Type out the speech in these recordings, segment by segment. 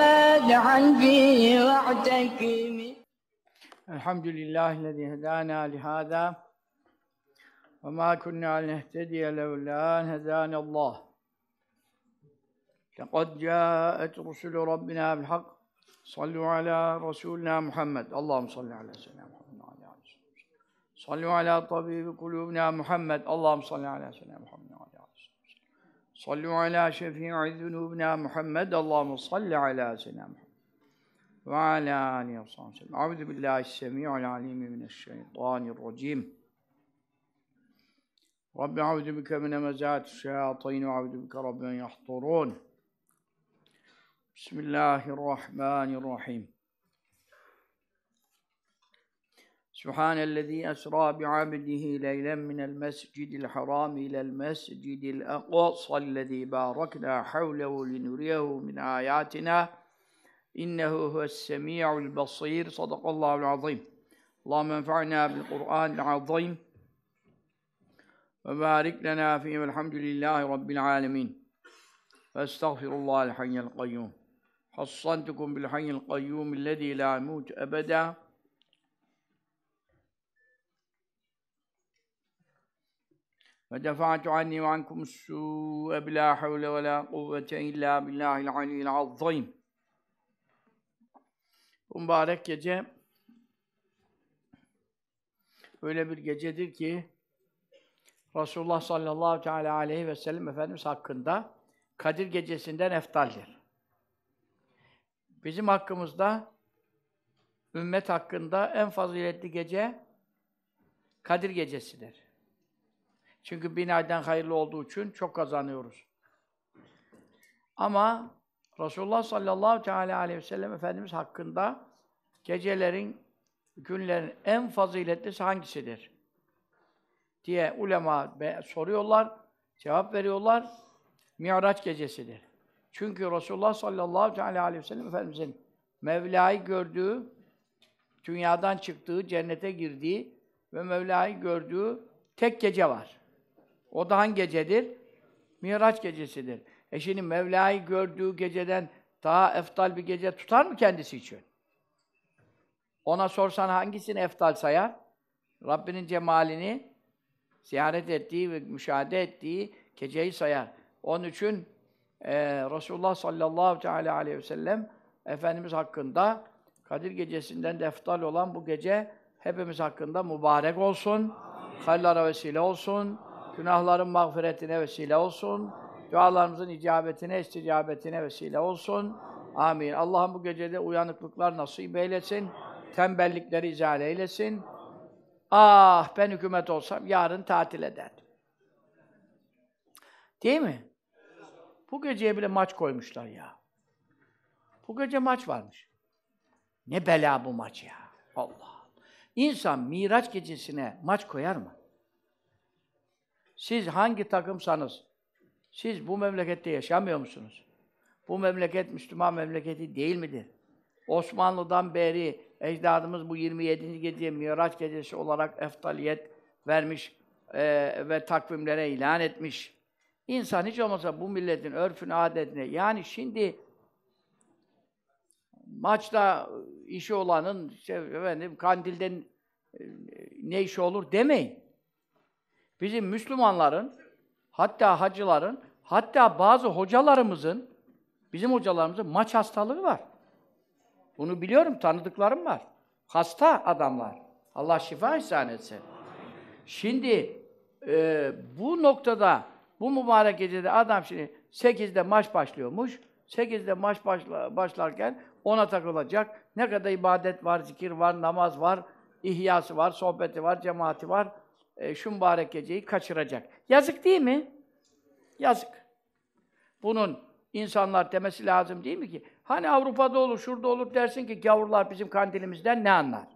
مدحا فيه الحمد لله الذي هدانا لهذا وما كنا لنهتدي لولا أن هدانا الله. لقد جاءت رسل ربنا بالحق. صلوا على رسولنا محمد. اللهم صل على سيدنا محمد وعلى آله وصحبه صلوا على طبيب قلوبنا محمد. اللهم صل على سيدنا محمد. صلوا على شفيع ذنوبنا محمد اللهم صل على سيدنا محمد وعلى آله وصحبه وسلم. أعوذ بالله السميع العليم من الشيطان الرجيم. رب أعوذ بك من همزات الشياطين وأعوذ بك رب أن يحضرون. بسم الله الرحمن الرحيم. سبحان الذي أسرى بعبده ليلا من المسجد الحرام إلى المسجد الأقصى الذي باركنا حوله لنريه من آياتنا. إنه هو السميع البصير. صدق الله العظيم. اللهم انفعنا بالقرآن العظيم. وبارك لنا فيه. والحمد لله رب العالمين. واستغفر الله الحي القيوم. حصنتكم بالحي القيوم الذي لا يموت أبدا. ve defa'tu anni ve ankum su'e bila havle ve la kuvvete illa billahil aliyyil azzayim. Bu mübarek gece öyle bir gecedir ki Resulullah sallallahu teala aleyhi ve sellem Efendimiz hakkında Kadir gecesinden eftaldir. Bizim hakkımızda ümmet hakkında en faziletli gece Kadir gecesidir. Çünkü bin aydan hayırlı olduğu için çok kazanıyoruz. Ama Resulullah sallallahu teala aleyhi ve sellem Efendimiz hakkında gecelerin, günlerin en faziletlisi hangisidir? diye ulema soruyorlar, cevap veriyorlar. Mi'raç gecesidir. Çünkü Resulullah sallallahu teala aleyhi ve sellem Efendimizin Mevla'yı gördüğü, dünyadan çıktığı, cennete girdiği ve Mevla'yı gördüğü tek gece var. O da hangi gecedir? Miraç gecesidir. E şimdi Mevla'yı gördüğü geceden daha eftal bir gece tutar mı kendisi için? Ona sorsan hangisini eftal sayar? Rabbinin cemalini ziyaret ettiği ve müşahede ettiği geceyi sayar. Onun için e, Resulullah sallallahu teala aleyhi ve sellem Efendimiz hakkında Kadir gecesinden de eftal olan bu gece hepimiz hakkında mübarek olsun. Hayırlara vesile olsun. Günahların mağfiretine vesile olsun. Dualarımızın icabetine, isticabetine vesile olsun. Amin. Allah'ım bu gecede uyanıklıklar nasip eylesin. Tembellikleri izale eylesin. Ah ben hükümet olsam yarın tatil ederdim. Değil mi? Bu geceye bile maç koymuşlar ya. Bu gece maç varmış. Ne bela bu maç ya. Allah. İnsan Miraç gecesine maç koyar mı? Siz hangi takımsanız, siz bu memlekette yaşamıyor musunuz? Bu memleket Müslüman memleketi değil midir? Osmanlı'dan beri ecdadımız bu 27. geceye Miraç gecesi olarak eftaliyet vermiş e, ve takvimlere ilan etmiş. İnsan hiç olmasa bu milletin örfünü, adetine, yani şimdi maçta işi olanın, işte, efendim, kandilden e, ne işi olur demeyin. Bizim Müslümanların, hatta hacıların, hatta bazı hocalarımızın, bizim hocalarımızın maç hastalığı var. Bunu biliyorum, tanıdıklarım var. Hasta adamlar. Allah şifa ihsan etsin. Şimdi e, bu noktada, bu mübarek gecede adam şimdi 8'de maç başlıyormuş. 8'de maç başla, başlarken ona takılacak. Ne kadar ibadet var, zikir var, namaz var, ihyası var, sohbeti var, cemaati var. E, şu mübarek geceyi kaçıracak. Yazık değil mi? Yazık. Bunun insanlar demesi lazım değil mi ki? Hani Avrupa'da olur, şurada olur dersin ki gavurlar bizim kandilimizden ne anlar?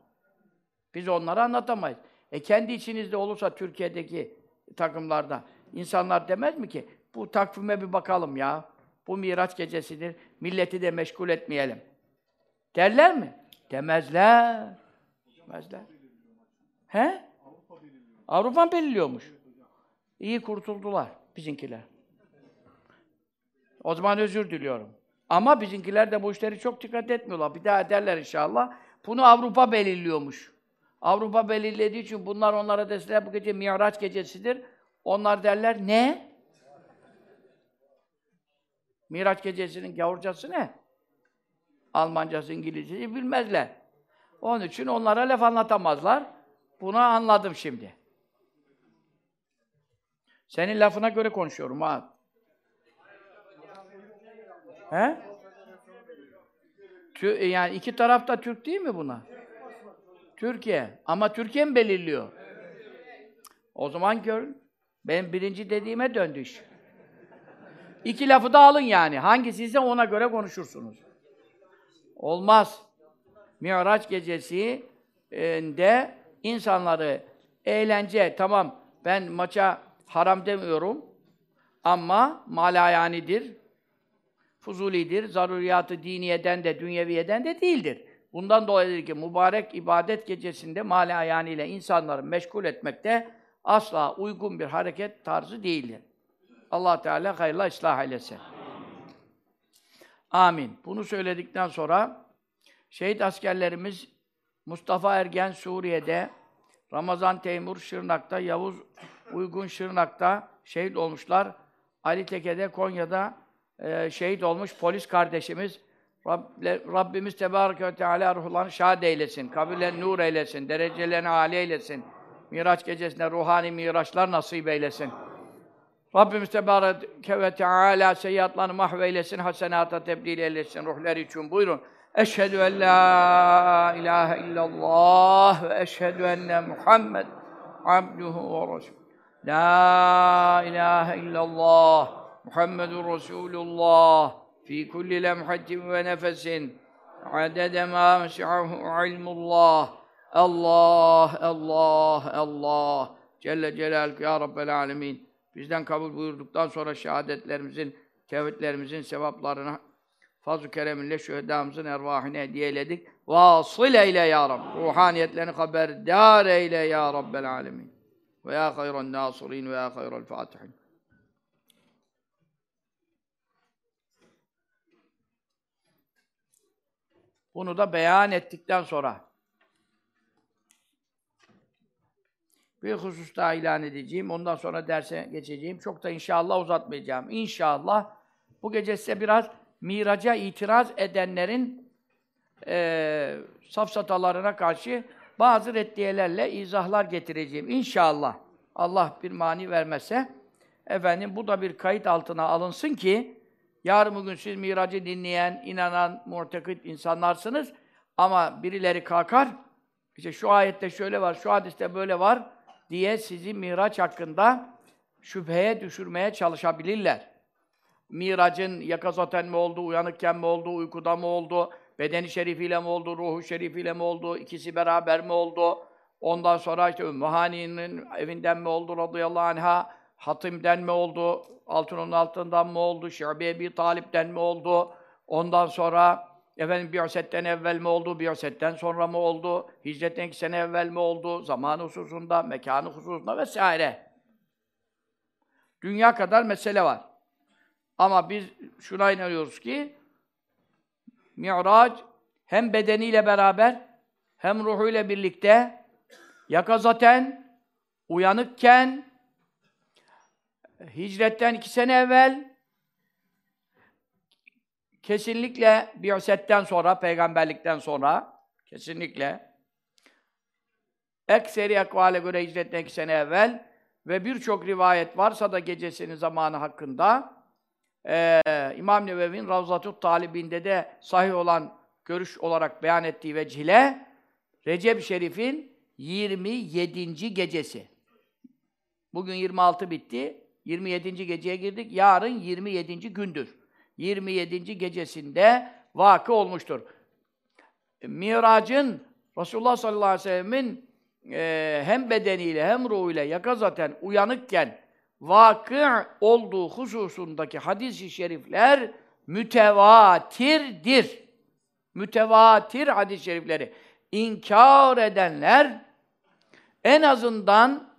Biz onları anlatamayız. E kendi içinizde olursa Türkiye'deki takımlarda insanlar demez mi ki bu takvime bir bakalım ya. Bu Miraç gecesidir. Milleti de meşgul etmeyelim. Derler mi? Demezler. Demezler. He? Avrupa belirliyormuş. İyi kurtuldular bizimkiler. O zaman özür diliyorum. Ama bizimkiler de bu işleri çok dikkat etmiyorlar. Bir daha ederler inşallah. Bunu Avrupa belirliyormuş. Avrupa belirlediği için bunlar onlara deseler bu gece Miraç gecesidir. Onlar derler ne? Miraç gecesinin gavurcası ne? Almancası, İngilizcesi bilmezler. Onun için onlara laf anlatamazlar. Bunu anladım şimdi. Senin lafına göre konuşuyorum ha. He? Tü yani iki taraf da Türk değil mi buna? Türkiye. Ama Türkiye mi belirliyor? O zaman görün. Ben birinci dediğime döndü iş. İki lafı da alın yani. Hangisi ise ona göre konuşursunuz. Olmaz. Miraç gecesi de insanları eğlence, tamam ben maça haram demiyorum ama malayanidir, fuzulidir, zaruriyatı diniyeden de, dünyeviyeden de değildir. Bundan dolayıdır ki mübarek ibadet gecesinde malayani ile insanları meşgul etmekte asla uygun bir hareket tarzı değildir. Allah Teala hayırla ıslah eylesin. Amin. Bunu söyledikten sonra şehit askerlerimiz Mustafa Ergen Suriye'de, Ramazan Teymur Şırnak'ta, Yavuz Uygun Şırnak'ta şehit olmuşlar. Ali Teke'de Konya'da e, şehit olmuş polis kardeşimiz. Rabbimiz Tebareke ve Teala ruhlarını şad eylesin, kabirlerini nur eylesin, derecelerini âli eylesin. Miraç gecesinde ruhani miraçlar nasip eylesin. Rabbimiz Tebareke ve Teala seyyiatlarını mahveylesin, hasenata tebdil eylesin ruhları için. Buyurun. Eşhedü en la ilahe illallah ve eşhedü enne Muhammed abduhu ve resul. La ilahe illallah Muhammedun Resulullah fi kulli lemhatin ve nefesin adede ma mesi'ahu ilmullah Allah, Allah, Allah Celle Celaluhu ya Rabbel Alemin bizden kabul buyurduktan sonra şehadetlerimizin, tevhidlerimizin sevaplarını fazl-ı kereminle şühedamızın ervahine hediye eyledik. Vasıl eyle ya Rabbi. Ruhaniyetlerini haberdar eyle ya Rabbel Alemin. Ve ya hayran nasirin ve ya hayral fatihin. Bunu da beyan ettikten sonra bir husus daha ilan edeceğim. Ondan sonra derse geçeceğim. Çok da inşallah uzatmayacağım. İnşallah bu gece size biraz miraca itiraz edenlerin e, safsatalarına karşı bazı reddiyelerle izahlar getireceğim. İnşallah. Allah bir mani vermezse efendim bu da bir kayıt altına alınsın ki yarın bugün siz miracı dinleyen, inanan, mu'tekid insanlarsınız ama birileri kalkar işte şu ayette şöyle var, şu hadiste böyle var diye sizi miraç hakkında şüpheye düşürmeye çalışabilirler. Miracın yakazaten mi oldu, uyanıkken mi oldu, uykuda mı oldu, bedeni şerifiyle mi oldu, ruhu şerifiyle mi oldu, ikisi beraber mi oldu? Ondan sonra işte Ümmü Hani'nin evinden mi oldu radıyallahu anha, Hatim'den mi oldu, altının altından mı oldu, Şi'bi Ebi Talip'ten mi oldu? Ondan sonra efendim Bi'setten evvel mi oldu, Bi'setten sonra mı oldu, hicretten iki sene evvel mi oldu, zaman hususunda, mekanı hususunda vesaire. Dünya kadar mesele var. Ama biz şuna inanıyoruz ki Mi'raç hem bedeniyle beraber hem ruhuyla birlikte yakazaten, uyanıkken hicretten iki sene evvel kesinlikle bi'setten sonra, peygamberlikten sonra kesinlikle ekseri ekvale göre hicretten iki sene evvel ve birçok rivayet varsa da gecesinin zamanı hakkında ee, İmam Nevevi'nin Ravzatut Talibinde de sahih olan görüş olarak beyan ettiği vecihile Recep Şerif'in 27. gecesi. Bugün 26 bitti. 27. geceye girdik. Yarın 27. gündür. 27. gecesinde vakı olmuştur. Miracın Resulullah sallallahu aleyhi ve sellemin e, hem bedeniyle hem ruhuyla yakazaten uyanıkken vakı olduğu hususundaki hadis-i şerifler mütevatirdir. Mütevatir hadis-i şerifleri. İnkar edenler en azından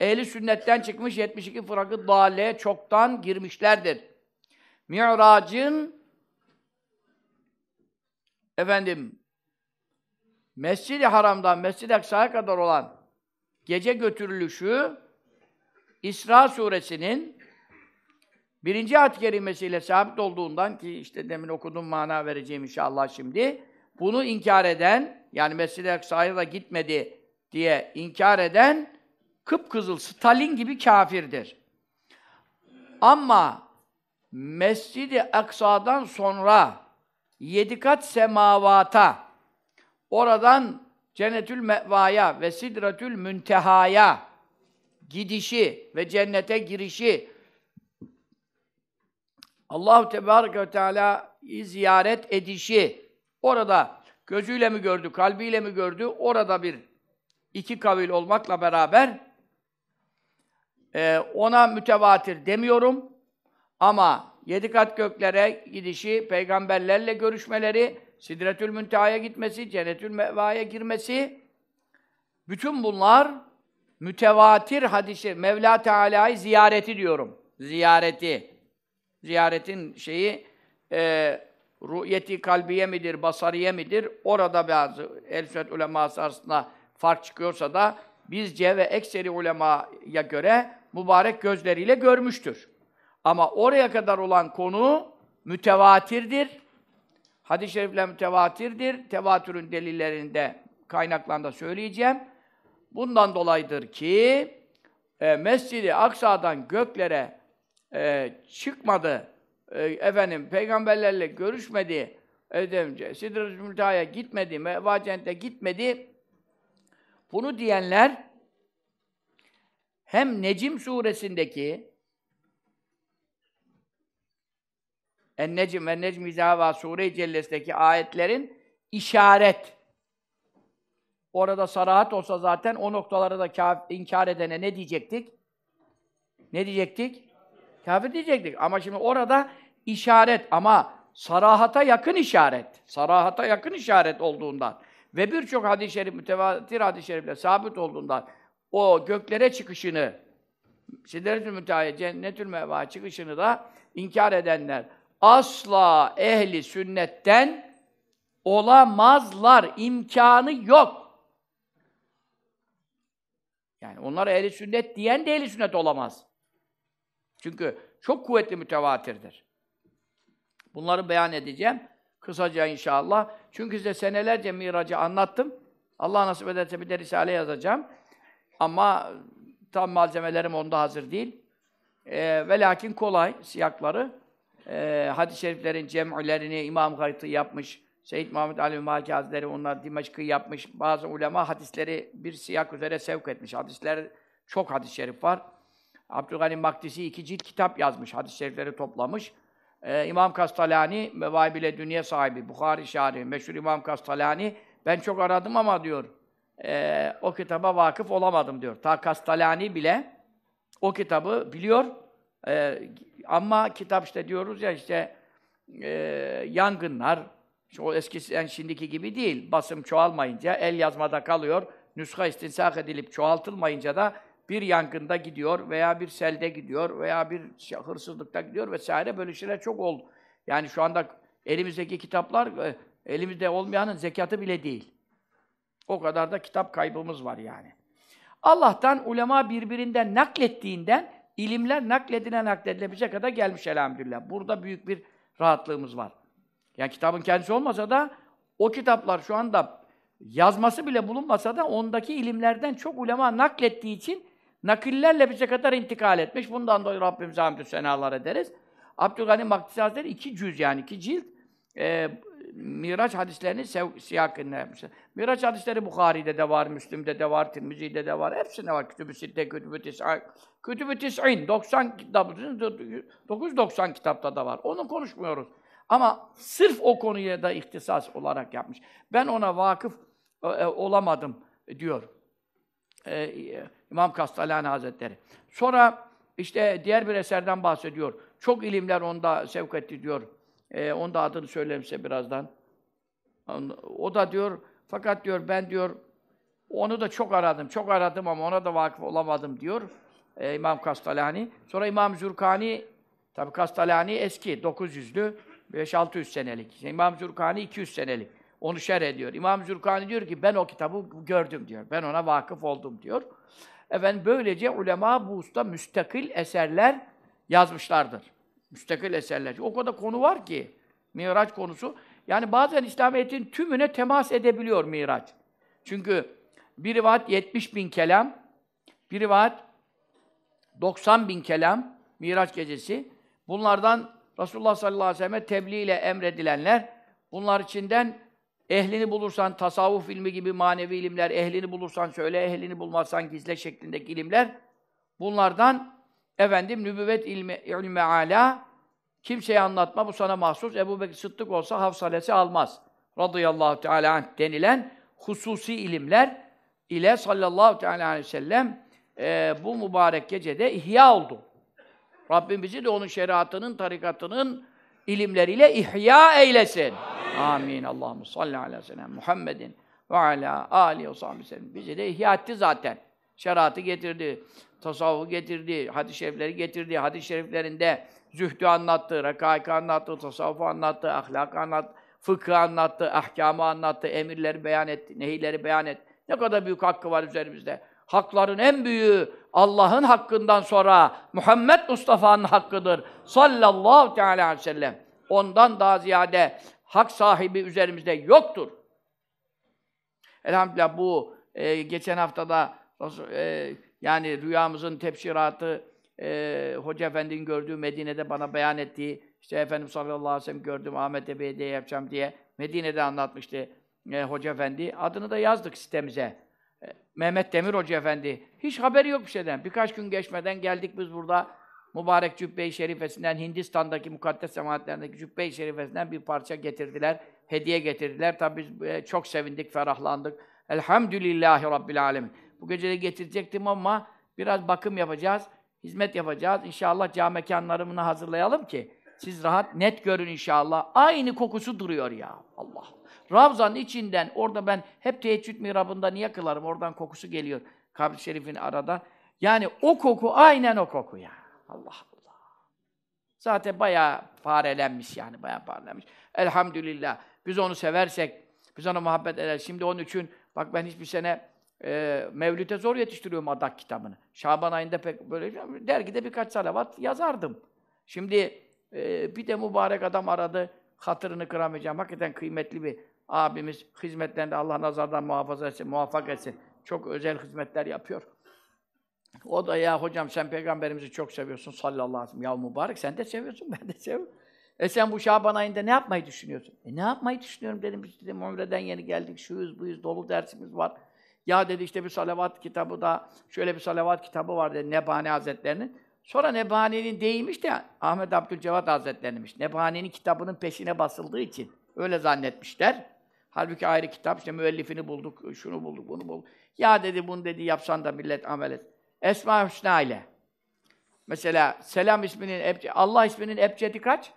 ehli sünnetten çıkmış 72 fırakı dâleye çoktan girmişlerdir. Mi'racın efendim Mescid-i Haram'dan Mescid-i Aksa'ya kadar olan gece götürülüşü İsra suresinin birinci ayet-i kerimesiyle sabit olduğundan ki işte demin okudum mana vereceğim inşallah şimdi. Bunu inkar eden yani Mescid-i Aksa'ya da gitmedi diye inkar eden kıpkızıl Stalin gibi kafirdir. Ama Mescid-i Aksa'dan sonra yedi kat semavata oradan Cennetül Mevva'ya ve Sidretül Münteha'ya gidişi ve cennete girişi. Allahu Tebareke ve Teala'yı ziyaret edişi. Orada gözüyle mi gördü, kalbiyle mi gördü? Orada bir iki kavil olmakla beraber e, ona mütevatir demiyorum. Ama yedi kat göklere gidişi, peygamberlerle görüşmeleri, Sidretül Münteha'ya gitmesi, Cennetül Mevva'ya girmesi bütün bunlar mütevatir hadisi, Mevla Teala'yı ziyareti diyorum. Ziyareti. Ziyaretin şeyi e, rü'yeti kalbiye midir, basariye midir? Orada bazı el sünnet uleması arasında fark çıkıyorsa da bizce ve ekseri ulemaya göre mübarek gözleriyle görmüştür. Ama oraya kadar olan konu mütevatirdir. Hadis-i şerifler mütevatirdir. Tevatürün delillerinde, kaynaklarında söyleyeceğim. Bundan dolayıdır ki e, Mescid-i Aksa'dan göklere e, çıkmadı, e, efendim peygamberlerle görüşmedi, efendim, Sidr-i gitmedi, Meva gitmedi. Bunu diyenler hem Necim suresindeki En-Necm ve Necm İzâvâ Sure-i Celles'teki ayetlerin işaret. Orada sarahat olsa zaten o noktaları da inkar edene ne diyecektik? Ne diyecektik? Kafir diyecektik. Ama şimdi orada işaret ama sarahata yakın işaret. Sarahata yakın işaret olduğundan ve birçok hadis-i şerif, mütevatir hadis-i şerifle sabit olduğundan o göklere çıkışını, Sidretül Müteahhit, Cennetül Meva çıkışını da inkar edenler asla ehli sünnetten olamazlar. imkanı yok. Yani onlar ehli sünnet diyen de ehli sünnet olamaz. Çünkü çok kuvvetli mütevatirdir. Bunları beyan edeceğim. Kısaca inşallah. Çünkü size senelerce Mirac'ı anlattım. Allah nasip ederse bir de Risale yazacağım. Ama tam malzemelerim onda hazır değil. E, ve lakin kolay siyakları. E, hadis-i şeriflerin cem'lerini İmam Gayt'ı yapmış. Seyyid Muhammed Ali Maliki Hazretleri onlar Dimeşk'ı yapmış. Bazı ulema hadisleri bir siyak üzere sevk etmiş. Hadisler çok hadis-i şerif var. Abdülgani Makdisi iki cilt kitap yazmış. Hadis-i şerifleri toplamış. Ee, İmam Kastalani, Mevabil Dünya sahibi, Bukhari şari, meşhur İmam Kastalani, ben çok aradım ama diyor, e, o kitaba vakıf olamadım diyor. Ta Kastalani bile o kitabı biliyor. E, ama kitap işte diyoruz ya işte e, yangınlar, o eski yani şimdiki gibi değil. Basım çoğalmayınca el yazmada kalıyor. Nüsha istinsak edilip çoğaltılmayınca da bir yangında gidiyor veya bir selde gidiyor veya bir hırsızlıkta gidiyor vesaire böyle şeyler çok oldu. Yani şu anda elimizdeki kitaplar e, elimizde olmayanın zekatı bile değil. O kadar da kitap kaybımız var yani. Allah'tan ulema birbirinden naklettiğinden ilimler nakledilen nakledilebilecek kadar gelmiş elhamdülillah. Burada büyük bir rahatlığımız var. Yani kitabın kendisi olmasa da o kitaplar şu anda yazması bile bulunmasa da ondaki ilimlerden çok ulema naklettiği için nakillerle bize kadar intikal etmiş. Bundan dolayı Rabbimize hamdü senalar ederiz. Abdülgani Makdisi Hazretleri iki cüz yani iki cilt e, Miraç hadislerini sev, siyakında yapmışlar. Miraç hadisleri Bukhari'de de var, Müslim'de de var, Tirmizi'de de var. Hepsinde var. Kütüb-ü Sitte, Kütüb-ü Tis'a, Kütüb-ü Tis'in, 90 kitap, 990 kitapta da var. Onu konuşmuyoruz. Ama sırf o konuya da ihtisas olarak yapmış. Ben ona vakıf e, e, olamadım diyor. E, İmam Kastalani Hazretleri. Sonra işte diğer bir eserden bahsediyor. Çok ilimler onda sevk etti diyor. E, onda adını söylerim size birazdan. O da diyor, fakat diyor ben diyor, onu da çok aradım, çok aradım ama ona da vakıf olamadım diyor e, İmam Kastalani. Sonra İmam Zürkani, tabi Kastalani eski, 900'lü, 5-600 senelik. İmam Zürkani 200 senelik. Onu şerh ediyor. İmam Zürkani diyor ki ben o kitabı gördüm diyor. Ben ona vakıf oldum diyor. Efendim böylece ulema bu usta müstakil eserler yazmışlardır. Müstakil eserler. O kadar konu var ki Miraç konusu. Yani bazen İslamiyet'in tümüne temas edebiliyor Miraç. Çünkü bir rivayet 70 bin kelam, bir rivayet 90 bin kelam Miraç gecesi. Bunlardan Resulullah sallallahu aleyhi ve selleme tebliğ ile emredilenler, bunlar içinden ehlini bulursan tasavvuf ilmi gibi manevi ilimler, ehlini bulursan söyle, ehlini bulmazsan gizle şeklindeki ilimler, bunlardan efendim nübüvvet ilmi, ilmi ala, kimseye anlatma, bu sana mahsus. Ebu Bekir Sıddık olsa hafsalesi almaz. Radıyallahu teala anh denilen hususi ilimler ile sallallahu teala aleyhi ve sellem e, bu mübarek gecede ihya oldu. Rabbim bizi de onun şeriatının, tarikatının ilimleriyle ihya eylesin. Amin. Amin. Allahu salli ala sellem Muhammedin ve ala ali ve sahbihi sellem. Bizi de ihya etti zaten. Şeriatı getirdi, tasavvufu getirdi, hadis-i şerifleri getirdi. Hadis-i şeriflerinde zühdü anlattı, rekaikı anlattı, tasavvufu anlattı, ahlakı anlattı, fıkhı anlattı, ahkamı anlattı, emirleri beyan etti, nehirleri beyan etti. Ne kadar büyük hakkı var üzerimizde. Hakların en büyüğü Allah'ın hakkından sonra Muhammed Mustafa'nın hakkıdır. Sallallahu teala aleyhi ve sellem. Ondan daha ziyade hak sahibi üzerimizde yoktur. Elhamdülillah bu e, geçen haftada e, yani rüyamızın tefsiratı e, Hoca Efendi'nin gördüğü Medine'de bana beyan ettiği işte Efendimiz sallallahu aleyhi ve sellem gördüm Ahmet Ebey'de yapacağım diye Medine'de anlatmıştı e, Hoca Efendi. Adını da yazdık sitemize. Mehmet Demir Hoca Efendi. Hiç haberi yok bir şeyden. Birkaç gün geçmeden geldik biz burada mübarek Cübbe-i Şerifesi'nden, Hindistan'daki mukaddes cemaatlerindeki Cübbe-i Şerifesi'nden bir parça getirdiler. Hediye getirdiler. Tabii biz e, çok sevindik, ferahlandık. Elhamdülillahi Rabbil Alemin. Bu gece de getirecektim ama biraz bakım yapacağız, hizmet yapacağız. İnşallah cami mekanlarını hazırlayalım ki siz rahat, net görün inşallah. Aynı kokusu duruyor ya. Allah Ravzanın içinden, orada ben hep teheccüd mihrabında niye kılarım? Oradan kokusu geliyor. Kabri Şerif'in arada. Yani o koku aynen o koku ya. Allah Allah. Zaten bayağı farelenmiş yani, bayağı farelenmiş. Elhamdülillah. Biz onu seversek, biz ona muhabbet eder. Şimdi onun için, bak ben hiçbir sene e, Mevlüt'e zor yetiştiriyorum adak kitabını. Şaban ayında pek böyle, dergide birkaç salavat yazardım. Şimdi e, bir de mübarek adam aradı, hatırını kıramayacağım. Hakikaten kıymetli bir abimiz hizmetlerinde Allah nazardan muhafaza etsin, muvaffak etsin. Çok özel hizmetler yapıyor. O da ya hocam sen peygamberimizi çok seviyorsun sallallahu aleyhi ve sellem. Ya mübarek sen de seviyorsun, ben de seviyorum. E sen bu Şaban ayında ne yapmayı düşünüyorsun? E ne yapmayı düşünüyorum dedim. Biz dedim Umre'den yeni geldik, şuyuz buyuz, dolu dersimiz var. Ya dedi işte bir salavat kitabı da, şöyle bir salavat kitabı var dedi Nebani Hazretlerinin. Sonra Nebani'nin değilmiş de Ahmet Abdülcevat Hazretleri'nmiş. Nebani'nin kitabının peşine basıldığı için öyle zannetmişler. Halbuki ayrı kitap, işte müellifini bulduk, şunu bulduk, bunu bulduk. Ya dedi, bunu dedi, yapsan da millet amel et. Esma Hüsna ile. Mesela Selam isminin, Allah isminin ebcedi kaç?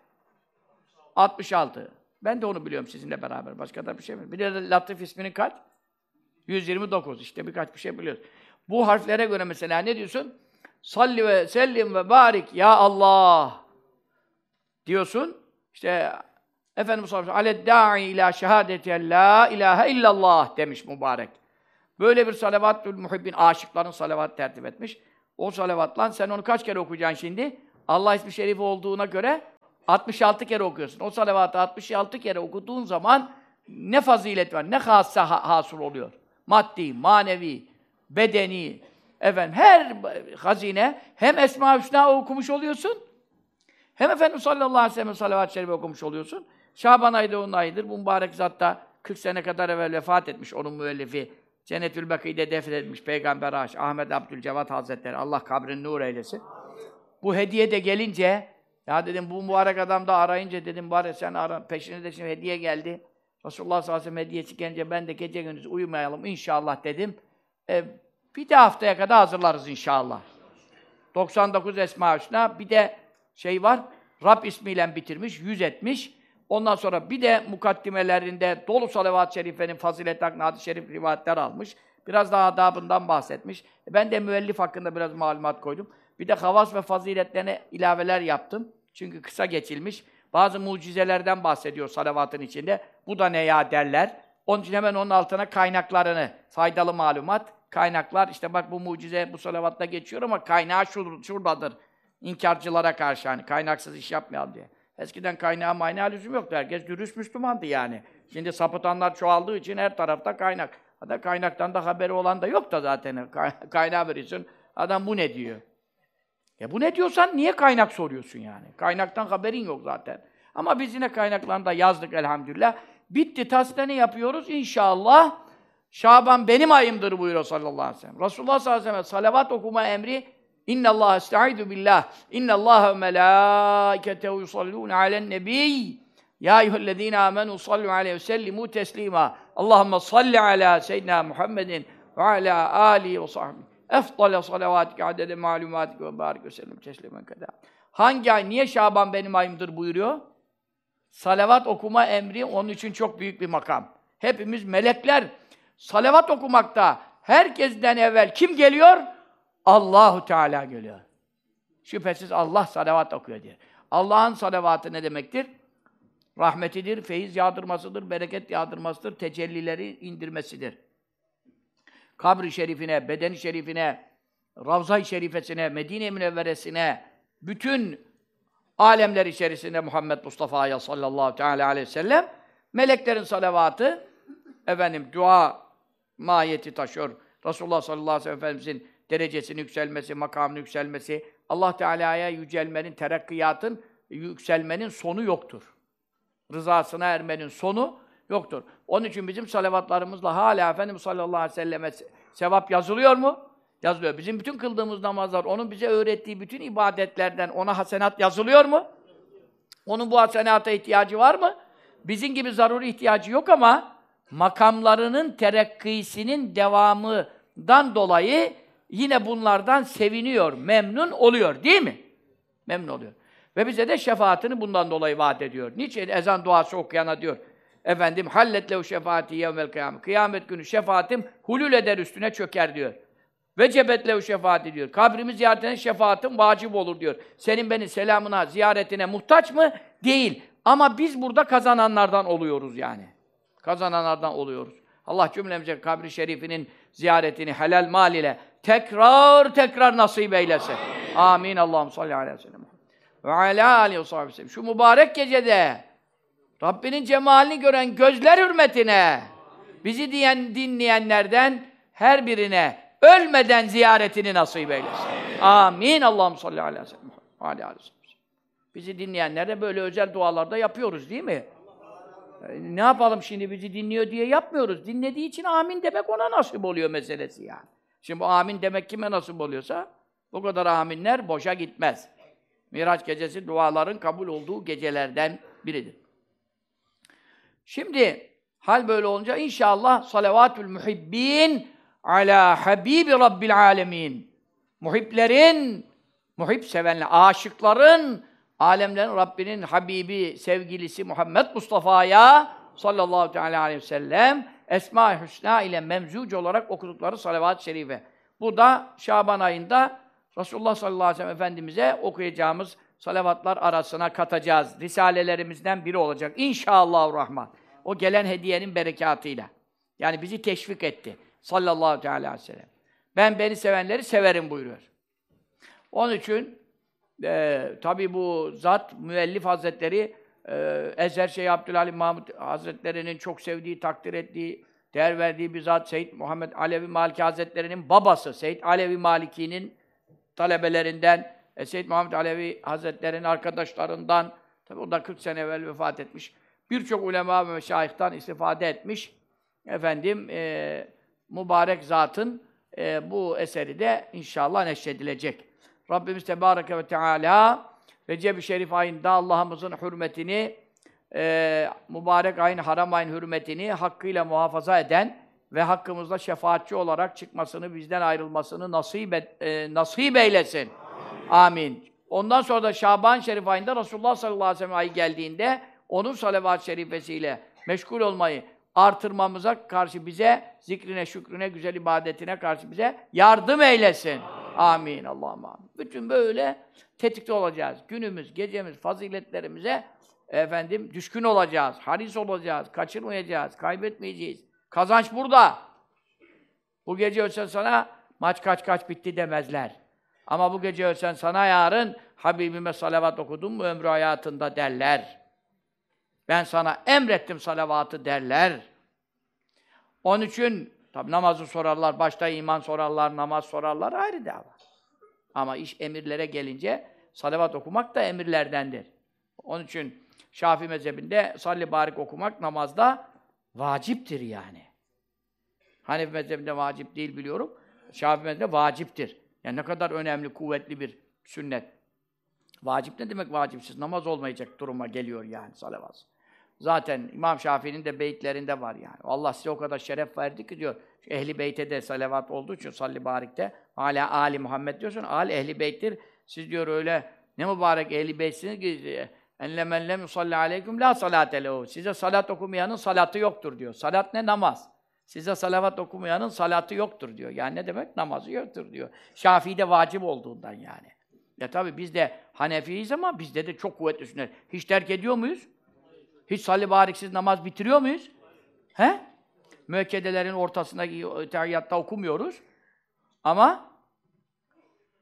66. Ben de onu biliyorum sizinle beraber. Başka da bir şey mi? Bir de Latif isminin kaç? 129. İşte birkaç bir şey biliyoruz. Bu harflere göre mesela ne diyorsun? Salli ve sellim ve barik ya Allah diyorsun. İşte Efendimiz sallallahu aleyhi ve sellem da'i ila şehadeti la ilahe illallah demiş mübarek. Böyle bir salavatül muhibbin aşıkların salavat tertip etmiş. O salavatla sen onu kaç kere okuyacaksın şimdi? Allah ismi şerif olduğuna göre 66 kere okuyorsun. O salavatı 66 kere okuduğun zaman ne fazilet var, ne hassa ha hasıl oluyor. Maddi, manevi, bedeni, efendim her hazine hem Esma-ı Hüsna okumuş oluyorsun, hem Efendimiz sallallahu aleyhi ve sellem salavat-ı şerifi okumuş oluyorsun. Şaban ayı da onun ayıdır. Bu mübarek zat da 40 sene kadar evvel vefat etmiş onun müellifi. Cennetül Bakî'de defnedilmiş Peygamber Aş, Ahmet Abdülcevat Hazretleri. Allah kabrini nur eylesin. Bu hediye de gelince, ya dedim bu mübarek adam da arayınca dedim bari sen ara, peşine de şimdi hediye geldi. Resulullah sallallahu aleyhi ve sellem hediyesi gelince ben de gece gündüz uyumayalım inşallah dedim. E, bir de haftaya kadar hazırlarız inşallah. 99 Esma Hüsna, bir de şey var, Rab ismiyle bitirmiş, yüz etmiş. Ondan sonra bir de mukaddimelerinde dolu salavat-ı şerifenin fazilet hakkında hadis-i şerif rivayetler almış. Biraz daha adabından bahsetmiş. E ben de müellif hakkında biraz malumat koydum. Bir de havas ve faziletlerine ilaveler yaptım. Çünkü kısa geçilmiş. Bazı mucizelerden bahsediyor salavatın içinde. Bu da ne ya derler. Onun için hemen onun altına kaynaklarını, faydalı malumat, kaynaklar, işte bak bu mucize bu salavatta geçiyor ama kaynağı şur şuradadır. İnkarcılara karşı hani kaynaksız iş yapmayalım diye. Eskiden kaynağı maynağı lüzum yoktu. Herkes dürüst Müslümandı yani. Şimdi sapıtanlar çoğaldığı için her tarafta kaynak. Hatta kaynaktan da haberi olan da yok da zaten. Kaynağı veriyorsun. Adam bu ne diyor? Ya bu ne diyorsan niye kaynak soruyorsun yani? Kaynaktan haberin yok zaten. Ama biz yine kaynaklarında yazdık elhamdülillah. Bitti, tasdini yapıyoruz inşallah. Şaban benim ayımdır buyuruyor sallallahu aleyhi ve sellem. Resulullah sallallahu aleyhi ve sellem salavat okuma emri İnna Allah estaizu billah. İnna Allah ve melâiketehu yusallûne alen nebiy. Ya eyyühellezîne âmenû sallu aleyhi ve sellimû teslîmâ. Allahümme salli alâ seyyidina Muhammedin ve alâ âlihi ve sahbihi. Efdale salavatike adede malumatike ve barik ve sellem teslimen kadâ. Hangi ay, niye Şaban benim ayımdır buyuruyor? Salavat okuma emri onun için çok büyük bir makam. Hepimiz melekler salavat okumakta herkesten evvel kim geliyor? Allahu Teala geliyor. Şüphesiz Allah salavat okuyor diye. Allah'ın salavatı ne demektir? Rahmetidir, feyiz yağdırmasıdır, bereket yağdırmasıdır, tecellileri indirmesidir. Kabri şerifine, bedeni şerifine, Ravza-i şerifesine, Medine-i Münevveresine, bütün alemler içerisinde Muhammed Mustafa'ya sallallahu teala aleyhi ve sellem meleklerin salavatı efendim dua mahiyeti taşıyor. Resulullah sallallahu aleyhi ve sellem Efendimizin derecesinin yükselmesi, makamının yükselmesi, Allah Teala'ya yücelmenin, terakkiyatın, yükselmenin sonu yoktur. Rızasına ermenin sonu yoktur. Onun için bizim salavatlarımızla hala Efendimiz sallallahu aleyhi ve selleme sevap yazılıyor mu? Yazılıyor. Bizim bütün kıldığımız namazlar, onun bize öğrettiği bütün ibadetlerden ona hasenat yazılıyor mu? Onun bu hasenata ihtiyacı var mı? Bizim gibi zaruri ihtiyacı yok ama makamlarının terakkisinin devamından dolayı yine bunlardan seviniyor, memnun oluyor değil mi? Memnun oluyor. Ve bize de şefaatini bundan dolayı vaat ediyor. Niçin ezan duası okuyana diyor. Efendim halletlehu şefaati yevmel kıyamet. Kıyamet günü şefaatim hulul eder üstüne çöker diyor. Ve cebetlehu şefaati diyor. Kabrimi ziyaretine şefaatim vacip olur diyor. Senin benim selamına, ziyaretine muhtaç mı? Değil. Ama biz burada kazananlardan oluyoruz yani. Kazananlardan oluyoruz. Allah cümlemize kabri şerifinin ziyaretini helal mal ile tekrar tekrar nasip eylesin. Amin. Allah'ım salli aleyhi ve sellem. Ve alâ aleyhi ve sellem. Şu mübarek gecede Rabbinin cemalini gören gözler hürmetine bizi diyen dinleyenlerden her birine ölmeden ziyaretini nasip eylesin. Amin. Allah'ım salli aleyhi ve sellem. Aleyhi ve sellem. Bizi dinleyenler de böyle özel dualarda yapıyoruz değil mi? Ne yapalım şimdi bizi dinliyor diye yapmıyoruz. Dinlediği için amin demek ona nasip oluyor meselesi yani. Şimdi bu amin demek kime nasip oluyorsa bu kadar aminler boşa gitmez. Miraç gecesi duaların kabul olduğu gecelerden biridir. Şimdi hal böyle olunca inşallah salavatül muhibbin ala habibi rabbil alemin. Muhiplerin, muhip sevenler, aşıkların, alemlerin Rabbinin Habibi, sevgilisi Muhammed Mustafa'ya sallallahu teala aleyhi ve sellem Esma-i Hüsna ile memzuc olarak okudukları salavat-ı şerife. Bu da Şaban ayında Resulullah sallallahu aleyhi ve sellem Efendimiz'e okuyacağımız salavatlar arasına katacağız. Risalelerimizden biri olacak. İnşallah Rahman. O gelen hediyenin berekatıyla. Yani bizi teşvik etti. Sallallahu aleyhi ve sellem. Ben beni sevenleri severim buyuruyor. Onun için e, tabi bu zat, müellif hazretleri e, Ezer Şeyh Abdülhalim Mahmud Hazretleri'nin çok sevdiği, takdir ettiği, değer verdiği bir zat Seyyid Muhammed Alevi Maliki Hazretleri'nin babası. Seyyid Alevi Maliki'nin talebelerinden, e, Seyyid Muhammed Alevi Hazretleri'nin arkadaşlarından, tabi o da 40 sene evvel vefat etmiş. birçok ulema ve meşayihtan istifade etmiş. Efendim, e, mübarek zatın e, bu eseri de inşallah neşredilecek. Rabbimiz Tebareke ve Teala Recep-i Şerif ayında Allah'ımızın hürmetini, e, mübarek ayın, haram ayın hürmetini hakkıyla muhafaza eden ve hakkımızda şefaatçi olarak çıkmasını, bizden ayrılmasını nasip, et, e, nasip eylesin. Amin. Ondan sonra da Şaban Şerif ayında Resulullah sallallahu aleyhi ve sellem ayı geldiğinde onun salavat-ı şerifesiyle meşgul olmayı artırmamıza karşı bize, zikrine, şükrüne, güzel ibadetine karşı bize yardım eylesin. Amin. Allah'ım amin. Bütün böyle tetikte olacağız. Günümüz, gecemiz, faziletlerimize efendim düşkün olacağız, haris olacağız, kaçırmayacağız, kaybetmeyeceğiz. Kazanç burada. Bu gece ölsen sana maç kaç kaç bitti demezler. Ama bu gece ölsen sana yarın Habibime salavat okudun mu ömrü hayatında derler. Ben sana emrettim salavatı derler. Onun için tabi namazı sorarlar, başta iman sorarlar, namaz sorarlar ayrı dava. Ama iş emirlere gelince salavat okumak da emirlerdendir. Onun için Şafii mezhebinde salli barik okumak namazda vaciptir yani. Hanefi mezhebinde vacip değil biliyorum. Şafii mezhebinde vaciptir. Yani ne kadar önemli, kuvvetli bir sünnet. Vacip ne demek vacipsiz? Namaz olmayacak duruma geliyor yani salavat. Zaten İmam Şafii'nin de beyitlerinde var yani. Allah size o kadar şeref verdi ki diyor. Ehli beyte de salavat olduğu için salli barikte hala Ali Muhammed diyorsun. Al ehli beyttir. Siz diyor öyle ne mübarek ehli beytsiniz ki enle men lem yusalli aleyküm la salate lehu. Size salat okumayanın salatı yoktur diyor. Salat ne? Namaz. Size salavat okumayanın salatı yoktur diyor. Yani ne demek? Namazı yoktur diyor. Şafii'de vacip olduğundan yani. Ya tabii biz de Hanefiyiz ama bizde de çok kuvvetli sünnet. Hiç terk ediyor muyuz? Hiç salli bariksiz namaz bitiriyor muyuz? He? Müekkedelerin ortasındaki tehiyyatta okumuyoruz. Ama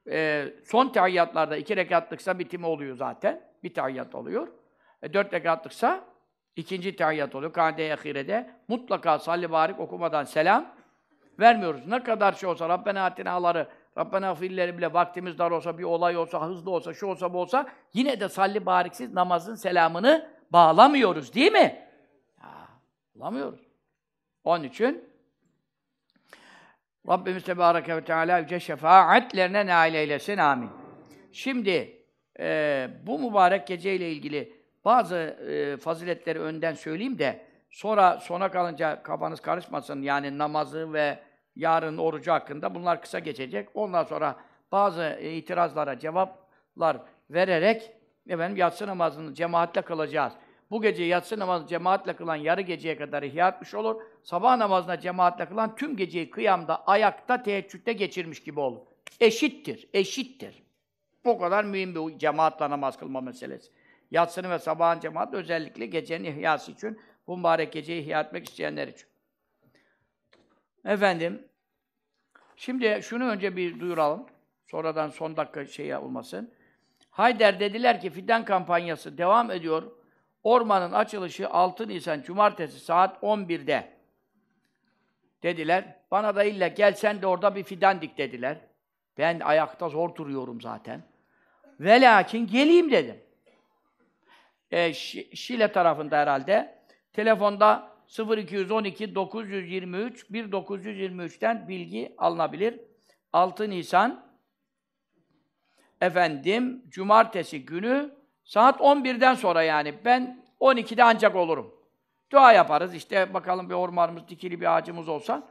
e, son tehiyyatlarda iki rekatlıksa bitimi oluyor zaten. Bir tehiyyat oluyor. E, dört rekatlıksa ikinci tehiyyat oluyor. Kâde-i ahirede mutlaka salli barik okumadan selam vermiyoruz. Ne kadar şey olsa, Rabbena atinaları, Rabbena filleri bile vaktimiz dar olsa, bir olay olsa, hızlı olsa, şu olsa, bu olsa yine de salli bariksiz namazın selamını bağlamıyoruz değil mi? Ya, bağlamıyoruz. Onun için Rabbimiz Tebareke ve Teala yüce şefaatlerine nail eylesin. Amin. Şimdi e, bu mübarek geceyle ilgili bazı e, faziletleri önden söyleyeyim de sonra sona kalınca kafanız karışmasın. Yani namazı ve yarın orucu hakkında bunlar kısa geçecek. Ondan sonra bazı itirazlara cevaplar vererek efendim yatsı namazını cemaatle kılacağız. Bu gece yatsı namazını cemaatle kılan yarı geceye kadar ihya etmiş olur. Sabah namazına cemaatle kılan tüm geceyi kıyamda, ayakta, teheccüde geçirmiş gibi olur. Eşittir, eşittir. Bu kadar mühim bir cemaatle namaz kılma meselesi. Yatsını ve sabahın cemaat özellikle gecenin ihyası için, bu mübarek geceyi ihya etmek isteyenler için. Efendim, şimdi şunu önce bir duyuralım. Sonradan son dakika şey olmasın. Hayder dediler ki fidan kampanyası devam ediyor. Ormanın açılışı 6 Nisan Cumartesi saat 11'de. Dediler. Bana da illa gel sen de orada bir fidan dik dediler. Ben ayakta zor duruyorum zaten. Ve lakin geleyim dedim. E, Şile tarafında herhalde. Telefonda 0212 923 1923'ten bilgi alınabilir. 6 Nisan efendim cumartesi günü saat 11'den sonra yani ben 12'de ancak olurum. Dua yaparız işte bakalım bir ormanımız dikili bir ağacımız olsa.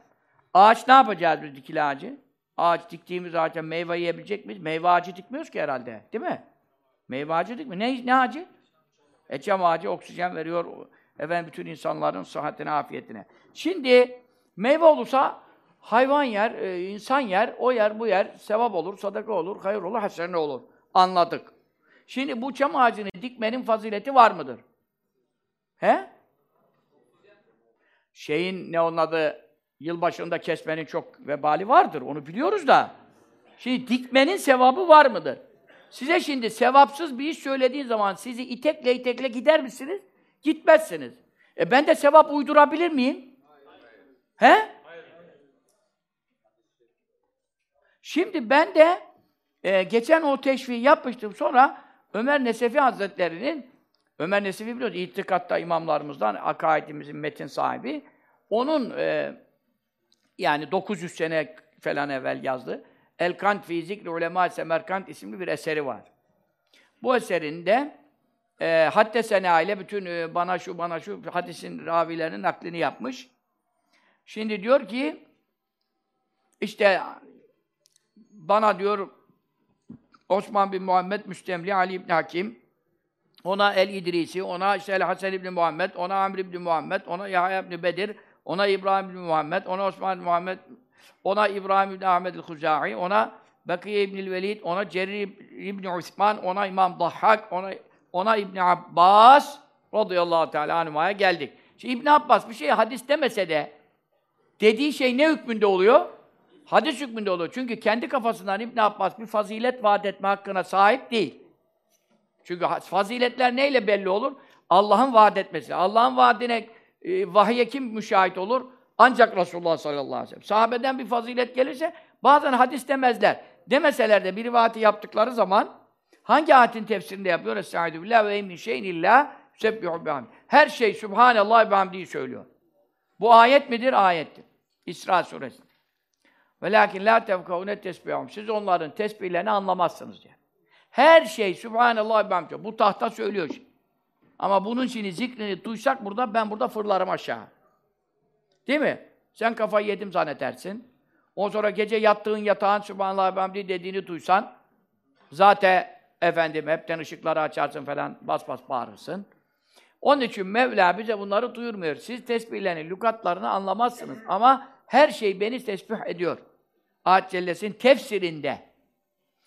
Ağaç ne yapacağız biz dikili ağacı? Ağaç diktiğimiz ağaçta meyve yiyebilecek miyiz? Meyve ağacı dikmiyoruz ki herhalde. Değil mi? Meyve ağacı dikmiyor. Ne, ne ağacı? E çam ağacı oksijen veriyor. Efendim bütün insanların sıhhatine, afiyetine. Şimdi meyve olursa hayvan yer, e, insan yer, o yer, bu yer sevap olur, sadaka olur, hayır olur, hasene olur. Anladık. Şimdi bu çam ağacını dikmenin fazileti var mıdır? He? Şeyin ne onun adı yılbaşında kesmenin çok vebali vardır. Onu biliyoruz da. Şimdi dikmenin sevabı var mıdır? Size şimdi sevapsız bir iş söylediğin zaman sizi itekle itekle gider misiniz? Gitmezsiniz. E ben de sevap uydurabilir miyim? Hayır. He? Hayır. Şimdi ben de e, geçen o teşviği yapmıştım. Sonra Ömer Nesefi Hazretleri'nin Ömer Nesefi biliyoruz, itikatta imamlarımızdan, akaidimizin metin sahibi. Onun e, yani 900 sene falan evvel yazdı. El Kant fi Zikri Ulema Semerkant isimli bir eseri var. Bu eserinde e, Haddesena ile bütün e, bana şu bana şu hadisin ravilerinin naklini yapmış. Şimdi diyor ki işte bana diyor Osman bin Muhammed Müstemli Ali İbni Hakim ona El İdrisi, ona işte El Hasan İbni Muhammed, ona Amr İbni Muhammed, ona Yahya İbni Bedir, ona İbrahim İbni Muhammed, ona Osman İbni Muhammed, ona İbrahim İbni Ahmed el-Huzai, ona Bakiye İbni Velid, ona Cerir İbni Osman, ona İmam Dahhak, ona ona İbni Abbas radıyallahu teala anhuma'ya geldik. Şimdi İbn Abbas bir şey hadis demese de dediği şey ne hükmünde oluyor? Hadis hükmünde oluyor. Çünkü kendi kafasından İbn Abbas bir fazilet vaat etme hakkına sahip değil. Çünkü faziletler neyle belli olur? Allah'ın vaat etmesi. Allah'ın vaadine e, vahye kim müşahit olur? Ancak Resulullah sallallahu aleyhi ve sellem. Sahabeden bir fazilet gelirse bazen hadis demezler. Demeseler de bir rivayeti yaptıkları zaman hangi ayetin tefsirinde yapıyor? Billah ve emin şeyin illa sebbihu. Her şey Subhanallah ve hamdiyi söylüyor. Bu ayet midir? Ayettir. İsra suresi. Velakin la tevkavune tesbihum. Siz onların tesbihlerini anlamazsınız diye. Her şey Subhanallah ve hamdihi. Bu tahta söylüyor şimdi. Ama bunun şimdi zikrini duysak burada ben burada fırlarım aşağı. Değil mi? Sen kafayı yedim zannedersin. O sonra gece yattığın yatağın Subhanallah ve hamdi dediğini duysan zaten efendim hepten ışıkları açarsın falan bas bas bağırırsın. Onun için Mevla bize bunları duyurmuyor. Siz tesbihlerini, lügatlarını anlamazsınız. Ama her şey beni tesbih ediyor. Ayet Celles'in tefsirinde.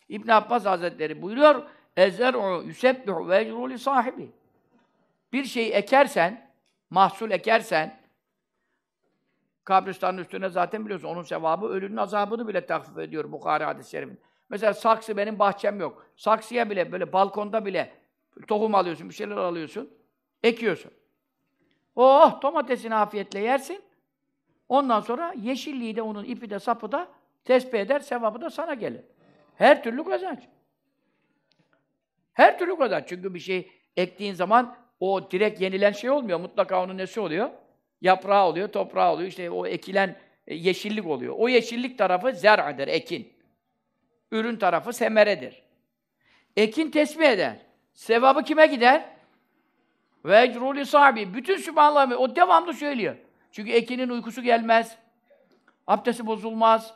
İbn Abbas Hazretleri buyuruyor, Ezer'u yusebbihu ve ecru sahibi. Bir şeyi ekersen, mahsul ekersen, kabristanın üstüne zaten biliyorsun, onun sevabı ölünün azabını bile takvip ediyor Bukhari hadis-i şerifinde. Mesela saksı benim bahçem yok. Saksıya bile, böyle balkonda bile tohum alıyorsun, bir şeyler alıyorsun, ekiyorsun. Oh, domatesini afiyetle yersin. Ondan sonra yeşilliği de onun ipi de sapı da tesbih eder, sevabı da sana gelir. Her türlü kazanç. Her türlü kazanç. Çünkü bir şey ektiğin zaman o direkt yenilen şey olmuyor. Mutlaka onun nesi oluyor? Yaprağı oluyor, toprağı oluyor. İşte o ekilen e, yeşillik oluyor. O yeşillik tarafı zer'adır, ekin. Ürün tarafı semeredir. Ekin tesbih eder. Sevabı kime gider? Ve ecrûli sahibi. Bütün Sübhanallah, o devamlı söylüyor. Çünkü ekinin uykusu gelmez. Abdesti bozulmaz.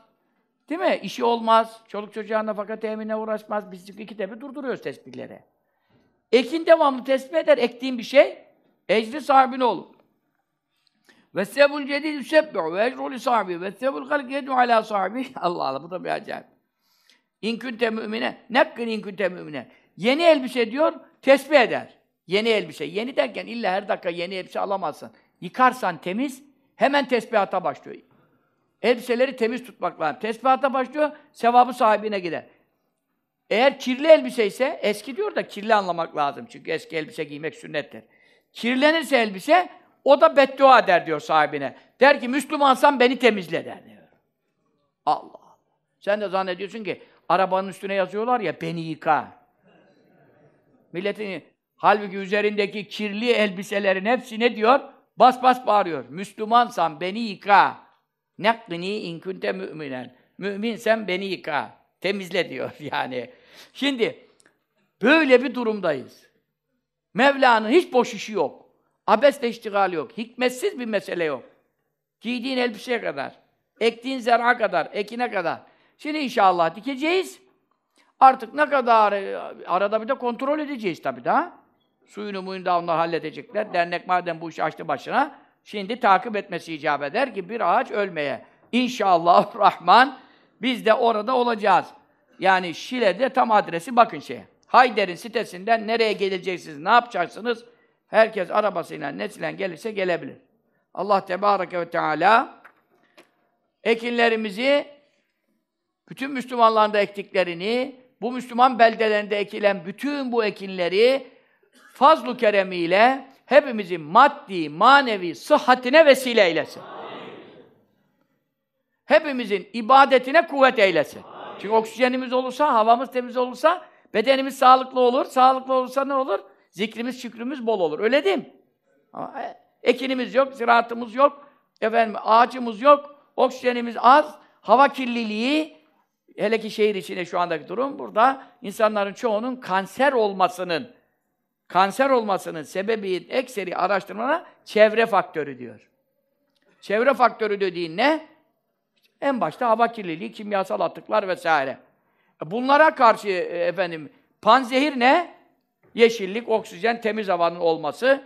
Değil mi? İşi olmaz. Çoluk çocuğa nafaka temine uğraşmaz. Biz iki tepe durduruyoruz tesbihleri. Ekin devamlı tesbih eder. Ektiğin bir şey, ecri sahibine olur. Ve sebul cedid yusebbi'u ve ecrûli sahibi ve sebul halk yedu ala sahibi. Allah Allah bu da bir acayip. İn kunte mümine, nekkin in kunte. Yeni elbise diyor, tesbih eder. Yeni elbise. Yeni derken illa her dakika yeni elbise alamazsın. Yıkarsan temiz, hemen tesbihata başlıyor. Elbiseleri temiz tutmak lazım. Tesbihata başlıyor, sevabı sahibine gider. Eğer kirli elbise ise, eski diyor da kirli anlamak lazım. Çünkü eski elbise giymek sünnettir. Kirlenirse elbise, o da beddua eder diyor sahibine. Der ki, Müslümansan beni temizle der diyor. Allah Allah. Sen de zannediyorsun ki, arabanın üstüne yazıyorlar ya, beni yıka. Milletin, halbuki üzerindeki kirli elbiselerin hepsi ne diyor? Bas bas bağırıyor. Müslümansan beni yıka. Nekkini in kunte müminen. Müminsen beni yıka. Temizle diyor yani. Şimdi böyle bir durumdayız. Mevla'nın hiç boş işi yok. Abesle iştigal yok. Hikmetsiz bir mesele yok. Giydiğin elbiseye kadar, ektiğin zer'a kadar, ekine kadar. Şimdi inşallah dikeceğiz. Artık ne kadar arada bir de kontrol edeceğiz tabii daha. Suyunu muyunu da onlar halledecekler. Dernek madem bu işi açtı başına, şimdi takip etmesi icap eder ki bir ağaç ölmeye. İnşallah Rahman biz de orada olacağız. Yani Şile'de tam adresi bakın şeye. Hayder'in sitesinden nereye geleceksiniz, ne yapacaksınız? Herkes arabasıyla, nesiyle gelirse gelebilir. Allah Tebareke ve Teala ekinlerimizi, bütün Müslümanların da ektiklerini, bu Müslüman beldelerinde ekilen bütün bu ekinleri fazlu keremiyle hepimizin maddi, manevi sıhhatine vesile eylesin. Hepimizin ibadetine kuvvet eylesin. Çünkü oksijenimiz olursa, havamız temiz olursa bedenimiz sağlıklı olur. Sağlıklı olursa ne olur? Zikrimiz, şükrümüz bol olur. Öyle değil mi? E, ekinimiz yok, ziraatımız yok, efendim ağacımız yok, oksijenimiz az, hava kirliliği, hele ki şehir içinde şu andaki durum, burada insanların çoğunun kanser olmasının, kanser olmasının sebebi ekseri araştırmalar çevre faktörü diyor. Çevre faktörü dediğin ne? En başta hava kirliliği, kimyasal atıklar vesaire. E, Bunlara karşı e, efendim panzehir ne? Yeşillik, oksijen, temiz havanın olması.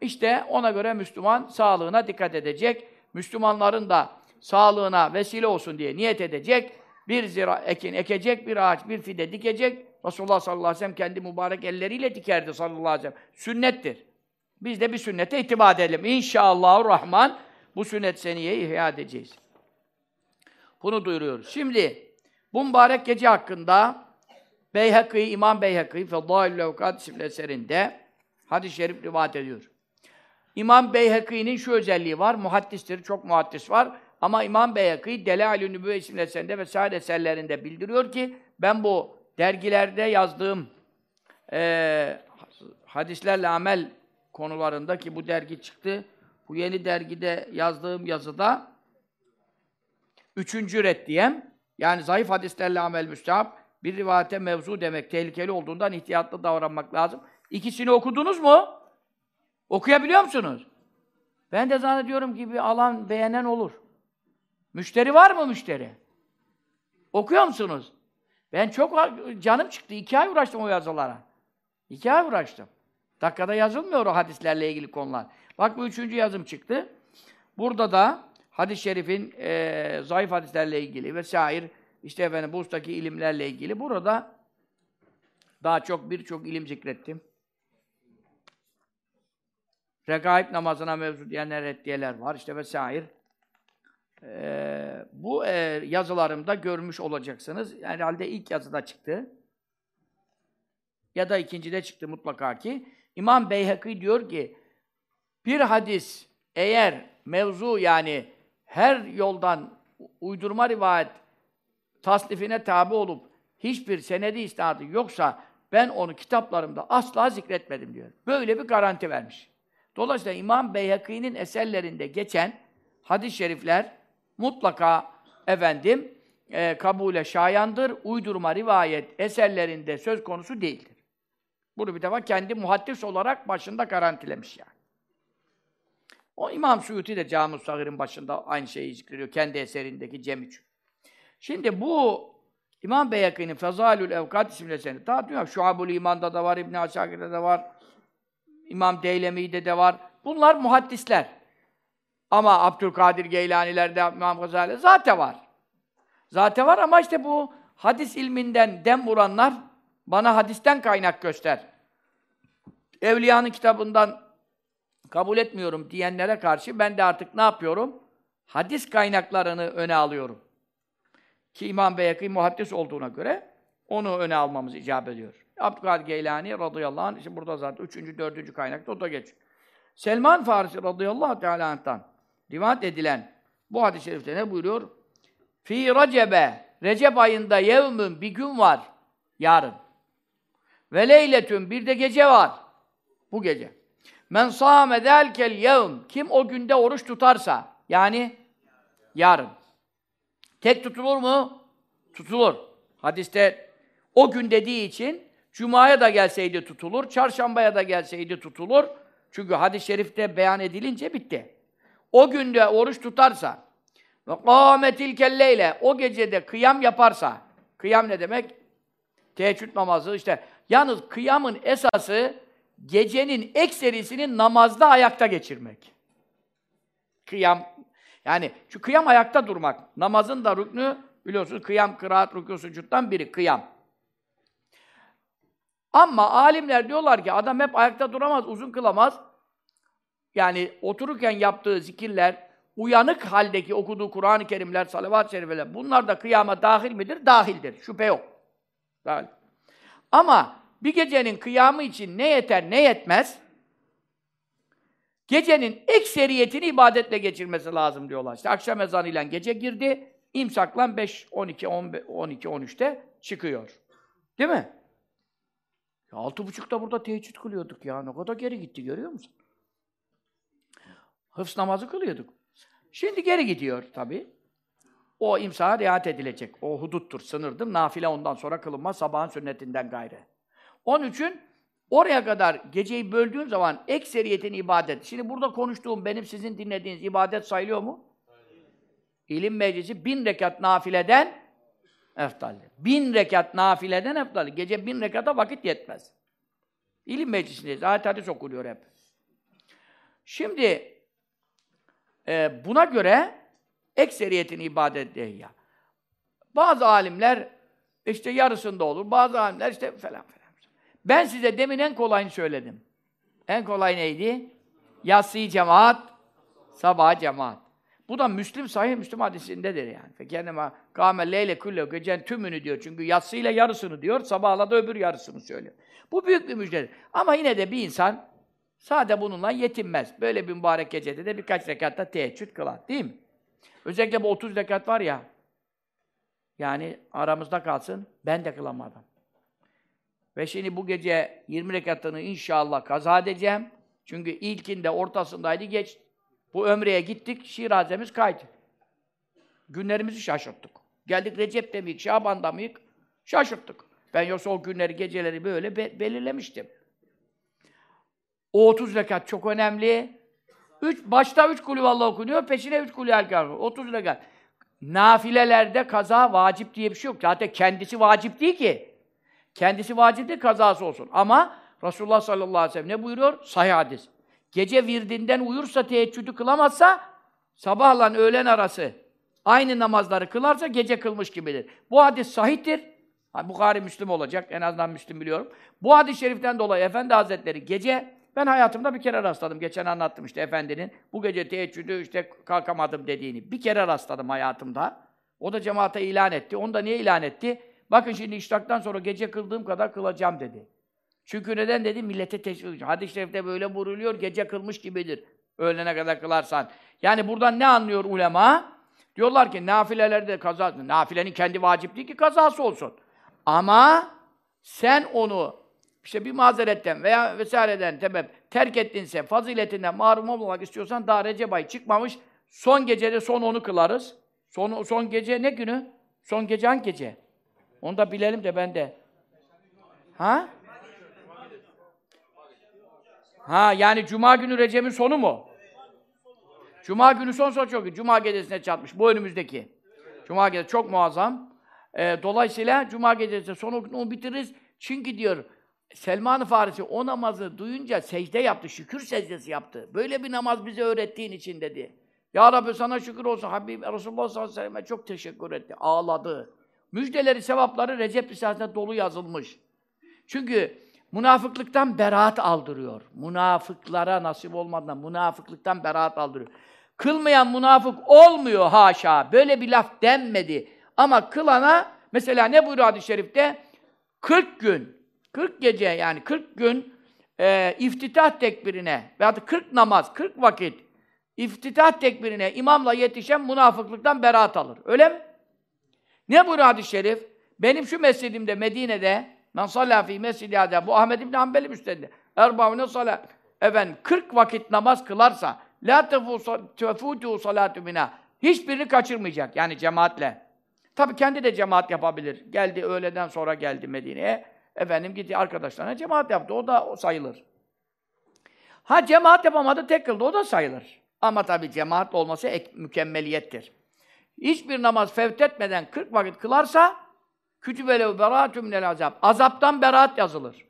İşte ona göre Müslüman sağlığına dikkat edecek. Müslümanların da sağlığına vesile olsun diye niyet edecek. Bir zira ekin ekecek, bir ağaç, bir fide dikecek. Resulullah sallallahu aleyhi ve sellem kendi mübarek elleriyle dikerdi sallallahu aleyhi ve sellem. Sünnettir. Biz de bir sünnete itibar edelim. İnşallahü Rahman bu sünnet seneye ihya edeceğiz. Bunu duyuruyoruz. Şimdi bu mübarek gece hakkında Beyhakî, İmam Beyhakî Fedâilü Levkât isimli eserinde hadis-i şerif rivayet ediyor. İmam Beyhakî'nin şu özelliği var, muhaddistir, çok muhaddis var. Ama İmam Beyhakî, Delâil-i Nübüvve isimli eserinde ve sair eserlerinde bildiriyor ki, ben bu dergilerde yazdığım eee hadislerle amel konularında ki bu dergi çıktı, bu yeni dergide yazdığım yazıda üçüncü reddiyem, yani zayıf hadislerle amel müstehap, bir rivayete mevzu demek tehlikeli olduğundan ihtiyatlı davranmak lazım. İkisini okudunuz mu? Okuyabiliyor musunuz? Ben de zannediyorum ki bir alan beğenen olur. Müşteri var mı müşteri? Okuyor musunuz? Ben çok canım çıktı. İki ay uğraştım o yazılara. İki ay uğraştım. Dakikada yazılmıyor o hadislerle ilgili konular. Bak bu üçüncü yazım çıktı. Burada da hadis-i şerifin e, zayıf hadislerle ilgili vesaire işte efendim bu ustaki ilimlerle ilgili burada daha çok birçok ilim zikrettim. Regaib namazına mevzu diyenler reddiyeler var işte vesaire. Ee, bu e, yazılarımda görmüş olacaksınız. Yani herhalde ilk yazıda çıktı. Ya da ikincide çıktı mutlaka ki. İmam Beyhaki diyor ki bir hadis eğer mevzu yani her yoldan uydurma rivayet tasnifine tabi olup hiçbir senedi isnadı yoksa ben onu kitaplarımda asla zikretmedim diyor. Böyle bir garanti vermiş. Dolayısıyla İmam Beyhaki'nin eserlerinde geçen hadis-i şerifler mutlaka efendim e, kabule şayandır. Uydurma rivayet eserlerinde söz konusu değildir. Bunu bir defa kendi muhaddis olarak başında garantilemiş yani. O İmam Suyuti de Cami-ı Sagir'in başında aynı şeyi zikrediyor. Kendi eserindeki Cem 3. Şimdi bu İmam Beyhaki'nin Fezalül Evkat isimli eserini dağıtıyor. Şuab-ül İman'da da var, İbn-i Asakir'de de var, İmam Deylemi'de de var. Bunlar muhaddisler. Ama Abdülkadir Geylani'lerde, İmam Gazali zaten var. Zaten var ama işte bu hadis ilminden dem vuranlar bana hadisten kaynak göster. Evliyanın kitabından kabul etmiyorum diyenlere karşı ben de artık ne yapıyorum? Hadis kaynaklarını öne alıyorum. Ki İmam Beyaki muhaddis olduğuna göre onu öne almamız icap ediyor. Abdülkadir Geylani radıyallahu anh, işte burada zaten üçüncü, dördüncü kaynakta o da geçiyor. Selman Farisi radıyallahu teala anh'tan rivayet edilen bu hadis-i şerifte ne buyuruyor? Fi Recebe, Recep ayında yevmün bir gün var, yarın. Ve leyletün, bir de gece var, bu gece. Men sâme delkel yevm, kim o günde oruç tutarsa, yani yarın. Tek tutulur mu? Tutulur. Hadiste o gün dediği için Cuma'ya da gelseydi tutulur, çarşambaya da gelseydi tutulur. Çünkü hadis-i şerifte beyan edilince bitti. O günde oruç tutarsa ve kâmetil kelleyle o gecede kıyam yaparsa kıyam ne demek? Teheccüd namazı işte. Yalnız kıyamın esası gecenin ekserisini namazda ayakta geçirmek. Kıyam yani şu kıyam ayakta durmak. Namazın da rüknü biliyorsunuz kıyam, kıraat, rükû, sucuttan biri kıyam. Ama alimler diyorlar ki adam hep ayakta duramaz, uzun kılamaz. Yani otururken yaptığı zikirler, uyanık haldeki okuduğu Kur'an-ı Kerimler, salavat-ı şerifeler, bunlar da kıyama dahil midir? Dahildir. Şüphe yok. Dahil. Ama bir gecenin kıyamı için ne yeter, ne yetmez? Gecenin ekseriyetini ibadetle geçirmesi lazım diyorlar. İşte akşam ezanıyla gece girdi, imsakla 5, 12, 12, 13'te çıkıyor. Değil mi? Altı buçukta burada teheccüd kılıyorduk ya. Ne kadar geri gitti görüyor musun? Hıfz namazı kılıyorduk. Şimdi geri gidiyor tabii. O imsaha riayet edilecek. O huduttur, sınırdır. Nafile ondan sonra kılınmaz sabahın sünnetinden gayrı. Onun için oraya kadar geceyi böldüğün zaman ekseriyetin ibadet. Şimdi burada konuştuğum benim sizin dinlediğiniz ibadet sayılıyor mu? İlim meclisi bin rekat nafileden eftaldir. Bin rekat nafileden eftaldir. Gece bin rekata vakit yetmez. İlim meclisindeyiz. Ayet hadis okunuyor hep. Şimdi e, buna göre ekseriyetin ibadet ya. Bazı alimler işte yarısında olur, bazı alimler işte falan falan. Ben size demin en kolayını söyledim. En kolay neydi? Yatsı cemaat, sabah cemaat. Bu da Müslim sahih Müslim hadisindedir yani. Fekennema kâme leyle kulle gecenin tümünü diyor. Çünkü yatsıyla yarısını diyor, sabahla da öbür yarısını söylüyor. Bu büyük bir müjdedir. Ama yine de bir insan sade bununla yetinmez. Böyle bir mübarek gecede de birkaç rekatta teheccüd kılar. Değil mi? Özellikle bu 30 rekat var ya, yani aramızda kalsın, ben de kılamadım. Ve şimdi bu gece 20 rekatını inşallah kaza edeceğim. Çünkü ilkinde, ortasındaydı, geç. Bu ömreye gittik, şirazemiz kaydı. Günlerimizi şaşırttık. Geldik Recep'te miyik, Şaban'da mıyık? Şaşırttık. Ben yoksa o günleri, geceleri böyle be belirlemiştim. O 30 rekat çok önemli. Üç, başta üç kulü vallahi okunuyor, peşine üç kulü el 30 rekat. Nafilelerde kaza vacip diye bir şey yok. Zaten kendisi vacip değil ki. Kendisi vacip değil, kazası olsun. Ama Resulullah sallallahu aleyhi ve sellem ne buyuruyor? Sahih hadis. Gece virdinden uyursa, teheccüdü kılamazsa, sabahla öğlen arası aynı namazları kılarsa gece kılmış gibidir. Bu hadis sahihtir. Bukhari Müslüm olacak, en azından Müslüm biliyorum. Bu hadis-i şeriften dolayı Efendi Hazretleri gece, ben hayatımda bir kere rastladım, geçen anlattım işte Efendinin, bu gece teheccüdü işte kalkamadım dediğini. Bir kere rastladım hayatımda. O da cemaate ilan etti. Onu da niye ilan etti? Bakın şimdi iştaktan sonra gece kıldığım kadar kılacağım dedi. Çünkü neden dedi? Millete teşvik. Hadis-i şerifte böyle buyruluyor, gece kılmış gibidir. Öğlene kadar kılarsan. Yani buradan ne anlıyor ulema? Diyorlar ki nafilelerde kaza, nafilenin kendi vacip ki kazası olsun. Ama sen onu işte bir mazeretten veya vesaireden sebep terk ettinse, faziletinden mahrum olmak istiyorsan daha Recep ayı çıkmamış. Son gecede son onu kılarız. Son, son gece ne günü? Son gece hangi gece? Onu da bilelim de ben de. Ha? Ha yani Cuma günü Recep'in sonu mu? Cuma günü son son çok. Cuma gecesine çatmış. Bu önümüzdeki. Cuma gecesi çok muazzam. Ee, dolayısıyla Cuma gecesi sonu onu bitiririz. Çünkü diyor Selman-ı Farisi o namazı duyunca secde yaptı. Şükür secdesi yaptı. Böyle bir namaz bize öğrettiğin için dedi. Ya Rabbi sana şükür olsun. Habib Resulullah sallallahu aleyhi ve sellem'e çok teşekkür etti. Ağladı. Müjdeleri, sevapları Recep Risalesi'nde dolu yazılmış. Çünkü münafıklıktan beraat aldırıyor. Münafıklara nasip olmadan münafıklıktan beraat aldırıyor. Kılmayan münafık olmuyor haşa. Böyle bir laf denmedi. Ama kılana mesela ne buyuruyor hadis-i şerifte? 40 gün, 40 gece yani 40 gün e, iftitah tekbirine veya 40 namaz, 40 vakit iftitah tekbirine imamla yetişen münafıklıktan beraat alır. Öyle mi? Ne buyuruyor hadis-i şerif? Benim şu mescidimde Medine'de men sallâ fî mescidi hâdâ bu Ahmed İbni Hanbel'i müsteddi. Erbâvine salâ efendim 40 vakit namaz kılarsa lâ tefûtû salâtü minâ hiçbirini kaçırmayacak yani cemaatle. Tabi kendi de cemaat yapabilir. Geldi öğleden sonra geldi Medine'ye. Efendim gitti arkadaşlarına cemaat yaptı. O da sayılır. Ha cemaat yapamadı tek kıldı. O da sayılır. Ama tabi cemaat olması ek, mükemmeliyettir. Hiçbir namaz fevt etmeden 40 vakit kılarsa kütübelev berâtü minel azab. Azaptan beraat yazılır.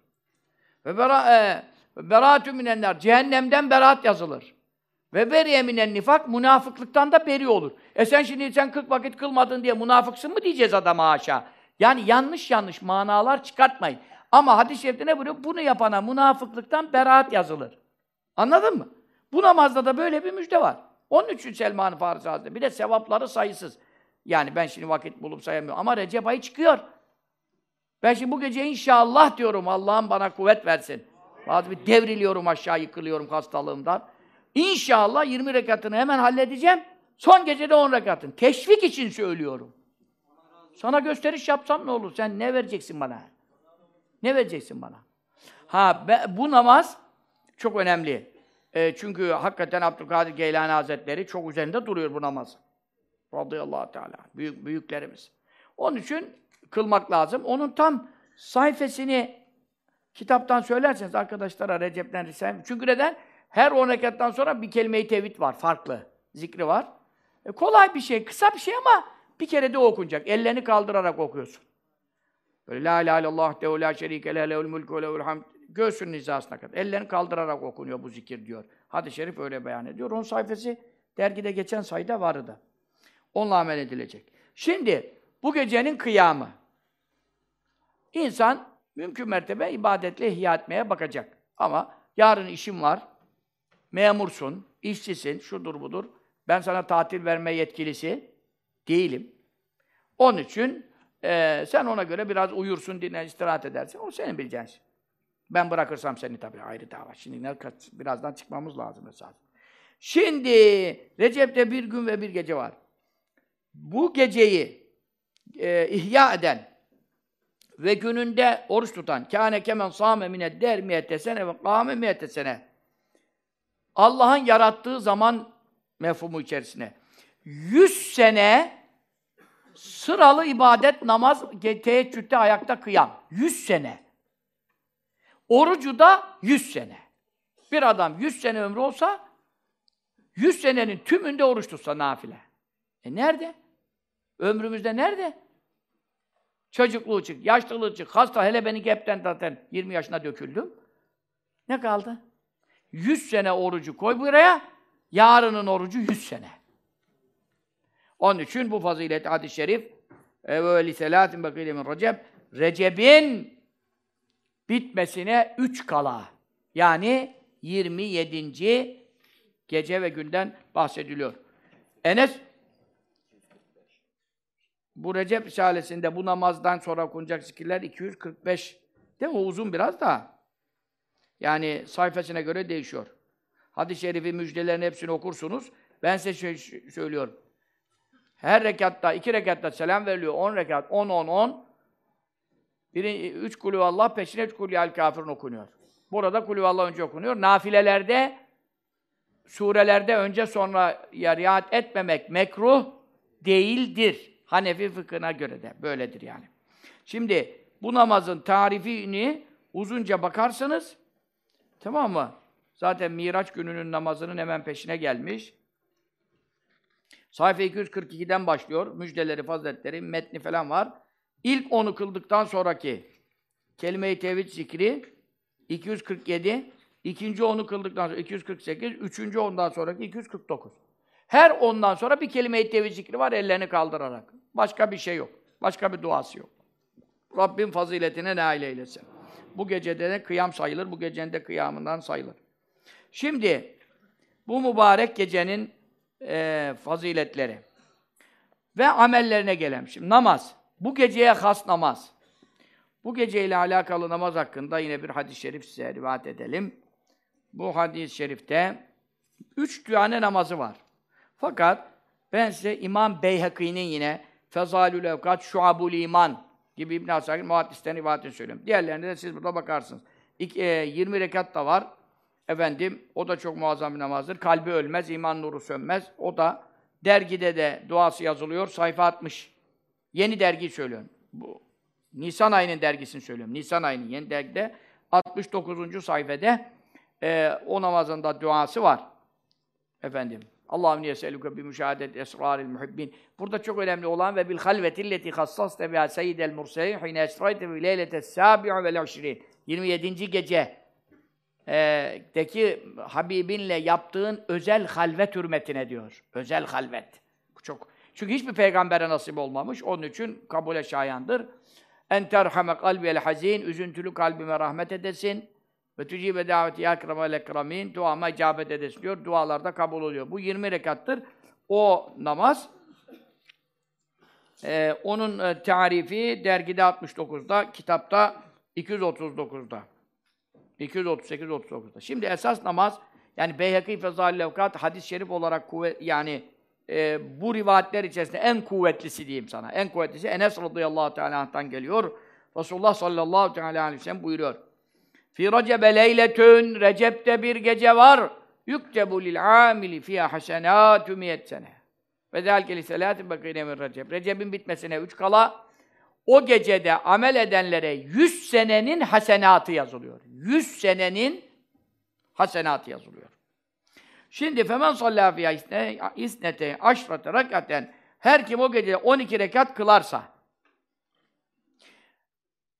Ve bera, e, berâtü minenler. Cehennemden beraat yazılır. Ve beriye minen nifak. Münafıklıktan da beri olur. E sen şimdi sen 40 vakit kılmadın diye münafıksın mı diyeceğiz adama haşa. Yani yanlış yanlış manalar çıkartmayın. Ama hadis-i şerifte ne buyuruyor? Bunu yapana münafıklıktan beraat yazılır. Anladın mı? Bu namazda da böyle bir müjde var. Onun için Selman-ı Farisi Hazretleri. Bir de sevapları sayısız. Yani ben şimdi vakit bulup sayamıyorum. Ama Recep ayı çıkıyor. Ben şimdi bu gece inşallah diyorum Allah'ım bana kuvvet versin. Bazı bir devriliyorum aşağı yıkılıyorum hastalığımdan. İnşallah 20 rekatını hemen halledeceğim. Son gecede 10 rekatın. Teşvik için söylüyorum. Sana gösteriş yapsam ne olur? Sen ne vereceksin bana? Ne vereceksin bana? Ha be- bu namaz çok önemli. E, çünkü hakikaten Abdülkadir Geylani Hazretleri çok üzerinde duruyor bu namaz. Radıyallahu Teala. Büyük, büyüklerimiz. Onun için kılmak lazım. Onun tam sayfasını kitaptan söylerseniz arkadaşlara Recep'ten Risale. Çünkü neden? Her 10 rekattan sonra bir kelime-i tevhid var. Farklı. Zikri var. E, kolay bir şey, kısa bir şey ama bir kere de okunacak. Ellerini kaldırarak okuyorsun. Böyle la ilahe illallah de la şerike le lehul mulku ve lehul hamd. Göğsünün hizasına kadar. Ellerini kaldırarak okunuyor bu zikir diyor. Hadis-i şerif öyle beyan ediyor. Onun sayfası dergide geçen sayıda vardı. Onunla amel edilecek. Şimdi bu gecenin kıyamı. İnsan mümkün mertebe ibadetle ihya etmeye bakacak. Ama yarın işim var, memursun, işçisin, şudur budur. Ben sana tatil verme yetkilisi değilim. Onun için eee, sen ona göre biraz uyursun, dinler, istirahat edersin. O senin bileceğin şey. Ben bırakırsam seni tabii ayrı dava. Şimdi ne, birazdan çıkmamız lazım esas. Şimdi Recep'te bir gün ve bir gece var. Bu geceyi e, ihya eden ve gününde oruç tutan kâne kemen sâme mine der miyete sene ve kâme miyete sene Allah'ın yarattığı zaman mefhumu içerisine 100 sene sıralı ibadet, namaz, teheccüde ayakta kıyam. 100 sene. Orucu da 100 sene. Bir adam 100 sene ömrü olsa 100 senenin tümünde oruç tutsa nafile. E nerede? Ömrümüzde nerede? Çocukluğu çık, yaşlılığı çık, hasta, hele beni hepten zaten 20 yaşına döküldüm. Ne kaldı? 100 sene orucu koy buraya, yarının orucu 100 sene. Onun için bu fazilet hadis-i şerif ve li selatin bakile min Recep Recep'in bitmesine 3 kala. Yani 27. gece ve günden bahsediliyor. Enes bu Recep Risalesi'nde bu namazdan sonra okunacak zikirler 245. Değil mi? O uzun biraz da. Yani sayfasına göre değişiyor. Hadis-i şerifi müjdelerin hepsini okursunuz. Ben size şey söylüyorum. Her rekatta, iki rekatta selam veriliyor. 10 rekat, 10, 10, 10. Biri, üç kulü Allah, peşine üç kulü al kafirun okunuyor. Burada kulü Allah önce okunuyor. Nafilelerde, surelerde önce sonra riayet etmemek mekruh değildir. Hanefi fıkhına göre de böyledir yani. Şimdi bu namazın tarifini uzunca bakarsanız tamam mı? Zaten Miraç gününün namazının hemen peşine gelmiş. Sayfa 242'den başlıyor. Müjdeleri, faziletleri, metni falan var. İlk onu kıldıktan sonraki kelime-i tevhid zikri 247, ikinci onu kıldıktan sonra 248, üçüncü ondan sonraki 249. Her ondan sonra bir kelime-i tevhid zikri var ellerini kaldırarak. Başka bir şey yok. Başka bir duası yok. Rabbim faziletine nail eylesin. Bu gecede de kıyam sayılır, bu gecenin de kıyamından sayılır. Şimdi bu mübarek gecenin e, faziletleri ve amellerine gelelim. Şimdi namaz. Bu geceye has namaz. Bu geceyle alakalı namaz hakkında yine bir hadis-i şerif size rivayet edelim. Bu hadis-i şerifte üç tane namazı var. Fakat ben size İmam Beyhaki'nin yine Fezalül Evkat, Şuabul İman gibi İbn Asakir muhaddisten rivayetini söylüyorum. Diğerlerine de siz burada bakarsınız. İki, e, 20 rekat da var. Efendim, o da çok muazzam bir namazdır. Kalbi ölmez, iman nuru sönmez. O da dergide de duası yazılıyor. Sayfa 60. Yeni dergiyi söylüyorum. Bu Nisan ayının dergisini söylüyorum. Nisan ayının yeni dergide 69. sayfede e, o namazında duası var. Efendim. Allahümme yeseluke bi müşahedet esraril muhibbin. Burada çok önemli olan ve bil halvetilleti hassaste biha seyyidel murselin hine esrayte bi leyletes sabi'u vel aşrin. 27. gece e, deki Habibinle yaptığın özel halvet hürmetine diyor. Özel halvet. Bu çok. Çünkü hiçbir peygambere nasip olmamış. Onun için kabule şayandır. En terhame kalbiyel hazin. Üzüntülü kalbime rahmet edesin. Ve tücibe daveti ya ekramel ekramin. Duama icabet edesin diyor. Dualarda kabul oluyor. Bu 20 rekattır. O namaz. Ee, onun e, tarifi dergide 69'da, kitapta 239'da. 238-39'da. Şimdi esas namaz, yani Beyhaki Fezal Levkat, hadis-i şerif olarak kuvvet, yani e, bu rivayetler içerisinde en kuvvetlisi diyeyim sana. En kuvvetlisi Enes radıyallahu teala anh'tan geliyor. Resulullah sallallahu teala aleyhi ve sellem buyuruyor. Fi Recebe leyletün, Recep'te bir gece var. Yuktebu lil amili fiyâ hasenâtü miyet sene. Ve zâlke li selâtin bakîne min Recep. Recep'in bitmesine üç kala, o gecede amel edenlere yüz senenin hasenatı yazılıyor. Yüz senenin hasenatı yazılıyor. Şimdi femen sallâ fiyâ isnete aşrate rekaten her kim o gece 12 rekat kılarsa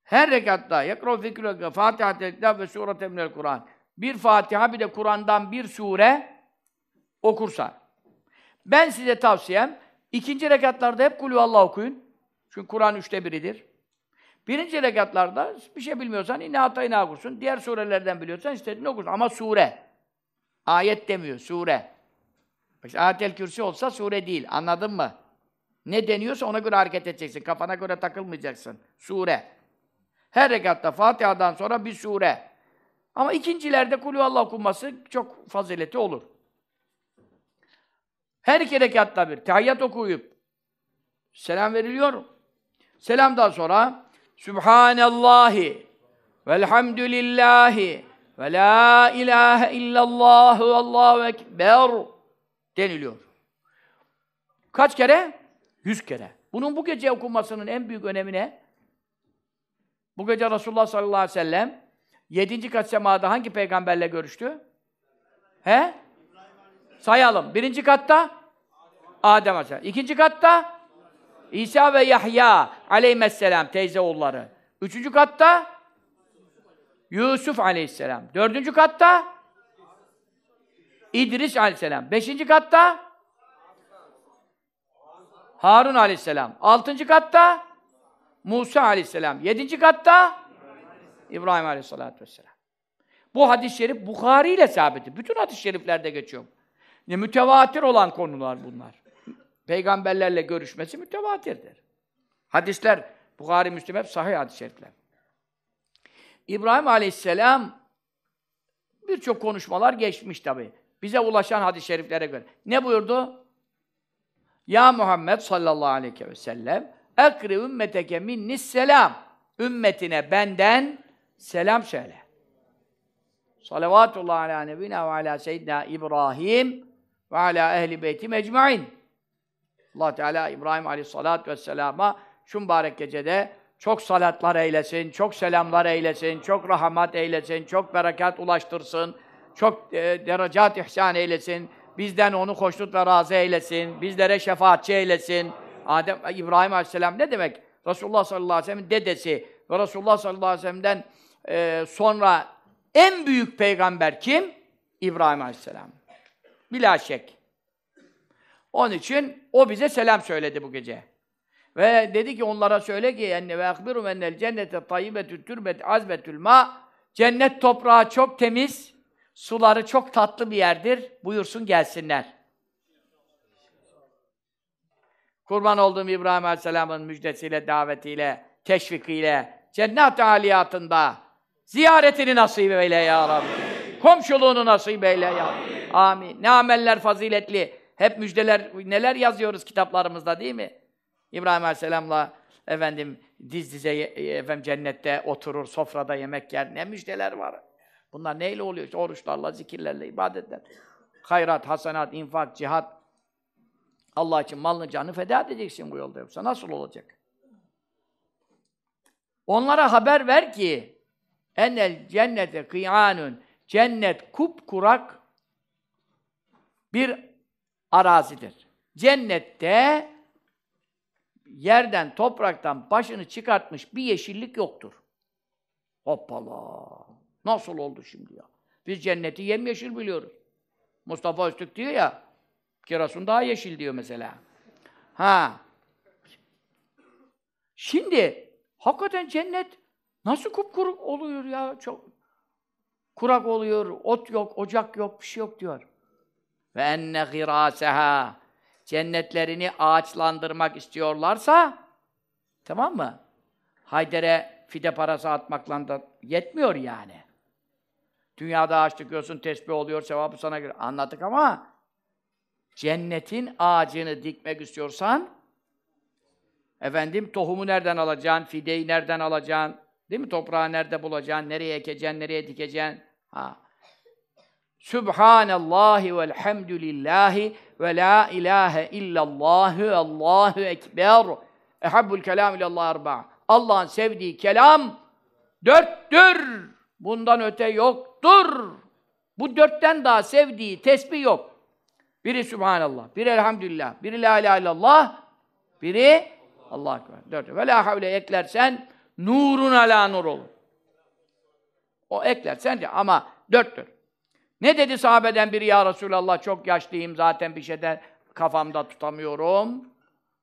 her rekatta yakro fikru Fatiha tekdâ ve surete minel Kur'an bir Fatiha bir de Kur'an'dan bir sure okursa ben size tavsiyem ikinci rekatlarda hep kulü Allah okuyun. Çünkü Kur'an üçte biridir. Birinci rekatlarda bir şey bilmiyorsan inna hatayına okursun. Diğer surelerden biliyorsan istediğini okursun. Ama sure. Ayet demiyor, sure. İşte Ayetel Kürsi olsa sure değil. Anladın mı? Ne deniyorsa ona göre hareket edeceksin. Kafana göre takılmayacaksın. Sure. Her rekatta Fatiha'dan sonra bir sure. Ama ikincilerde kulü Allah okunması çok fazileti olur. Her iki rekatta bir tahiyyat okuyup selam veriliyor. Selamdan sonra Sübhanallahi velhamdülillahi ve la ilahe illallah ve allahu ekber deniliyor. Kaç kere? Yüz kere. Bunun bu gece okunmasının en büyük önemi ne? Bu gece Resulullah sallallahu aleyhi ve sellem yedinci kat semada hangi peygamberle görüştü? He? Sayalım. Birinci katta Adem Aleyhisselam. İkinci katta İsa ve Yahya aleyhisselam teyze oğulları. Üçüncü katta Yusuf aleyhisselam. Dördüncü katta İdris aleyhisselam. Beşinci katta Harun aleyhisselam. Altıncı katta Musa aleyhisselam. Yedinci katta İbrahim aleyhisselatü vesselam. Bu hadis-i şerif Bukhari ile sabiti. Bütün hadis-i şeriflerde geçiyor. Ne mütevatir olan konular bunlar. Peygamberlerle görüşmesi mütevatirdir. Hadisler, Bukhari, Müslim hep sahih hadis-i şerifler. İbrahim Aleyhisselam birçok konuşmalar geçmiş tabi. Bize ulaşan hadis-i şeriflere göre. Ne buyurdu? Ya Muhammed sallallahu aleyhi ve sellem ekri ümmeteke minnis selam. Ümmetine benden selam söyle. Salavatullah ala nebina ve ala seyyidina İbrahim ve ala ehli beyti mecmain. Allah Teala İbrahim Aleyhisselatü Vesselam'a şu mübarek gecede çok salatlar eylesin, çok selamlar eylesin, çok rahmet eylesin, çok berekat ulaştırsın, çok e, derecat ihsan eylesin, bizden onu hoşnut ve razı eylesin, bizlere şefaatçi eylesin. Adem, İbrahim Aleyhisselam ne demek? Resulullah sallallahu aleyhi ve sellem'in dedesi ve Resulullah sallallahu aleyhi ve sellem'den e, sonra en büyük peygamber kim? İbrahim Aleyhisselam. Bila şek. Onun için o bize selam söyledi bu gece. Ve dedi ki onlara söyle ki enne ve akbirum ennel cennete tayyibetül türbet azbetül ma cennet toprağı çok temiz, suları çok tatlı bir yerdir. Buyursun gelsinler. Kurban olduğum İbrahim Aleyhisselam'ın müjdesiyle, davetiyle, teşvikiyle, cennet aliyatında ziyaretini nasip eyle ya Rabbi. Komşuluğunu nasip eyle ya Rabbi. Amin. Ne ameller faziletli. Hep müjdeler, neler yazıyoruz kitaplarımızda değil mi? İbrahim Aleyhisselam'la efendim diz dize efendim cennette oturur, sofrada yemek yer. Ne müjdeler var. Bunlar neyle oluyor? İşte oruçlarla, zikirlerle, ibadetler. Hayrat, hasenat, infak, cihat. Allah için malını, canı feda edeceksin bu yolda yoksa nasıl olacak? Onlara haber ver ki enel cennete kıyanun cennet kupkurak bir arazidir. Cennette yerden, topraktan başını çıkartmış bir yeşillik yoktur. Hoppala! Nasıl oldu şimdi ya? Biz cenneti yemyeşil biliyoruz. Mustafa Öztürk diyor ya, Kirasun daha yeşil diyor mesela. Ha. Şimdi hakikaten cennet nasıl kupkuru oluyor ya? Çok kurak oluyor, ot yok, ocak yok, bir şey yok diyor. Ve enne girâseha cennetlerini ağaçlandırmak istiyorlarsa tamam mı? Hayder'e fide parası atmakla da yetmiyor yani. Dünyada ağaç dikiyorsun, tesbih oluyor, sevabı sana göre. Anladık ama cennetin ağacını dikmek istiyorsan efendim tohumu nereden alacaksın, fideyi nereden alacaksın, Değil mi? Toprağı nerede bulacaksın, nereye ekeceksin, nereye dikeceksin? Ha. Subhanallahi velhamdülillahi ve la ilahe illallahu Allahu ekber. Ehabbul kelam ilallah arba. Allah'ın sevdiği kelam dörttür. Bundan öte yoktur. Bu dörtten daha sevdiği tesbih yok. Biri Subhanallah, biri Elhamdülillah, biri La ilahe illallah, biri Allah Ekber. Dört. Ve la havle eklersen nurun ala nur olur. O eklersen de ama dörttür. Ne dedi sahabeden biri ya Resulallah çok yaşlıyım zaten bir şeyden kafamda tutamıyorum.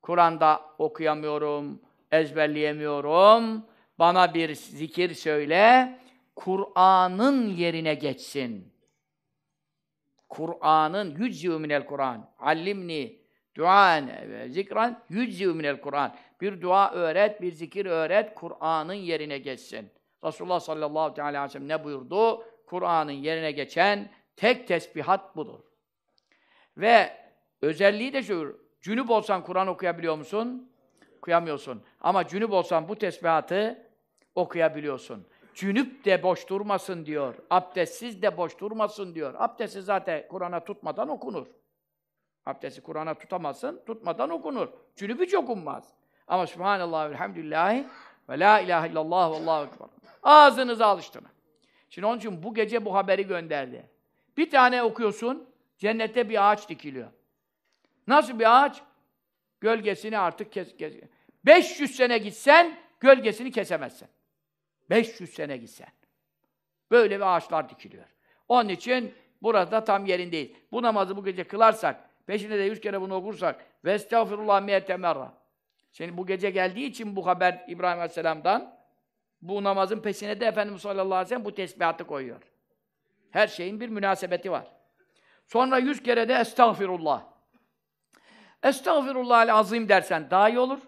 Kur'an'da okuyamıyorum, ezberleyemiyorum. Bana bir zikir söyle, Kur'an'ın yerine geçsin. Kur'an'ın yüzyü minel Kur'an. Allimni duan zikran yüzyü minel Kur'an. Bir dua öğret, bir zikir öğret, Kur'an'ın yerine geçsin. Resulullah sallallahu aleyhi ve sellem ne buyurdu? Kur'an'ın yerine geçen tek tesbihat budur. Ve özelliği de şu, cünüp olsan Kur'an okuyabiliyor musun? Okuyamıyorsun. Ama cünüp olsan bu tesbihatı okuyabiliyorsun. Cünüp de boş durmasın diyor. Abdestsiz de boş durmasın diyor. Abdestsiz zaten Kur'an'a tutmadan okunur. Abdesti Kur'an'a tutamazsın, tutmadan okunur. Cünüp hiç okunmaz. Ama Subhanallah elhamdülillahi ve la ilahe illallah allahu ekber. Ağzınıza alıştırın. Şimdi onun için bu gece bu haberi gönderdi. Bir tane okuyorsun, cennette bir ağaç dikiliyor. Nasıl bir ağaç? Gölgesini artık kes, kes. 500 sene gitsen gölgesini kesemezsin. 500 sene gitsen. Böyle bir ağaçlar dikiliyor. Onun için burada tam yerindeyiz. Bu namazı bu gece kılarsak, peşine de yüz kere bunu okursak, ve estağfirullah merra. Şimdi bu gece geldiği için bu haber İbrahim Aleyhisselam'dan, bu namazın peşine de Efendimiz sallallahu aleyhi ve sellem bu tesbihatı koyuyor. Her şeyin bir münasebeti var. Sonra yüz kere de estağfirullah. Estağfirullah azim dersen daha iyi olur.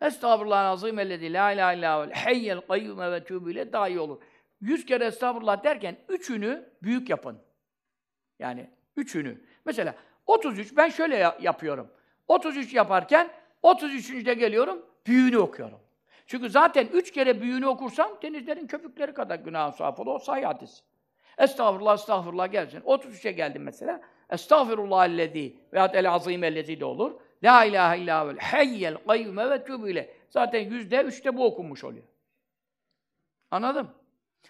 Estağfurullah azim ellezî la ilahe illâ vel hayyel kayyume ve tûbü daha iyi olur. Yüz kere estağfurullah derken üçünü büyük yapın. Yani üçünü. Mesela 33 ben şöyle yapıyorum. 33 yaparken 33. de geliyorum büyüğünü okuyorum. Çünkü zaten üç kere büyüğünü okursam denizlerin köpükleri kadar günah sahip olur. O sahih hadis. Estağfurullah, estağfurullah gelsin. 33'e geldim mesela. Estağfirullah ellezî veyahut el azîm ellezî de olur. La ilahe illa vel hayyel kayyume ve tûbü Zaten yüzde üçte bu okunmuş oluyor. Anladım.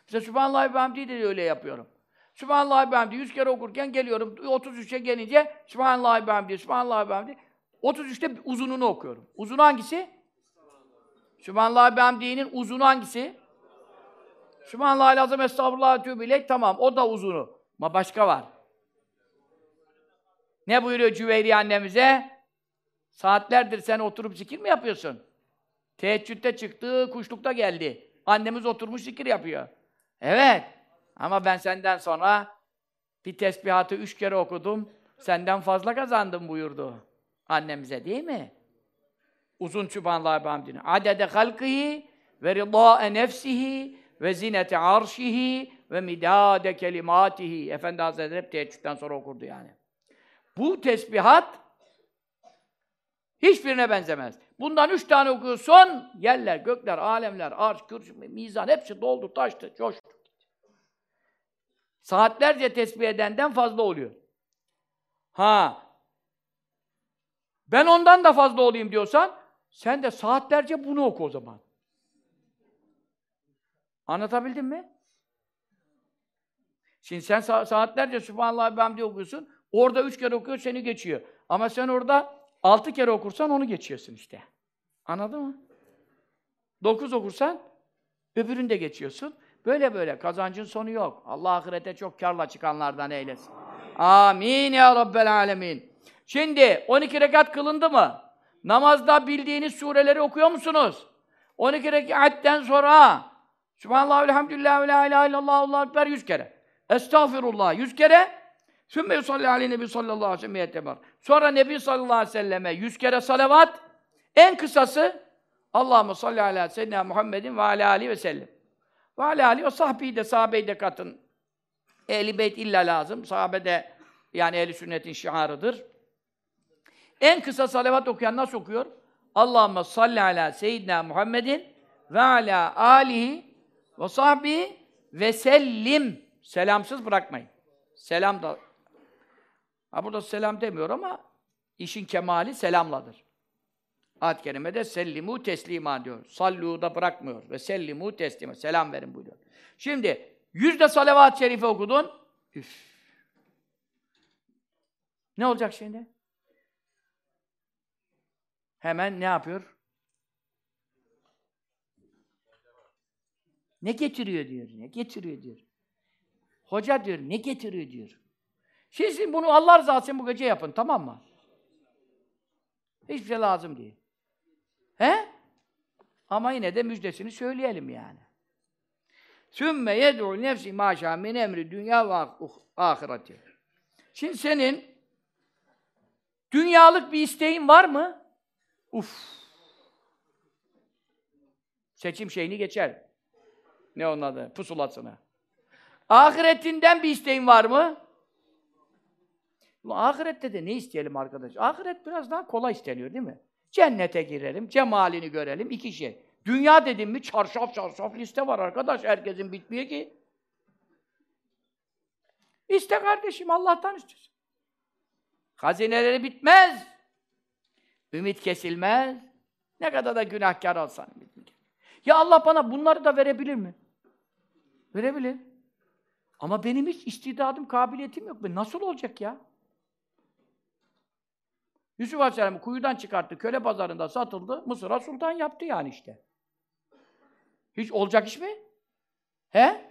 Mesela Sübhanallah ve Hamdi de öyle yapıyorum. Sübhanallah ve Hamdi yüz kere okurken geliyorum. 33'e gelince Sübhanallah ve Hamdi, Sübhanallah ve Hamdi. 33'te uzununu okuyorum. Uzun hangisi? Sübhanallah ve Hamdi'nin uzunu hangisi? Sübhanallah lazım estağfurullah tübü tamam o da uzunu. Ama başka var. Ne buyuruyor Cüveyri annemize? Saatlerdir sen oturup zikir mi yapıyorsun? Teheccüde çıktı, kuşlukta geldi. Annemiz oturmuş zikir yapıyor. Evet. Ama ben senden sonra bir tesbihatı üç kere okudum. Senden fazla kazandım buyurdu. Annemize değil mi? Uzun Sübhanallah ve hamdini. Adede halkihi ve rıdâe nefsihi ve zinete arşihi ve midade kelimatihi. Efendi Hazretleri hep teheccüden sonra okurdu yani. Bu tesbihat hiçbirine benzemez. Bundan üç tane okuyorsun, yerler, gökler, alemler, arş, kürsü, mizan hepsi doldu, taştı, coştu. Saatlerce tesbih edenden fazla oluyor. Ha, ben ondan da fazla olayım diyorsan, sen de saatlerce bunu oku o zaman. Anlatabildim mi? Şimdi sen sa saatlerce Sübhanallah ve Hamdi okuyorsun, orada üç kere okuyor, seni geçiyor. Ama sen orada altı kere okursan onu geçiyorsun işte. Anladın mı? Dokuz okursan öbürünü de geçiyorsun. Böyle böyle kazancın sonu yok. Allah ahirete çok karla çıkanlardan eylesin. Amin ya Rabbel alemin. Şimdi 12 rekat kılındı mı? Namazda bildiğiniz sureleri okuyor musunuz? 12 rekatten sonra Subhanallah, elhamdülillah, ve la ilahe illallah, Allahu ekber 100 kere. Estağfirullah 100 kere. Sümme yusalli aleyhi nebi sallallahu aleyhi ve sellem Sonra Nebi sallallahu aleyhi ve selleme 100 kere salavat. En kısası Allahumme salli ala seyyidina Muhammedin ve ala alihi ve sellem. Ve ala alihi ve sahbihi de sahabeyi de katın. Ehli beyt illa lazım. Sahabe de yani ehli sünnetin şiarıdır. En kısa salavat okuyan nasıl okuyor? Allahumme salli ala seyyidina Muhammedin ve ala alihi ve sahbi ve sellim. Selamsız bırakmayın. Selam da Ha burada selam demiyor ama işin kemali selamladır. Ayet-i kerimede sellimu teslima diyor. Sallu da bırakmıyor. Ve sellimu teslima. Selam verin buyuruyor. Şimdi yüzde salavat-ı şerife okudun. Üf. Ne olacak şimdi? Hemen ne yapıyor? Ne getiriyor diyor. Ne getiriyor diyor. Hoca diyor ne getiriyor diyor. Siz bunu Allah rızası için bu gece yapın tamam mı? Hiçbir şey lazım değil. He? Ama yine de müjdesini söyleyelim yani. Sümme yed'u nefsi maşa min emri dünya ve ahireti. Şimdi senin dünyalık bir isteğin var mı? Uf. Seçim şeyini geçer. Ne onun adı? Pusulasını. Ahiretinden bir isteğin var mı? Ahirette de ne isteyelim arkadaş? Ahiret biraz daha kolay isteniyor değil mi? Cennete girelim, cemalini görelim, iki şey. Dünya dedim mi çarşaf çarşaf liste var arkadaş, herkesin bitmiyor ki. İste kardeşim, Allah'tan istiyorsun. Hazineleri bitmez. Ümit kesilmez. Ne kadar da günahkar olsan. Ya Allah bana bunları da verebilir mi? Verebilir. Ama benim hiç istidadım, kabiliyetim yok. Nasıl olacak ya? Yusuf Aleyhisselam'ı kuyudan çıkarttı, köle pazarında satıldı, Mısır'a sultan yaptı yani işte. Hiç olacak iş mi? He?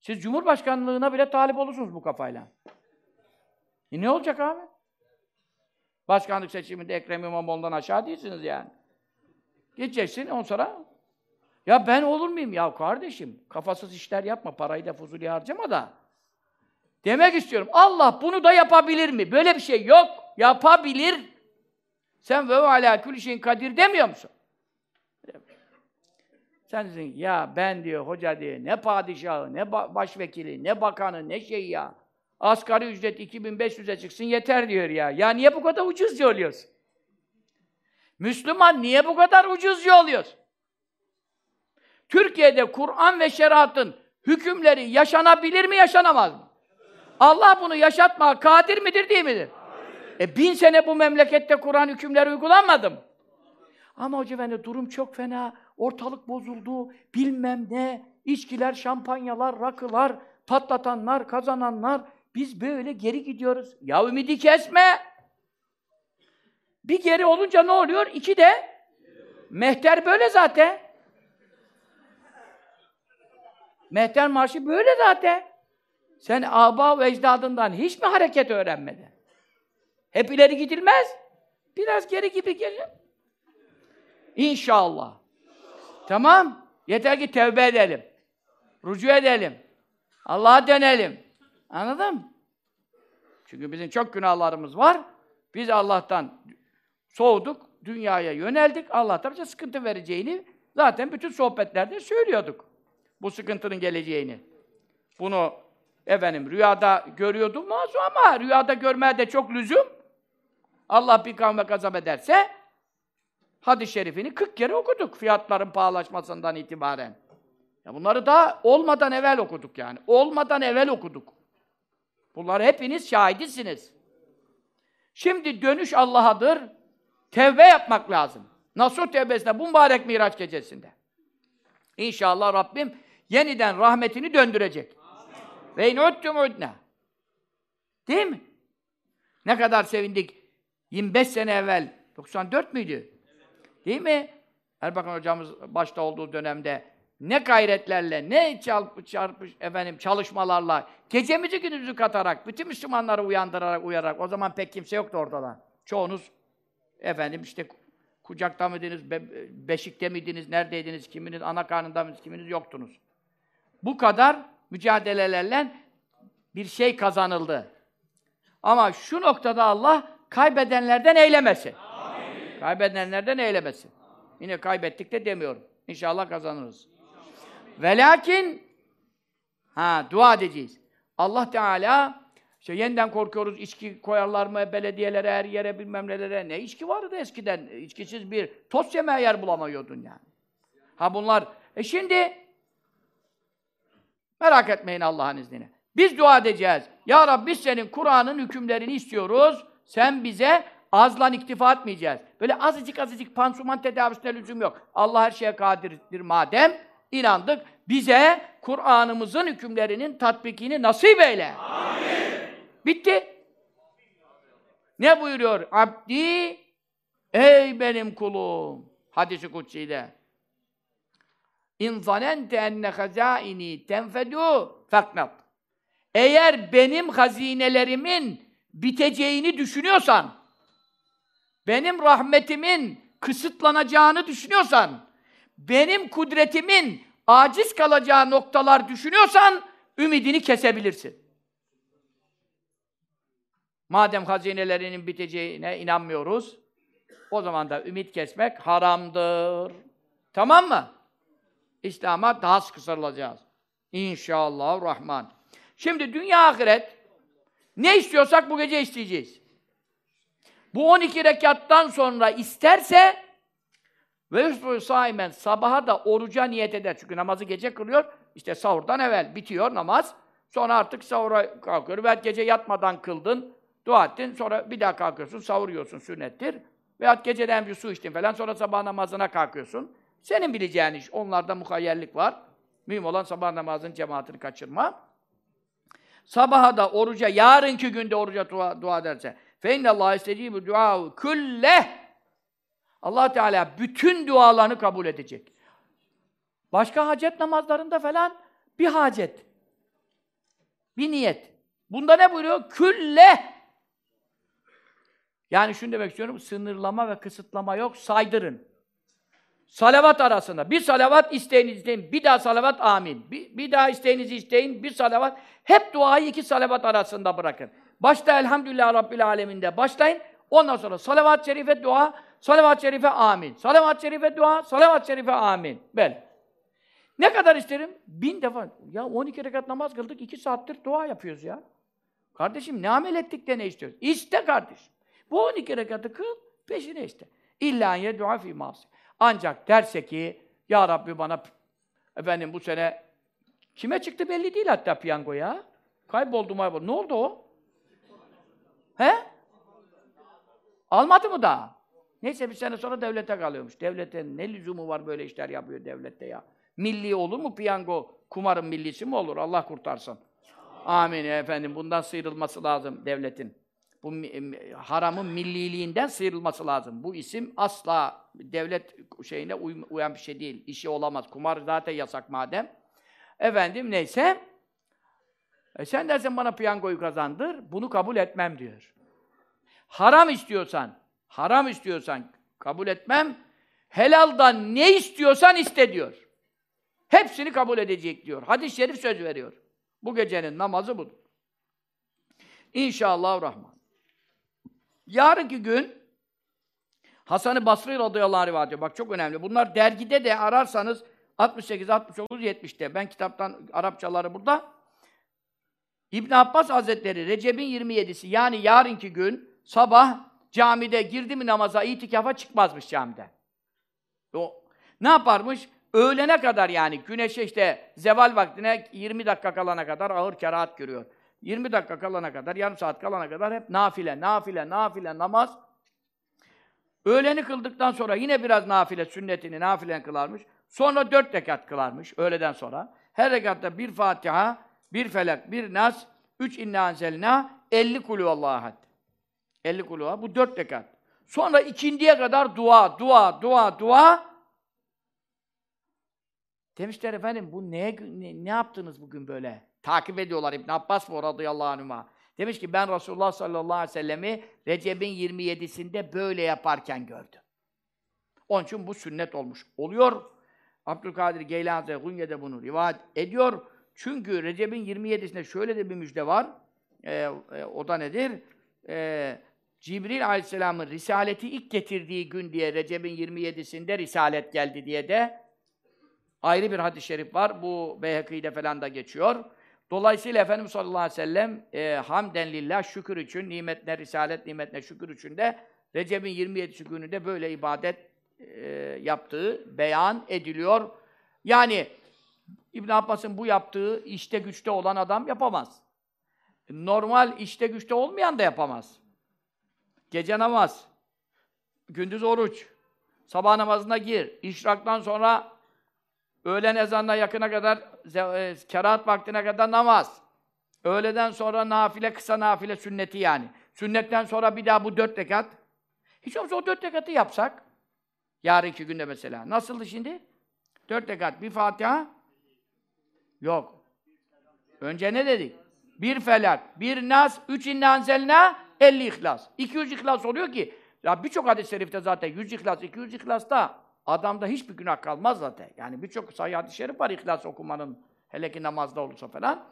Siz Cumhurbaşkanlığına bile talip olursunuz bu kafayla. E ne olacak abi? Başkanlık seçiminde Ekrem İmamoğlu'ndan aşağı değilsiniz yani. Geçeceksin, on sonra ya ben olur muyum? Ya kardeşim, kafasız işler yapma, parayı da fuzuli harcama da. Demek istiyorum, Allah bunu da yapabilir mi? Böyle bir şey yok. Yapabilir. Sen ve alâ külli şeyin kadir demiyor musun? Sen diyorsun ya ben diyor hoca diyor ne padişahı, ne başvekili, ne bakanı, ne şey ya. Asgari ücret 2500'e çıksın yeter diyor ya. Ya niye bu kadar ucuz oluyorsun? Müslüman niye bu kadar ucuz oluyorsun? Türkiye'de Kur'an ve şeriatın hükümleri yaşanabilir mi, yaşanamaz mı? Allah bunu yaşatma kadir midir, değil midir? E bin sene bu memlekette Kur'an hükümleri uygulanmadı mı? Ama hoca efendi durum çok fena, ortalık bozuldu, bilmem ne, içkiler, şampanyalar, rakılar, patlatanlar, kazananlar, biz böyle geri gidiyoruz. Ya ümidi kesme! Bir geri olunca ne oluyor? İki de mehter böyle zaten. Mehter marşı böyle zaten. Sen aba ve ecdadından hiç mi hareket öğrenmedin? Hep ileri gidilmez. Biraz geri gibi gelin. İnşallah. Tamam. Yeter ki tevbe edelim. Rucu edelim. Allah'a dönelim. Anladın mı? Çünkü bizim çok günahlarımız var. Biz Allah'tan soğuduk, dünyaya yöneldik. Allah da sıkıntı vereceğini zaten bütün sohbetlerde söylüyorduk. Bu sıkıntının geleceğini. Bunu efendim rüyada görüyordum ama rüyada görmeye de çok lüzum. Allah bir kavme gazap ederse hadis-i şerifini 40 kere okuduk fiyatların pahalaşmasından itibaren. Ya bunları da olmadan evvel okuduk yani. Olmadan evvel okuduk. Bunları hepiniz şahidisiniz. Şimdi dönüş Allah'adır. Tevbe yapmak lazım. Nasuh tevbesinde bu mübarek Miraç gecesinde. İnşallah Rabbim yeniden rahmetini döndürecek. Ve in udna. Değil mi? Ne kadar sevindik. 25 sene evvel, 94 müydü? Değil mi? Erbakan hocamız başta olduğu dönemde ne gayretlerle, ne çarpış, çarpış efendim çalışmalarla, gecemizi gündüzü katarak, bütün Müslümanları uyandırarak, uyarak, o zaman pek kimse yoktu ortada. Çoğunuz efendim işte kucakta mıydınız, be, beşikte miydiniz, neredeydiniz, kiminiz ana karnında mıydınız, kiminiz yoktunuz. Bu kadar mücadelelerle bir şey kazanıldı. Ama şu noktada Allah kaybedenlerden eylemesin. Amin. Kaybedenlerden eylemesin. Yine kaybettik de demiyorum. İnşallah kazanırız. Ve lakin ha dua edeceğiz. Allah Teala işte yeniden korkuyoruz içki koyarlar mı belediyelere, her yere bilmem nelere. Ne içki vardı eskiden. İçkisiz bir toz yemeye yer bulamıyordun yani. Ha bunlar E şimdi merak etmeyin Allah'ın izniyle. Biz dua edeceğiz. Ya Rabbi biz senin Kur'an'ın hükümlerini istiyoruz. Sen bize azla iktifa etmeyeceğiz. Böyle azıcık azıcık pansuman tedavisine lüzum yok. Allah her şeye kadirdir madem. İnandık. Bize Kur'an'ımızın hükümlerinin tatbikini nasip eyle. Amin. Bitti. Ne buyuruyor? Abdi, ey benim kulum. Hadis-i Kutsi'de. İn zanente enne hazaini tenfedu faknat. Eğer benim hazinelerimin biteceğini düşünüyorsan, benim rahmetimin kısıtlanacağını düşünüyorsan, benim kudretimin aciz kalacağı noktalar düşünüyorsan, ümidini kesebilirsin. Madem hazinelerinin biteceğine inanmıyoruz, o zaman da ümit kesmek haramdır. Tamam mı? İslam'a daha sıkı sarılacağız. İnşallah Rahman. Şimdi dünya ahiret ne istiyorsak bu gece isteyeceğiz. Bu 12 rekattan sonra isterse ve yusbu saimen sabaha da oruca niyet eder. Çünkü namazı gece kılıyor. İşte sahurdan evvel bitiyor namaz. Sonra artık sahura kalkıyor. Veya gece yatmadan kıldın, dua ettin. Sonra bir daha kalkıyorsun, sahur yiyorsun, sünnettir. Veyahut geceden bir su içtin falan. Sonra sabah namazına kalkıyorsun. Senin bileceğin iş. Onlarda muhayyerlik var. Mühim olan sabah namazının cemaatini kaçırma. Sabaha da oruca, yarınki günde oruca dua, dua ederse fe innallâhe istecibu duâhu külleh Allah Teala bütün dualarını kabul edecek. Başka hacet namazlarında falan bir hacet. Bir niyet. Bunda ne buyuruyor? Külle. Yani şunu demek istiyorum, sınırlama ve kısıtlama yok, saydırın. Salavat arasında. Bir salavat isteyiniz isteyin, bir daha salavat amin. Bir, bir daha isteyiniz isteyin, bir salavat. Hep duayı iki salavat arasında bırakın. Başta elhamdülillah Rabbil aleminde başlayın. Ondan sonra salavat-ı şerife dua, salavat-ı şerife amin. Salavat-ı şerife dua, salavat-ı şerife amin. Ben. Ne kadar isterim? Bin defa. Ya 12 rekat namaz kıldık, iki saattir dua yapıyoruz ya. Kardeşim ne amel ettik de ne istiyoruz? İste kardeşim. Bu 12 rekatı kıl, peşine iste. İlla ye dua fi masi. Ancak derse ki, Ya Rabbi bana efendim bu sene kime çıktı belli değil hatta piyango ya. Kayboldu mayboldu. Ne oldu o? He? Almadı mı daha? Neyse bir sene sonra devlete kalıyormuş. Devlete ne lüzumu var böyle işler yapıyor devlette ya. Milli olur mu piyango? Kumarın millisi mi olur? Allah kurtarsın. Amin efendim. Bundan sıyrılması lazım devletin. Bu haramın milliliğinden sıyrılması lazım. Bu isim asla devlet şeyine uyan bir şey değil. İşi olamaz. Kumar zaten yasak madem. Efendim neyse. E sen dersen bana piyangoyu kazandır. Bunu kabul etmem diyor. Haram istiyorsan, haram istiyorsan kabul etmem. Helaldan ne istiyorsan iste diyor. Hepsini kabul edecek diyor. Hadis-i şerif söz veriyor. Bu gecenin namazı budur. İnşallah Rahman. Yarınki gün Hasan-ı Basri radıyallahu anh rivayet. Bak çok önemli. Bunlar dergide de ararsanız 68, 69, 70'te. Ben kitaptan Arapçaları burada. İbn Abbas Hazretleri Recep'in 27'si yani yarınki gün sabah camide girdi mi namaza itikafa çıkmazmış camide. O ne yaparmış? Öğlene kadar yani güneşe işte zeval vaktine 20 dakika kalana kadar ağır kerahat görüyor. 20 dakika kalana kadar, yarım saat kalana kadar hep nafile, nafile, nafile namaz. Öğleni kıldıktan sonra yine biraz nafile, sünnetini, nafilen kılarmış. Sonra dört rekat kılarmış öğleden sonra. Her rekatta bir Fatiha, bir Felak, bir Nas, üç İnna Anzelna, elli kulü Allah'a Elli kulü Bu dört rekat. Sonra ikindiye kadar dua, dua, dua, dua. Demişler efendim bu neye, ne, ne yaptınız bugün böyle? Takip ediyorlar İbn Abbas bu radıyallahu anhuma. Demiş ki ben Resulullah sallallahu aleyhi ve sellemi Recep'in 27'sinde böyle yaparken gördüm. Onun için bu sünnet olmuş oluyor. Abdülkadir Geylani Gunye'de bunu rivayet ediyor. Çünkü Recep'in 27'sinde şöyle de bir müjde var. Ee, e, o da nedir? Ee, Cibril Aleyhisselam'ın Risaleti ilk getirdiği gün diye Recep'in 27'sinde Risalet geldi diye de ayrı bir hadis-i şerif var. Bu Beyhekî'de falan da geçiyor. Dolayısıyla Efendimiz sallallahu aleyhi ve sellem e, hamden lillah şükür için, nimetler, risalet nimetine şükür için de Recep'in 27. gününde böyle ibadet e, yaptığı beyan ediliyor. Yani İbn Abbas'ın bu yaptığı işte güçte olan adam yapamaz. Normal işte güçte olmayan da yapamaz. Gece namaz, gündüz oruç, sabah namazına gir, işraktan sonra öğlen ezanına yakına kadar, e, kerahat vaktine kadar namaz. Öğleden sonra nafile, kısa nafile sünneti yani. Sünnetten sonra bir daha bu dört rekat. Hiç olmazsa o dört rekatı yapsak, yarınki günde mesela. Nasıldı şimdi? Dört rekat, bir Fatiha. Yok. Önce ne dedik? Bir felak, bir nas, üç inna anzelna, elli ihlas. 200 ihlas oluyor ki, ya birçok hadis-i şerifte zaten 100 ihlas, 200 ihlasta adamda hiçbir günah kalmaz zaten. Yani birçok sahih hadis-i şerif var ihlas okumanın, hele ki namazda olursa falan.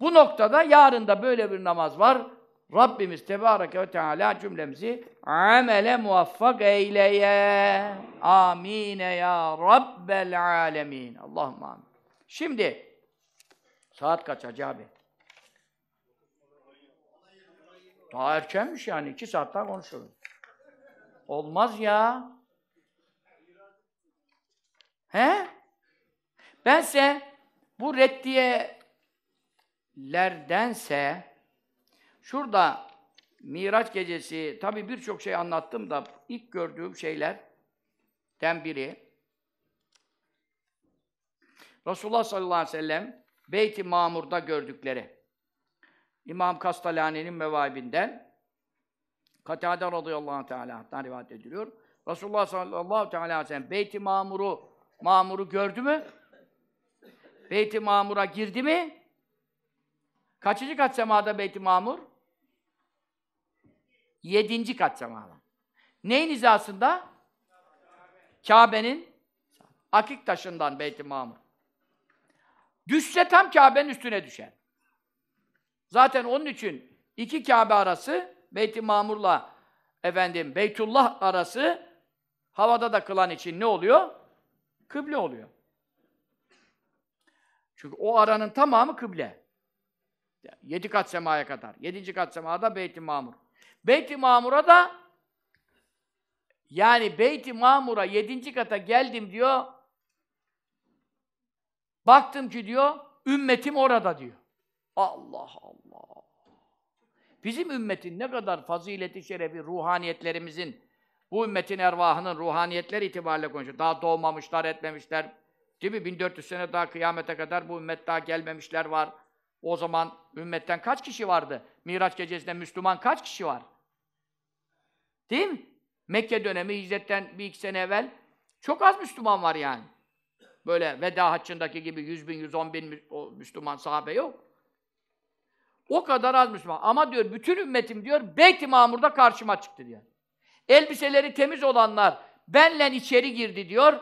Bu noktada yarın da böyle bir namaz var. Rabbimiz Tebareke ve Teala cümlemizi amele muvaffak eyleye. Amine ya Rabbel alemin. Allahümme amin. Şimdi saat kaç Hacı abi? Daha erkenmiş yani. iki saat daha konuşuruz. Olmaz ya. He? Bense bu reddiyelerdense şurada Miraç gecesi tabi birçok şey anlattım da ilk gördüğüm şeylerden biri Resulullah sallallahu aleyhi ve sellem Beyt-i Mamur'da gördükleri. İmam Kastalani'nin mevabinden Katade radıyallahu teala'dan rivayet ediliyor. Resulullah sallallahu teala aleyhi ve sellem Beyt-i Mamur'u Mamur'u gördü mü? Beyt-i Mamur'a girdi mi? Kaçıncı kat semada Beyt-i Mamur? Yedinci kat semada. Neyin hizasında? Kabe'nin akik taşından Beyt-i Mamur. Düşse tam Kabe'nin üstüne düşer. Zaten onun için iki Kabe arası Beyt-i Mamur'la efendim Beytullah arası havada da kılan için ne oluyor? Kıble oluyor. Çünkü o aranın tamamı kıble. Yedi kat semaya kadar. Yedinci kat semada Beyt-i Mamur. Beyt-i Mamur'a da yani Beyt-i Mamur'a yedinci kata geldim diyor. Baktım ki diyor, ümmetim orada diyor. Allah Allah. Bizim ümmetin ne kadar fazileti şerefi, ruhaniyetlerimizin, bu ümmetin ervahının ruhaniyetler itibariyle konuşuyor. Daha doğmamışlar, etmemişler. Değil mi? 1400 sene daha kıyamete kadar bu ümmet daha gelmemişler var. O zaman ümmetten kaç kişi vardı? Miraç gecesinde Müslüman kaç kişi var? Değil mi? Mekke dönemi hicretten bir iki sene evvel çok az Müslüman var yani. Böyle veda haccındaki gibi 100 bin, 110 bin Müslüman sahabe yok. O kadar az Müslüman. Ama diyor bütün ümmetim diyor Beyt-i Mamur'da karşıma çıktı diyor. Elbiseleri temiz olanlar benle içeri girdi diyor.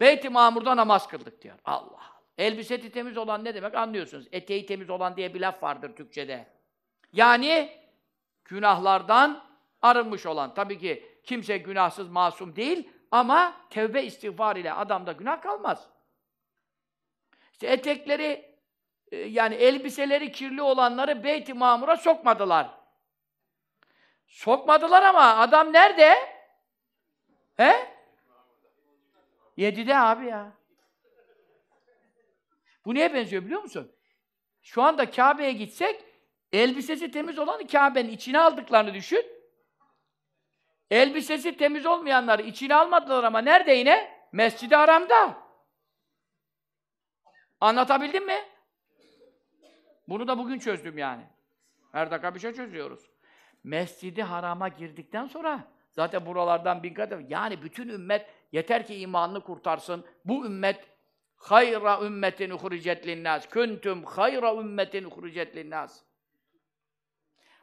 Beyt-i Mamur'da namaz kıldık diyor. Allah. Elbiseti temiz olan ne demek anlıyorsunuz. Eteği temiz olan diye bir laf vardır Türkçede. Yani günahlardan arınmış olan. Tabii ki kimse günahsız masum değil ama tevbe istiğfar ile adamda günah kalmaz. İşte etekleri yani elbiseleri kirli olanları Beyt-i Mamur'a sokmadılar. Sokmadılar ama adam nerede? He? Yedide abi ya. Bu neye benziyor biliyor musun? Şu anda Kabe'ye gitsek elbisesi temiz olanı Kabe'nin içine aldıklarını düşün. Elbisesi temiz olmayanları içine almadılar ama nerede yine? Mescid-i Haram'da. Anlatabildim mi? Bunu da bugün çözdüm yani. Her dakika bir şey çözüyoruz. Mescid-i Haram'a girdikten sonra zaten buralardan bin kat yani bütün ümmet yeter ki imanını kurtarsın. Bu ümmet hayra ümmetin uhricet linnâs. Kuntum hayra ümmetin uhricet linnâs.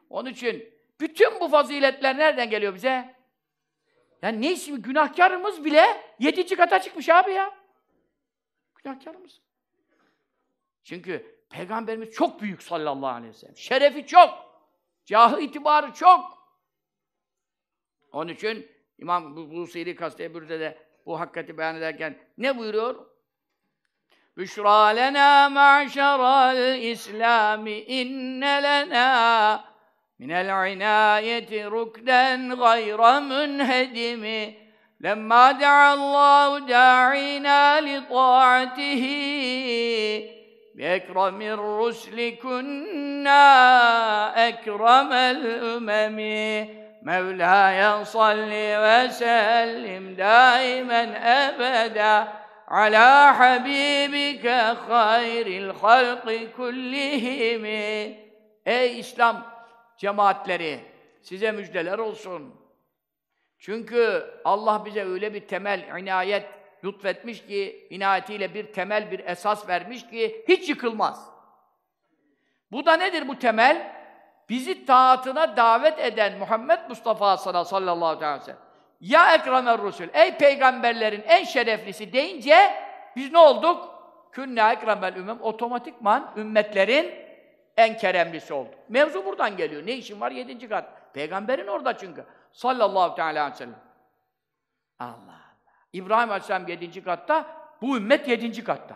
Onun için bütün bu faziletler nereden geliyor bize? Yani ne ismi? Günahkarımız bile yedinci kata çıkmış abi ya. Günahkarımız. Çünkü Peygamberimiz çok büyük sallallahu aleyhi ve sellem. Şerefi çok. Cahı itibarı çok. Onun için İmam Busiri Kastı Ebür'de de bu hakikati beyan ederken ne buyuruyor? Büşra lena ma'şeral İslami inne lena minel inayeti rukden gayra münhedimi lemma da'allahu da'ina li ta'atihi بأكرم الرسل كنا أكرم الأمم مولاي صل وسلم دائما أبدا على حبيبك خير الخلق كلهم Ey İslam cemaatleri size müjdeler olsun. Çünkü Allah bize öyle bir temel inayet lütfetmiş ki, inayetiyle bir temel, bir esas vermiş ki hiç yıkılmaz. Bu da nedir bu temel? Bizi taatına davet eden Muhammed Mustafa sallallahu aleyhi ve sellem. Ya ekremer rusul, ey peygamberlerin en şereflisi deyince biz ne olduk? Künne ekremel ümmem, otomatikman ümmetlerin en keremlisi olduk. Mevzu buradan geliyor. Ne işin var? Yedinci kat. Peygamberin orada çünkü. Sallallahu aleyhi ve sellem. Allah. İbrahim Aleyhisselam yedinci katta, bu ümmet yedinci katta.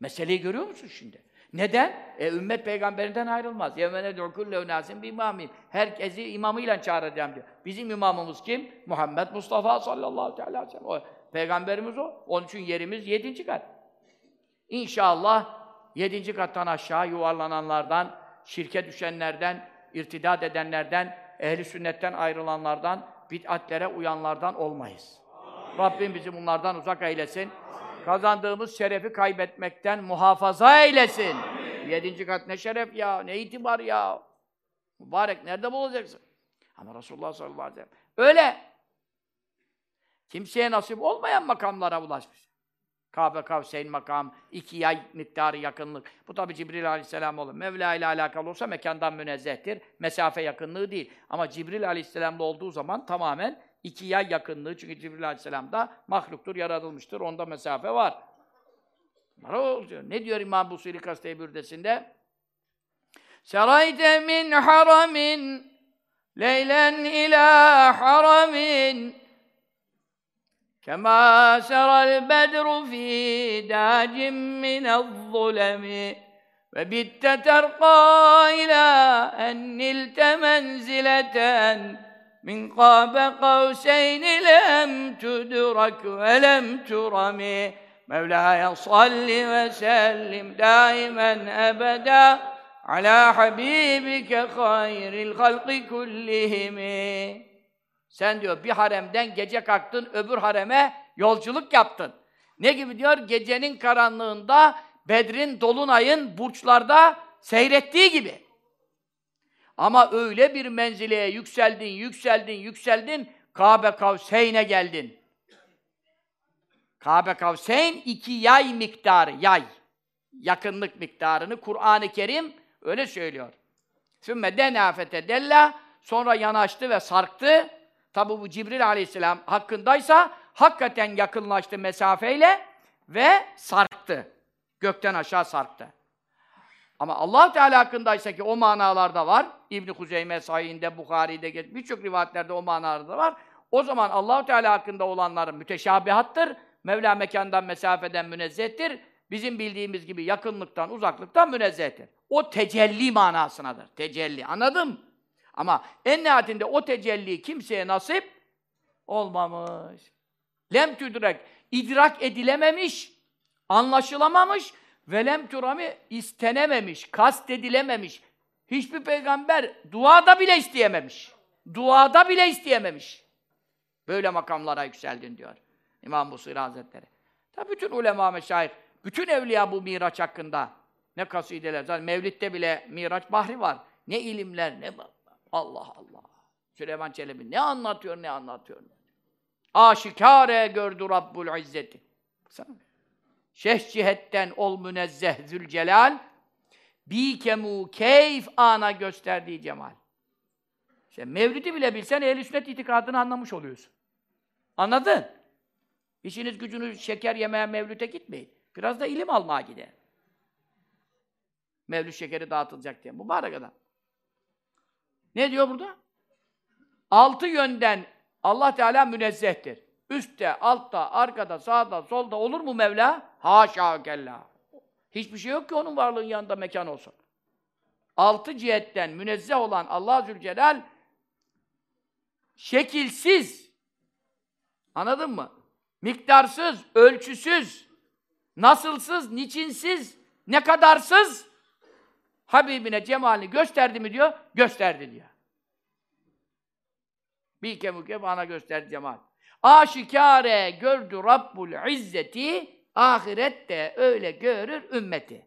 Meseleyi görüyor musun şimdi? Neden? E ümmet peygamberinden ayrılmaz. Yevmene du'kulle unasin bir imamim. Herkesi imamıyla çağıracağım diyor. Bizim imamımız kim? Muhammed Mustafa sallallahu aleyhi ve sellem. O, peygamberimiz o. Onun için yerimiz yedinci kat. İnşallah yedinci kattan aşağı yuvarlananlardan, şirke düşenlerden, irtidat edenlerden, ehli sünnetten ayrılanlardan, bid'atlere uyanlardan olmayız. Rabbim bizi bunlardan uzak eylesin. Kazandığımız şerefi kaybetmekten muhafaza eylesin. Yedinci kat ne şeref ya, ne itibar ya. Mübarek nerede bulacaksın? Ama Resulullah sallallahu aleyhi ve sellem öyle. Kimseye nasip olmayan makamlara ulaşmış. Kabe Kavseyn makam, iki yay miktarı yakınlık. Bu tabi Cibril aleyhisselam olur. Mevla ile alakalı olsa mekandan münezzehtir. Mesafe yakınlığı değil. Ama Cibril aleyhisselamla olduğu zaman tamamen İki yay yakınlığı çünkü Cibril Aleyhisselam da mahluktur, yaratılmıştır. Onda mesafe var. Var diyor. Ne diyor İmam Busiri Kasteybürdesinde? Serayte min haramin leylen ila haramin kema seral bedru fi dacim minel ve bitte terqa ila en nilte menzileten min qâbe kavseyn lem tudrak ve lem turami Mevlaya salli ve sellim daimen ebeda ala habibike hayril halki kullihimi. Sen diyor bir haremden gece kalktın öbür hareme yolculuk yaptın. Ne gibi diyor? Gecenin karanlığında Bedrin dolunayın burçlarda seyrettiği gibi. Ama öyle bir menzileye yükseldin, yükseldin, yükseldin, Kabe Kavseyn'e geldin. Kabe Kavseyn iki yay miktarı, yay. Yakınlık miktarını Kur'an-ı Kerim öyle söylüyor. Sümme denâ fetedella, sonra yanaştı ve sarktı. Tabi bu Cibril aleyhisselam hakkındaysa hakikaten yakınlaştı mesafeyle ve sarktı. Gökten aşağı sarktı. Ama allah Teala hakkındaysa ki o manalarda var. İbn-i Kuzeyme sahihinde, Bukhari'de, birçok rivayetlerde o manalarda var. O zaman allah Teala hakkında olanların müteşabihattır. Mevla mekandan, mesafeden münezzehtir. Bizim bildiğimiz gibi yakınlıktan, uzaklıktan münezzehtir. O tecelli manasınadır. Tecelli. Anladın Ama en nihayetinde o tecelli kimseye nasip olmamış. Lem tüdrek. idrak edilememiş, anlaşılamamış ve lem turami istenememiş, kast edilememiş. Hiçbir peygamber duada bile isteyememiş. Duada bile isteyememiş. Böyle makamlara yükseldin diyor İmam Busiri Hazretleri. Tabi bütün ulema meşayih, bütün evliya bu miraç hakkında ne kasideler, zaten Mevlid'de bile miraç bahri var. Ne ilimler, ne Allah Allah. Süleyman Çelebi ne anlatıyor, ne anlatıyor. Aşikare gördü Rabbul İzzeti. Baksana. Şeh cihetten ol münezzeh zülcelal, bikemu keyf ana gösterdiği cemal. İşte Mevlid'i bile bilsen ehl sünnet itikadını anlamış oluyorsun. Anladın? İşiniz gücünüz şeker yemeye mevlüte gitmeyin. Biraz da ilim almaya gider. Mevlüt şekeri dağıtılacak diye. Mübarek adam. Ne diyor burada? Altı yönden Allah Teala münezzehtir. Üstte, altta, arkada, sağda, solda olur mu Mevla? Haşa kella. Hiçbir şey yok ki onun varlığın yanında mekan olsun. Altı cihetten münezzeh olan Allah Zülcelal şekilsiz, Anladın mı? Miktarsız, ölçüsüz, nasılsız, niçinsiz, ne kadarsız Habibine cemalini gösterdi mi diyor, gösterdi diyor. Bir kemuke bana gösterdi cemal. Aşikare gördü Rabbul İzzeti, ahirette öyle görür ümmeti.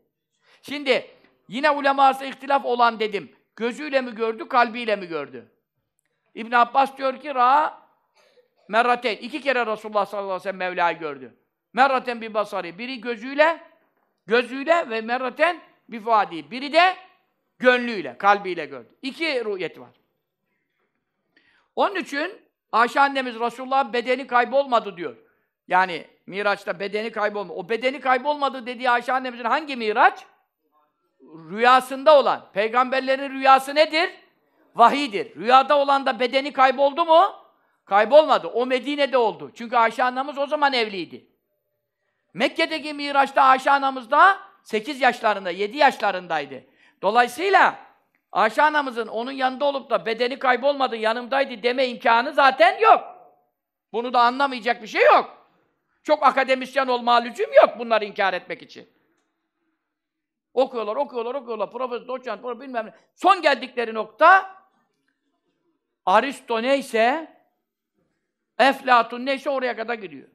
Şimdi yine uleması ihtilaf olan dedim. Gözüyle mi gördü, kalbiyle mi gördü? İbn Abbas diyor ki ra merraten. iki kere Resulullah sallallahu aleyhi ve sellem Mevla'yı gördü. Merraten bir basarı. Biri gözüyle, gözüyle ve merraten bir fuadi. Biri de gönlüyle, kalbiyle gördü. İki rüyeti var. Onun için Ayşe annemiz Resulullah bedeni kaybolmadı diyor. Yani Miraç'ta bedeni kaybolmadı. O bedeni kaybolmadı dediği Ayşe annemizin hangi Miraç? Rüyasında olan. Peygamberlerin rüyası nedir? Vahidir. Rüyada olan da bedeni kayboldu mu? Kaybolmadı. O Medine'de oldu. Çünkü Ayşe annemiz o zaman evliydi. Mekke'deki Miraç'ta Ayşe anamız da 8 yaşlarında, 7 yaşlarındaydı. Dolayısıyla Ayşe anamızın onun yanında olup da bedeni kaybolmadı, yanımdaydı deme imkanı zaten yok. Bunu da anlamayacak bir şey yok. Çok akademisyen olma lüzum yok bunları inkar etmek için. Okuyorlar, okuyorlar, okuyorlar. Profesör, doçent, profesör bilmem ne. Son geldikleri nokta Aristo neyse Eflatun neyse oraya kadar gidiyor.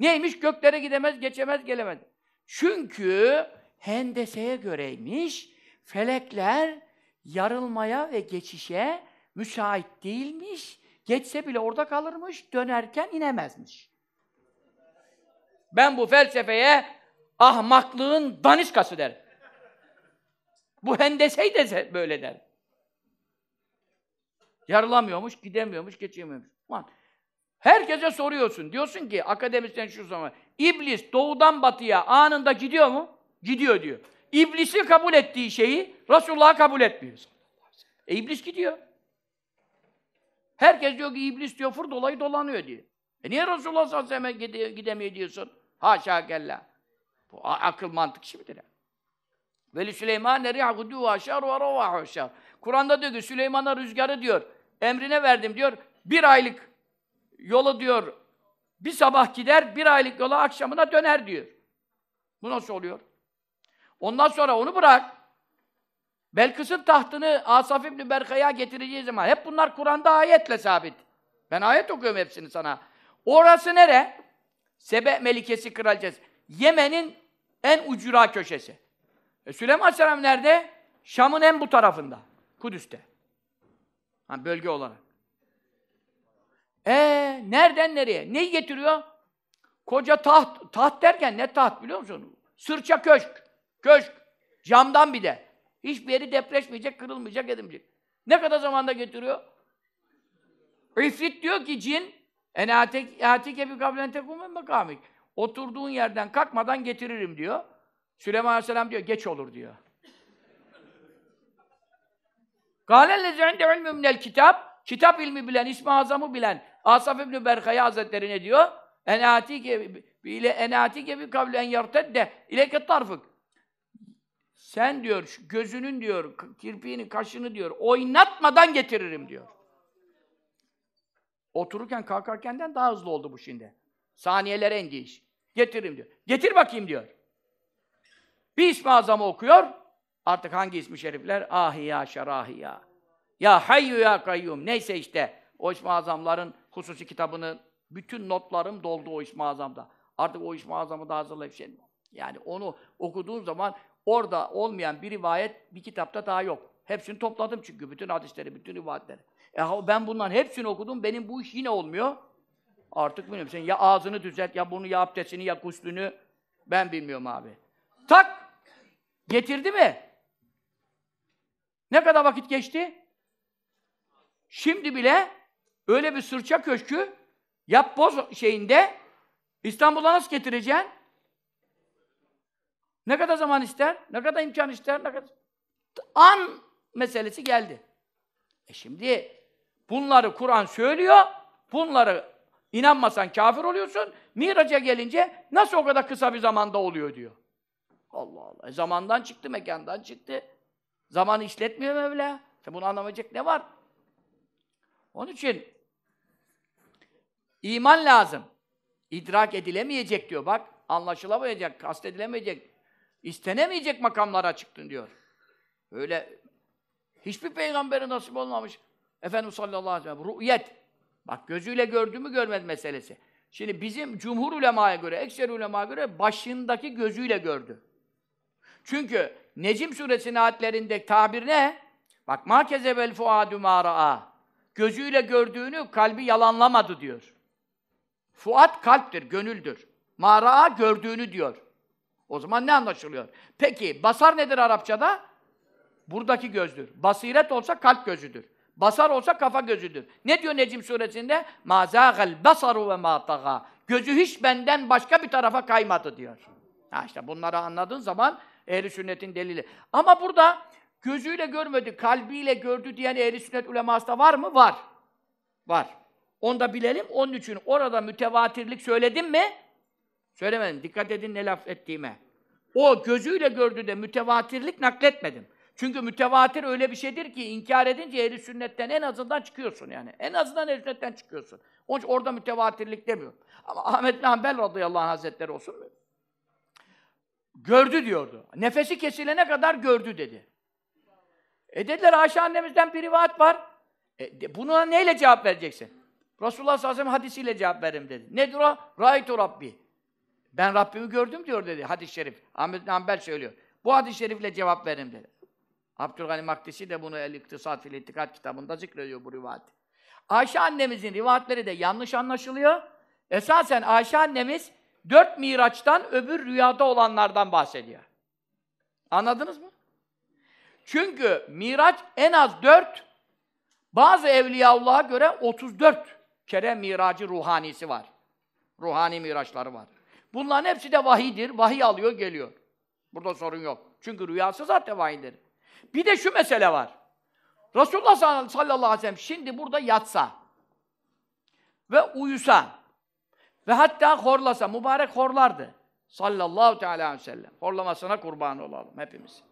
Neymiş? Göklere gidemez, geçemez, gelemez. Çünkü hendeseye göreymiş, felekler yarılmaya ve geçişe müsait değilmiş. Geçse bile orada kalırmış, dönerken inemezmiş. Ben bu felsefeye ahmaklığın daniskası derim. Bu hendeseyi de böyle der. Yarılamıyormuş, gidemiyormuş, geçemiyormuş. Ulan, herkese soruyorsun. Diyorsun ki akademisyen şu zaman İblis doğudan batıya anında gidiyor mu? Gidiyor diyor. İblisi kabul ettiği şeyi Resulullah'a kabul etmiyor. E iblis gidiyor. Herkes diyor ki iblis diyor fır dolayı dolanıyor diyor. E niye Resulullah sallallahu aleyhi ve sellem gidemiyor diyorsun? Haşa kella. Bu akıl mantık işi midir ya? Veli Süleyman nerih gudu aşar ve aşar. Kur'an'da diyor ki Süleyman'a rüzgarı diyor. Emrine verdim diyor. Bir aylık yolu diyor. Bir sabah gider, bir aylık yola akşamına döner diyor. Bu nasıl oluyor? Ondan sonra onu bırak. Belkıs'ın tahtını Asaf İbni Berkay'a getireceği zaman hep bunlar Kur'an'da ayetle sabit. Ben ayet okuyorum hepsini sana. Orası nere? Sebe Melikesi kraliçesi. Yemen'in en ucura köşesi. E Süleyman Aleyhisselam nerede? Şam'ın en bu tarafında. Kudüs'te. Ha, bölge olarak. Ee, nereden nereye? Neyi getiriyor? Koca taht. Taht derken ne taht biliyor musun? Sırça köşk. Köşk. Camdan bir de. Hiçbir yeri depreşmeyecek, kırılmayacak, edilmeyecek. Ne kadar zamanda getiriyor? İfrit diyor ki cin enâtike bi kablen tekûmen mekamik. Oturduğun yerden kalkmadan getiririm diyor. Süleyman Aleyhisselam diyor, geç olur diyor. Kâlellezî inde ilmü minel kitap, kitap ilmi bilen, ismi azamı bilen Asaf İbni Berkaya Hazretleri ne diyor? Enâtike ile enâtike bi kablen yartedde ileke tarfık. Sen diyor, şu gözünün diyor, kirpiğini, kaşını diyor, oynatmadan getiririm diyor. Otururken, kalkarkenden daha hızlı oldu bu şimdi. Saniyelere indi iş. Getiririm diyor. Getir bakayım diyor. Bir ismi azamı okuyor. Artık hangi ismi şerifler? Ahiya, şerahiya. Ya hayyu ya kayyum. Neyse işte. O ismi azamların hususi kitabını, bütün notlarım doldu o ismi azamda. Artık o ismi azamı da hazırlayıp şey Yani onu okuduğun zaman orada olmayan bir rivayet bir kitapta daha yok. Hepsini topladım çünkü bütün hadisleri, bütün rivayetleri. E ben bunların hepsini okudum, benim bu iş yine olmuyor. Artık bilmiyorum. Sen ya ağzını düzelt, ya bunu, ya abdestini, ya guslünü. Ben bilmiyorum abi. Tak! Getirdi mi? Ne kadar vakit geçti? Şimdi bile öyle bir sırça köşkü yap boz şeyinde İstanbul'a nasıl getireceksin? Ne kadar zaman ister? Ne kadar imkan ister? Ne kadar... An meselesi geldi. E şimdi bunları Kur'an söylüyor. Bunları inanmasan kafir oluyorsun. Miraç'a gelince nasıl o kadar kısa bir zamanda oluyor diyor. Allah Allah. E zamandan çıktı, mekandan çıktı. Zamanı işletmiyor Mevla. İşte bunu anlamayacak ne var? Onun için İman lazım. İdrak edilemeyecek diyor bak. Anlaşılamayacak, kastedilemeyecek, istenemeyecek makamlara çıktın diyor. Öyle hiçbir peygambere nasip olmamış. Efendimiz sallallahu aleyhi ve sellem rü'yet. Bak gözüyle gördü mü görmedi meselesi. Şimdi bizim cumhur ulemaya göre, ekser ulemaya göre başındaki gözüyle gördü. Çünkü Necim suresinin ayetlerinde tabir ne? Bak ma kezebel fuadu ma. Gözüyle gördüğünü kalbi yalanlamadı diyor. Fuat kalptir, gönüldür. Mara'a gördüğünü diyor. O zaman ne anlaşılıyor? Peki basar nedir Arapçada? Buradaki gözdür. Basiret olsa kalp gözüdür. Basar olsa kafa gözüdür. Ne diyor Necim suresinde? Mazâgel basaru ve mâtagâ. Gözü hiç benden başka bir tarafa kaymadı diyor. Ha işte bunları anladığın zaman ehli sünnetin delili. Ama burada gözüyle görmedi, kalbiyle gördü diyen ehli sünnet uleması da var mı? Var. Var. Onu da bilelim. Onun için orada mütevatirlik söyledim mi? Söylemedim. Dikkat edin ne laf ettiğime. O gözüyle gördü de mütevatirlik nakletmedim. Çünkü mütevatir öyle bir şeydir ki inkar edince ehli sünnetten en azından çıkıyorsun yani. En azından ehli sünnetten çıkıyorsun. Onun için orada mütevatirlik demiyorum. Ama Ahmet bin Hanbel radıyallahu anh hazretleri olsun mu? Gördü diyordu. Nefesi kesilene kadar gördü dedi. E dediler Ayşe annemizden bir rivayet var. E, de, buna neyle cevap vereceksin? Resulullah sallallahu aleyhi ve sellem hadisiyle cevap veririm dedi. Nedir o? Raitu Rabbi. Ben Rabbimi gördüm diyor dedi hadis-i şerif. Ahmet Hanbel söylüyor. Bu hadis-i şerifle cevap veririm dedi. Abdülgani Maktisi de bunu El-İktisat fil İttikat kitabında zikrediyor bu rivayet. Ayşe annemizin rivayetleri de yanlış anlaşılıyor. Esasen Ayşe annemiz dört miraçtan öbür rüyada olanlardan bahsediyor. Anladınız mı? Çünkü miraç en az dört, bazı Evliyaullah'a göre 34 kere miracı ruhanisi var. Ruhani miraçları var. Bunların hepsi de vahidir. Vahiy alıyor, geliyor. Burada sorun yok. Çünkü rüyası zaten vahiydir. Bir de şu mesele var. Resulullah sallallahu aleyhi ve sellem şimdi burada yatsa ve uyusa ve hatta horlasa, mübarek horlardı. Sallallahu teala aleyhi ve sellem. Horlamasına kurban olalım hepimiz.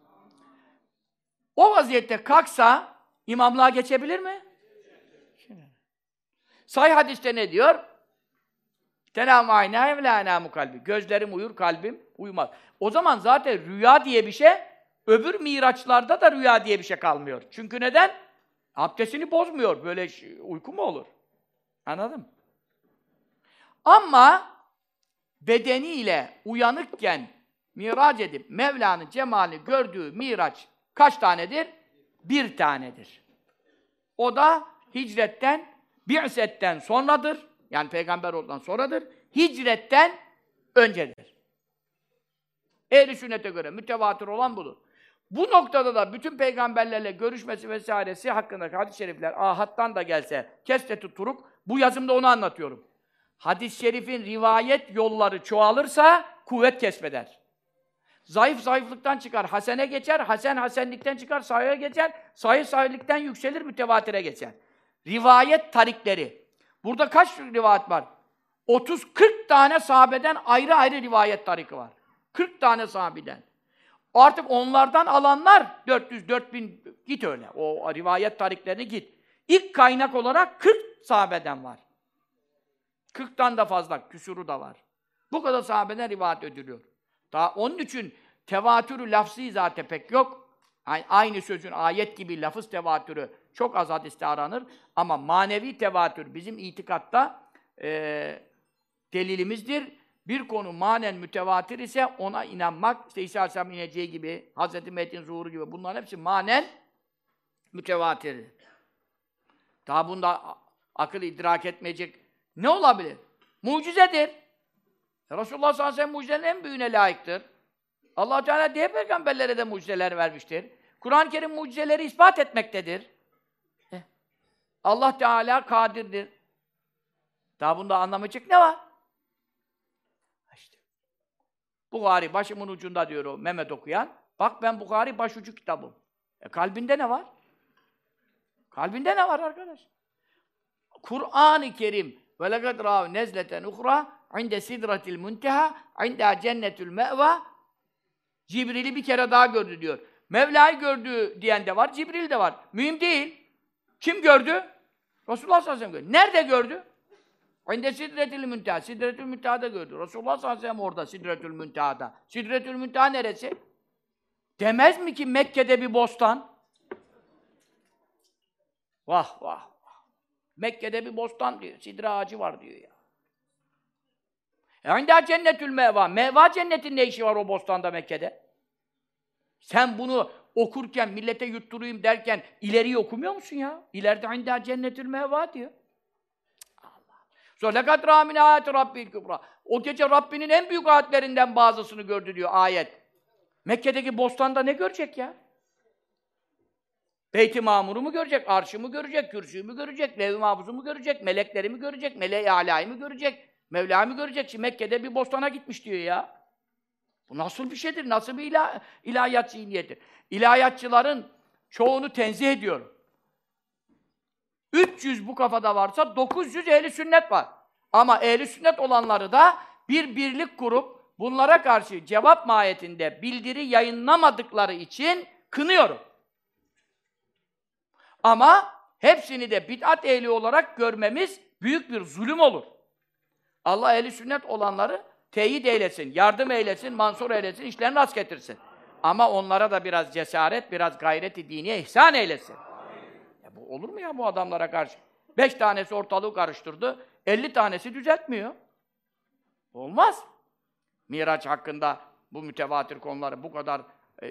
O vaziyette kalksa imamlığa geçebilir mi? Sahih hadiste ne diyor? Tenâmû aynâ ve lâ enâmû kalbi. Gözlerim uyur, kalbim uyumaz. O zaman zaten rüya diye bir şey, öbür miraçlarda da rüya diye bir şey kalmıyor. Çünkü neden? Abdestini bozmuyor. Böyle uyku mu olur? Anladın mı? Ama bedeniyle uyanıkken miraç edip Mevla'nın cemalini gördüğü miraç kaç tanedir? Bir tanedir. O da hicretten, bi'setten sonradır. Yani peygamber olduktan sonradır. Hicretten öncedir. Ehl-i sünnete göre mütevatir olan budur. Bu noktada da bütün peygamberlerle görüşmesi vesairesi hakkındaki hadis-i şerifler ahattan da gelse keste tutturuk bu yazımda onu anlatıyorum. Hadis-i şerifin rivayet yolları çoğalırsa kuvvet kesbeder. Zayıf zayıflıktan çıkar, hasene geçer, hasen hasenlikten çıkar, sahaya geçer, sahih sahihlikten yükselir, mütevatire geçer. Rivayet tarikleri. Burada kaç rivayet var? 30-40 tane sahabeden ayrı ayrı rivayet tariki var. 40 tane sahabeden. Artık onlardan alanlar 400-4000 git öyle. O rivayet tariklerini git. İlk kaynak olarak 40 sahabeden var. 40'tan da fazla, küsuru da var. Bu kadar sahabeden rivayet ediliyor. Daha onun için tevatürü lafzı zaten pek yok. Yani aynı sözün ayet gibi lafız tevatürü çok az hadiste aranır. Ama manevi tevatür bizim itikatta e, delilimizdir. Bir konu manen mütevatir ise ona inanmak, işte İsa Aleyhisselam ineceği gibi, Hz. Mehdi'nin zuhuru gibi bunların hepsi manen mütevatir. Daha bunda akıl idrak etmeyecek ne olabilir? Mucizedir. Resulullah sallallahu aleyhi ve sellem mucizenin en büyüğüne layıktır. allah Teala diye peygamberlere de mucizeler vermiştir. Kur'an-ı Kerim mucizeleri ispat etmektedir. Allah Teala kadirdir. Daha bunda anlamayacak ne var? İşte. Bukhari başımın ucunda diyor o Mehmet okuyan. Bak ben Bukhari başucu kitabım. E kalbinde ne var? Kalbinde ne var arkadaş? Kur'an-ı Kerim ve lekad râv nezleten uhra inde sidratil munteha inde cennetül me'va Cibril'i bir kere daha gördü diyor. Mevla'yı gördü diyen de var, Cibril de var. Mühim değil. Kim gördü? Resulullah sallallahu aleyhi ve sellem gördü. Nerede gördü? İnde sidretül münteha. Sidretül münteha'da gördü. Resulullah sallallahu aleyhi ve sellem orada sidretül münteha'da. Sidretül münteha neresi? Demez mi ki Mekke'de bir bostan? Vah vah vah. Mekke'de bir bostan diyor. Sidre ağacı var diyor ya. E İnde cennetül meva. Meva cennetin ne işi var o bostanda Mekke'de? Sen bunu okurken, millete yutturayım derken ileri okumuyor musun ya? İleride inde cennetül meva diyor. Sonra lekat ramin ayeti rabbil kübra. O gece Rabbinin en büyük ayetlerinden bazısını gördü diyor ayet. Mekke'deki bostanda ne görecek ya? Beyt-i Mamur'u mu görecek, arşı mı görecek, kürsüyü mü görecek, lev-i mahfuzu mu görecek, melekleri mi görecek, mele-i alâyı mı görecek, Mevla'yı mı görecek? Şimdi Mekke'de bir bostana gitmiş diyor ya. Bu nasıl bir şeydir, nasıl bir ilah, ilahiyat zihniyeti? İlahiyatçıların çoğunu tenzih ediyorum. 300 bu kafada varsa 900 ehli sünnet var. Ama ehli sünnet olanları da bir birlik kurup bunlara karşı cevap mahiyetinde bildiri yayınlamadıkları için kınıyorum. Ama hepsini de bid'at ehli olarak görmemiz büyük bir zulüm olur. Allah ehli sünnet olanları teyit eylesin, yardım eylesin, mansur eylesin, işlerini rast getirsin. Ama onlara da biraz cesaret, biraz gayreti diniye ihsan eylesin. Ya bu olur mu ya bu adamlara karşı? Beş tanesi ortalığı karıştırdı, elli tanesi düzeltmiyor. Olmaz. Miraç hakkında bu mütevatir konuları bu kadar e,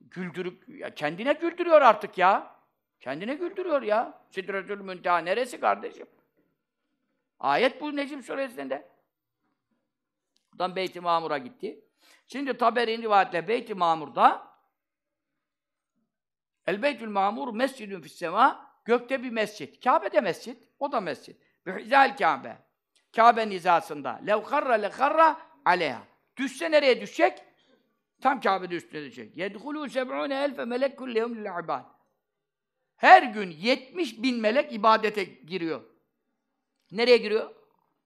güldürüp, ya kendine güldürüyor artık ya. Kendine güldürüyor ya. Sidretül Münteha neresi kardeşim? Ayet bu Necim suresinde. Buradan Beyt-i Mamur'a gitti. Şimdi Taberi'nin rivayetle Beyt-i Mamur'da El Beytül Mamur mescidün fissema gökte bir mescit. Kabe'de mescit, o da mescit. Bihizal Kabe. Kabe'nin hizasında. Lev karra le karra aleyha. Düşse nereye düşecek? Tam Kabe'de üstüne düşecek. Yedhulû seb'ûne elfe melek kulle yevm lil. Her gün 70 bin melek ibadete giriyor. Nereye giriyor?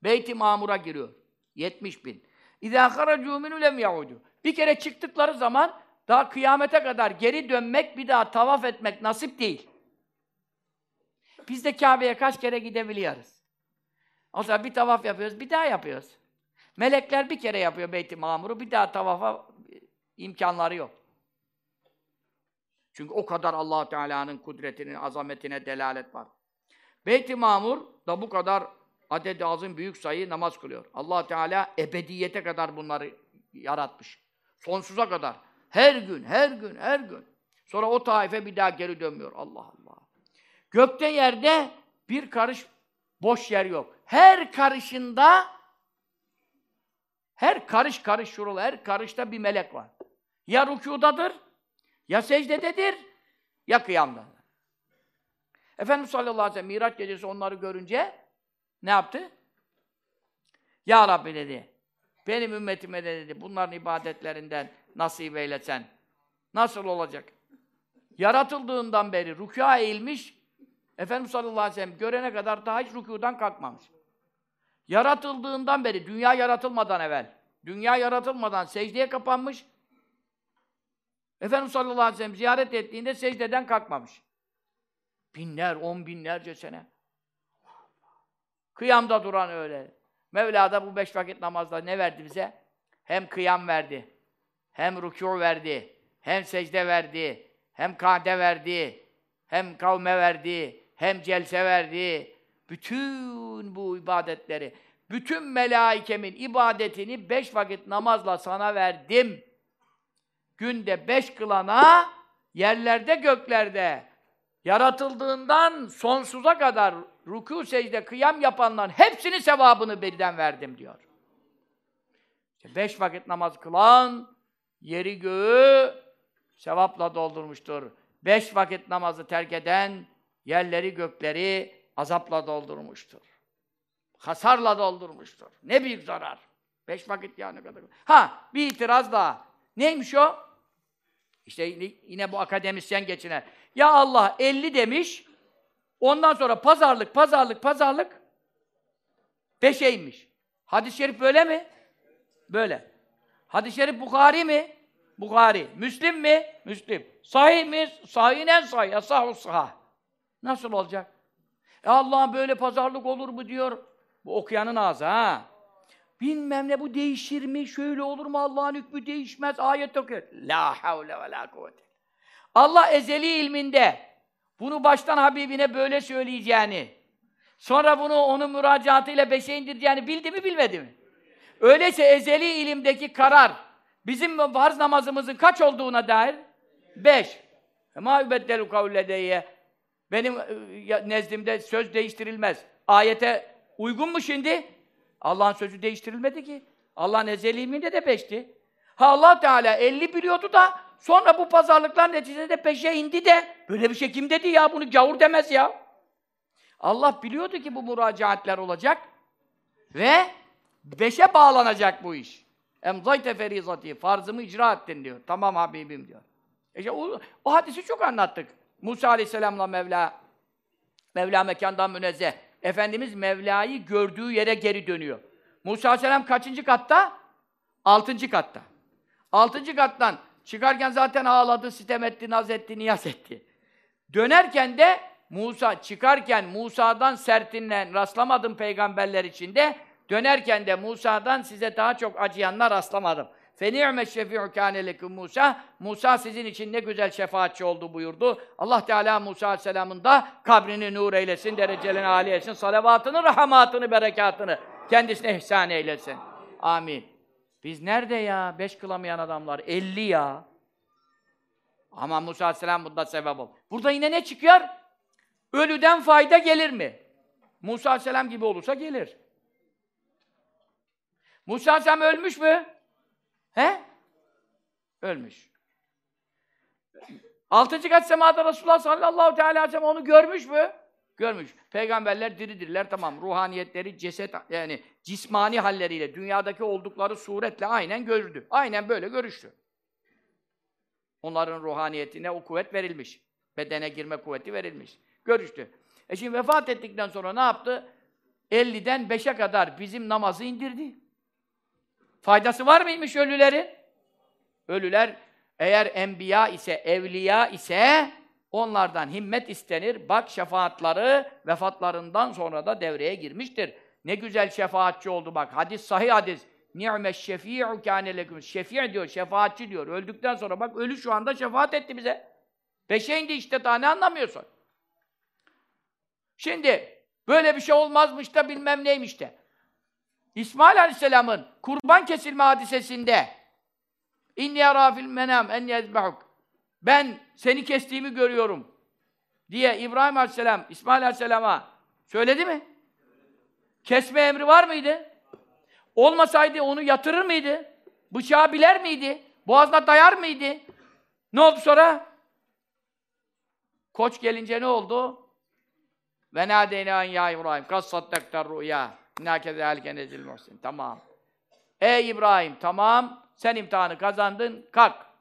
Beyt-i Mamur'a giriyor. 70 bin. İzâ haracû minû lem yaudû. Bir kere çıktıkları zaman daha kıyamete kadar geri dönmek, bir daha tavaf etmek nasip değil. Biz de Kabe'ye kaç kere gidebiliyoruz. O zaman bir tavaf yapıyoruz, bir daha yapıyoruz. Melekler bir kere yapıyor Beyt-i Mamur'u, bir daha tavafa imkanları yok. Çünkü o kadar allah Teala'nın kudretinin, azametine delalet var. Beyt-i Mamur da bu kadar aded-i azim büyük sayı namaz kılıyor. allah Teala ebediyete kadar bunları yaratmış. Sonsuza kadar. Her gün, her gün, her gün. Sonra o taife bir daha geri dönmüyor. Allah Allah. Gökte yerde bir karış boş yer yok. Her karışında her karış karış şurul, her karışta bir melek var. Ya rükudadır, ya secdededir, ya kıyamda. Efendimiz sallallahu aleyhi ve sellem Miraç gecesi onları görünce ne yaptı? Ya Rabbi dedi. Benim ümmetime de dedi. Bunların ibadetlerinden nasip eylesen. Nasıl olacak? Yaratıldığından beri rükûa eğilmiş. Efendimiz sallallahu aleyhi ve sellem görene kadar daha hiç rükûdan kalkmamış. Yaratıldığından beri, dünya yaratılmadan evvel, dünya yaratılmadan secdeye kapanmış. Efendimiz sallallahu aleyhi ve sellem ziyaret ettiğinde secdeden kalkmamış. Binler, on binlerce sene. Kıyamda duran öyle. Mevla da bu beş vakit namazda ne verdi bize? Hem kıyam verdi, hem rükû verdi, hem secde verdi, hem kade verdi, hem kavme verdi, hem celse verdi. Bütün bu ibadetleri, bütün melaikemin ibadetini beş vakit namazla sana verdim. Günde beş kılana, yerlerde göklerde, yaratıldığından sonsuza kadar rükû, secde, kıyam yapanların hepsinin sevabını birden verdim diyor. Beş vakit namaz kılan, yeri göğü sevapla doldurmuştur. Beş vakit namazı terk eden, yerleri gökleri azapla doldurmuştur. Hasarla doldurmuştur. Ne büyük zarar. Beş vakit ya ne kadar. Ha, bir itiraz daha. Neymiş o? İşte yine bu akademisyen geçiner. Ya Allah 50 demiş, ondan sonra pazarlık, pazarlık, pazarlık 5'e inmiş. Hadis-i şerif böyle mi? Böyle. Hadis-i şerif Bukhari mi? Bukhari. Müslim mi? Müslim. Sahih mi? Sahih en sahih. Asahus sahih. Nasıl olacak? E Allah'ın böyle pazarlık olur mu diyor. Bu okuyanın ağzı ha. Bilmem ne bu değişir mi? Şöyle olur mu? Allah'ın hükmü değişmez. Ayet okuyor. La havle ve la kuvvete. Allah ezeli ilminde bunu baştan Habibine böyle söyleyeceğini, sonra bunu onun müracaatıyla beşe indireceğini bildi mi bilmedi mi? Öyleyse ezeli ilimdeki karar bizim farz namazımızın kaç olduğuna dair? Beş. Ma yübeddelu kavledeyye. Benim e, nezdimde söz değiştirilmez. Ayete uygun mu şimdi? Allah'ın sözü değiştirilmedi ki. Allah'ın ezeli ilminde de beşti. Ha Allah Teala 50 biliyordu da sonra bu pazarlıklar neticesinde peşe indi de böyle bir şey kim dedi ya bunu gavur demez ya. Allah biliyordu ki bu müracaatler olacak ve beşe bağlanacak bu iş. Emzayte ferizati farzımı icra ettin diyor. Tamam Habibim diyor. E işte o, o hadisi çok anlattık. Musa Aleyhisselam'la Mevla Mevla mekandan münezzeh. Efendimiz Mevla'yı gördüğü yere geri dönüyor. Musa Aleyhisselam kaçıncı katta? Altıncı katta. Altıncı kattan çıkarken zaten ağladı, sitem etti, naz etti, niyaz etti. Dönerken de Musa, çıkarken Musa'dan sertinden rastlamadım peygamberler içinde. Dönerken de Musa'dan size daha çok acıyanlar rastlamadım. فَنِعْمَ الشَّفِعُ كَانَ لَكُمْ Musa. Musa sizin için ne güzel şefaatçi oldu buyurdu. Allah Teala Musa Aleyhisselam'ın da kabrini nur eylesin, derecelerini âli etsin, salavatını, rahmatını, berekatını kendisine ihsan eylesin. Amin. Biz nerede ya? Beş kılamayan adamlar. Elli ya. Ama Musa Aleyhisselam bunda sebep ol. Burada yine ne çıkıyor? Ölüden fayda gelir mi? Musa Aleyhisselam gibi olursa gelir. Musa Aleyhisselam ölmüş mü? He? Ölmüş. Altıncı kat semada Resulullah sallallahu teala aleyhi ve sellem onu görmüş mü? Görmüş. Peygamberler diridirler tamam. Ruhaniyetleri ceset yani cismani halleriyle dünyadaki oldukları suretle aynen gördü. Aynen böyle görüştü. Onların ruhaniyetine o kuvvet verilmiş. Bedene girme kuvveti verilmiş. Görüştü. E şimdi vefat ettikten sonra ne yaptı? 50'den 5'e kadar bizim namazı indirdi. Faydası var mıymış ölülerin? Ölüler eğer enbiya ise, evliya ise onlardan himmet istenir. Bak şefaatları vefatlarından sonra da devreye girmiştir. Ne güzel şefaatçi oldu bak. Hadis sahih hadis. Ni'me şefi'u kâne leküm. Şefi' diyor, şefaatçi diyor. Öldükten sonra bak ölü şu anda şefaat etti bize. Beşe indi işte daha ne anlamıyorsun? Şimdi böyle bir şey olmazmış da bilmem neymiş de. İsmail Aleyhisselam'ın kurban kesilme hadisesinde İnni arafil menam en yezbahuk Ben seni kestiğimi görüyorum diye İbrahim Aleyhisselam İsmail Aleyhisselam'a söyledi mi? Kesme emri var mıydı? Olmasaydı onu yatırır mıydı? Bıçağı biler miydi? Boğazına dayar mıydı? Ne oldu sonra? Koç gelince ne oldu? Ve nadeyna ya İbrahim kas saddaktar rüya. İnna kezalike nezil muhsin. Tamam. Ey İbrahim tamam. Sen imtihanı kazandın. Kalk.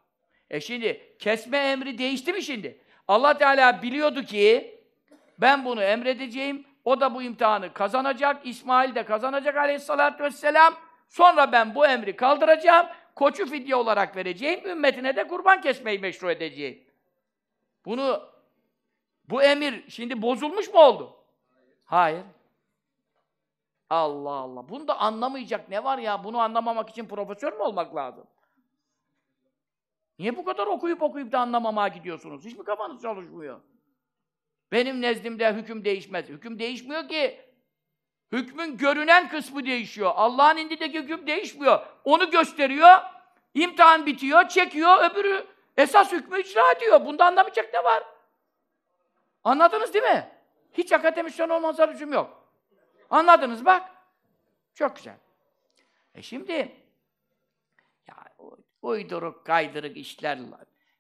E şimdi kesme emri değişti mi şimdi? Allah Teala biliyordu ki ben bunu emredeceğim. O da bu imtihanı kazanacak. İsmail de kazanacak aleyhissalatü vesselam. Sonra ben bu emri kaldıracağım. Koçu fidye olarak vereceğim. Ümmetine de kurban kesmeyi meşru edeceğim. Bunu bu emir şimdi bozulmuş mu oldu? Hayır. Allah Allah. Bunu da anlamayacak ne var ya? Bunu anlamamak için profesör mü olmak lazım? Niye bu kadar okuyup okuyup da anlamamaya gidiyorsunuz? Hiç mi kafanız çalışmıyor? Benim nezdimde hüküm değişmez. Hüküm değişmiyor ki. Hükmün görünen kısmı değişiyor. Allah'ın indindeki hüküm değişmiyor. Onu gösteriyor, imtihan bitiyor, çekiyor, öbürü esas hükmü icra ediyor. Bunda anlamayacak ne var? Anladınız değil mi? Hiç akademisyen olmanıza lüzum yok. Anladınız bak. Çok güzel. E şimdi uyduruk kaydırık işler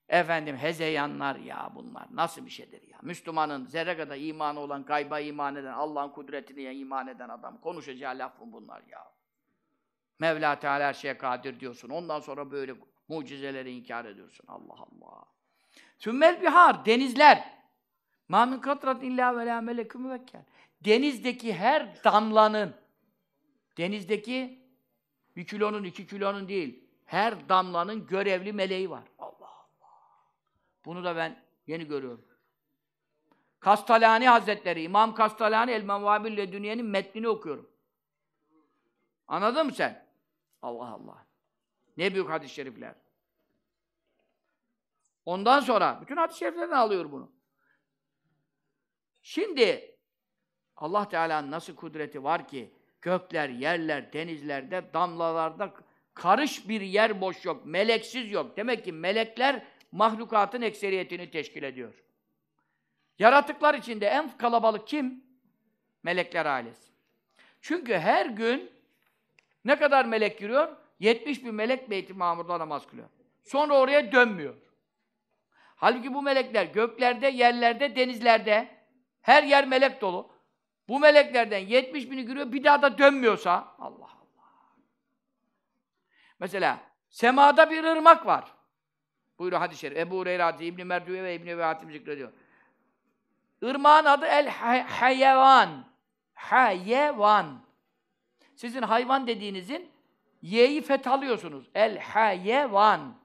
efendim hezeyanlar ya bunlar nasıl bir şeydir ya? Müslümanın zerre kadar imanı olan, kayba iman eden, Allah'ın kudretine iman eden adam konuşacağı laf mı bunlar ya? Mevla Teala her şeye kadir diyorsun. Ondan sonra böyle mucizeleri inkar ediyorsun. Allah Allah. Sümmel bihar, denizler. Ma min katrat illa ve müvekkel. Denizdeki her damlanın, denizdeki bir kilonun, iki kilonun değil, her damlanın görevli meleği var. Allah Allah. Bunu da ben yeni görüyorum. Kastalani Hazretleri, İmam Kastalani El Menvabil Dünye'nin metnini okuyorum. Anladın mı sen? Allah Allah. Ne büyük hadis-i şerifler. Ondan sonra bütün hadis-i şeriflerden alıyor bunu. Şimdi Allah Teala'nın nasıl kudreti var ki gökler, yerler, denizlerde, damlalarda karış bir yer boş yok, meleksiz yok. Demek ki melekler mahlukatın ekseriyetini teşkil ediyor. Yaratıklar içinde en kalabalık kim? Melekler ailesi. Çünkü her gün ne kadar melek giriyor? 70 bin melek Beyt-i Mamur'da namaz kılıyor. Sonra oraya dönmüyor. Halbuki bu melekler göklerde, yerlerde, denizlerde her yer melek dolu. Bu meleklerden 70 bini giriyor, bir daha da dönmüyorsa Allah. Mesela semada bir ırmak var. Buyuruyor hadis-i şerif. Ebu Hureyre hadisi, İbn-i ve İbn-i Hatim zikrediyor. Irmağın adı El Hayvan. Hayvan. Sizin hayvan dediğinizin y'yi fethalıyorsunuz. El Hayvan.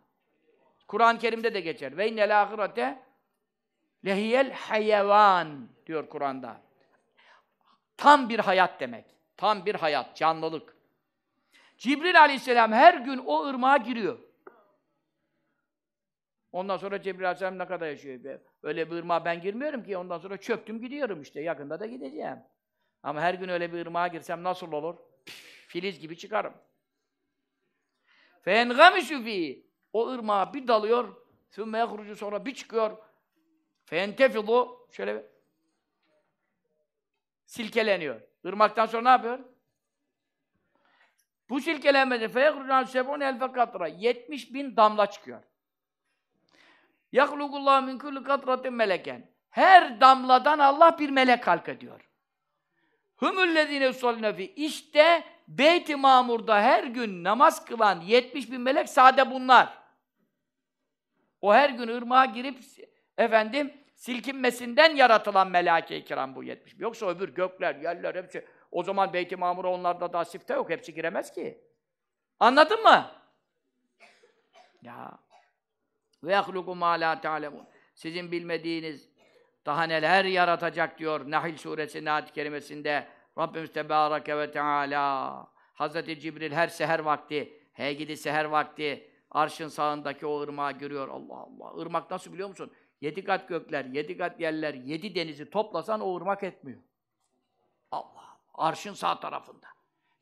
Kur'an-ı Kerim'de de geçer. Ve innel ahirete lehiyel hayvan diyor Kur'an'da. Tam bir hayat demek. Tam bir hayat, canlılık. Cibril aleyhisselam her gün o ırmağa giriyor. Ondan sonra Cibril aleyhisselam ne kadar yaşıyor? Öyle bir ırmağa ben girmiyorum ki. Ondan sonra çöktüm gidiyorum işte. Yakında da gideceğim. Ama her gün öyle bir ırmağa girsem nasıl olur? Filiz gibi çıkarım. فَاَنْغَمِشُ ف۪ي O ırmağa bir dalıyor, ثُمَّ يَخْرُجُ sonra bir çıkıyor, فَاَنْتَفِضُ Şöyle silkeleniyor. Irmaktan sonra ne yapıyor? Bu silkelenmede feyekrucan sebun elfe katra. 70 bin damla çıkıyor. Yahlugullahu min kulli katratin meleken. Her damladan Allah bir melek halk ediyor. Hümüllezine usalline fi. İşte Beyt-i Mamur'da her gün namaz kılan 70 bin melek sade bunlar. O her gün ırmağa girip efendim silkinmesinden yaratılan melake-i kiram bu 70 bin. Yoksa öbür gökler, yerler hepsi o zaman Beyt-i onlarda da sifte yok. Hepsi giremez ki. Anladın mı? Ya. Ve yahluku ma la ta'lemun. Sizin bilmediğiniz daha neler yaratacak diyor Nahl suresi Naat kerimesinde Rabbimiz Tebareke ve Teala. Hazreti Cibril her seher vakti, he gidi seher vakti arşın sağındaki o ırmağı görüyor. Allah Allah. Irmak nasıl biliyor musun? Yedi kat gökler, yedi kat yerler, yedi denizi toplasan o ırmak etmiyor. Allah. Arşın sağ tarafında.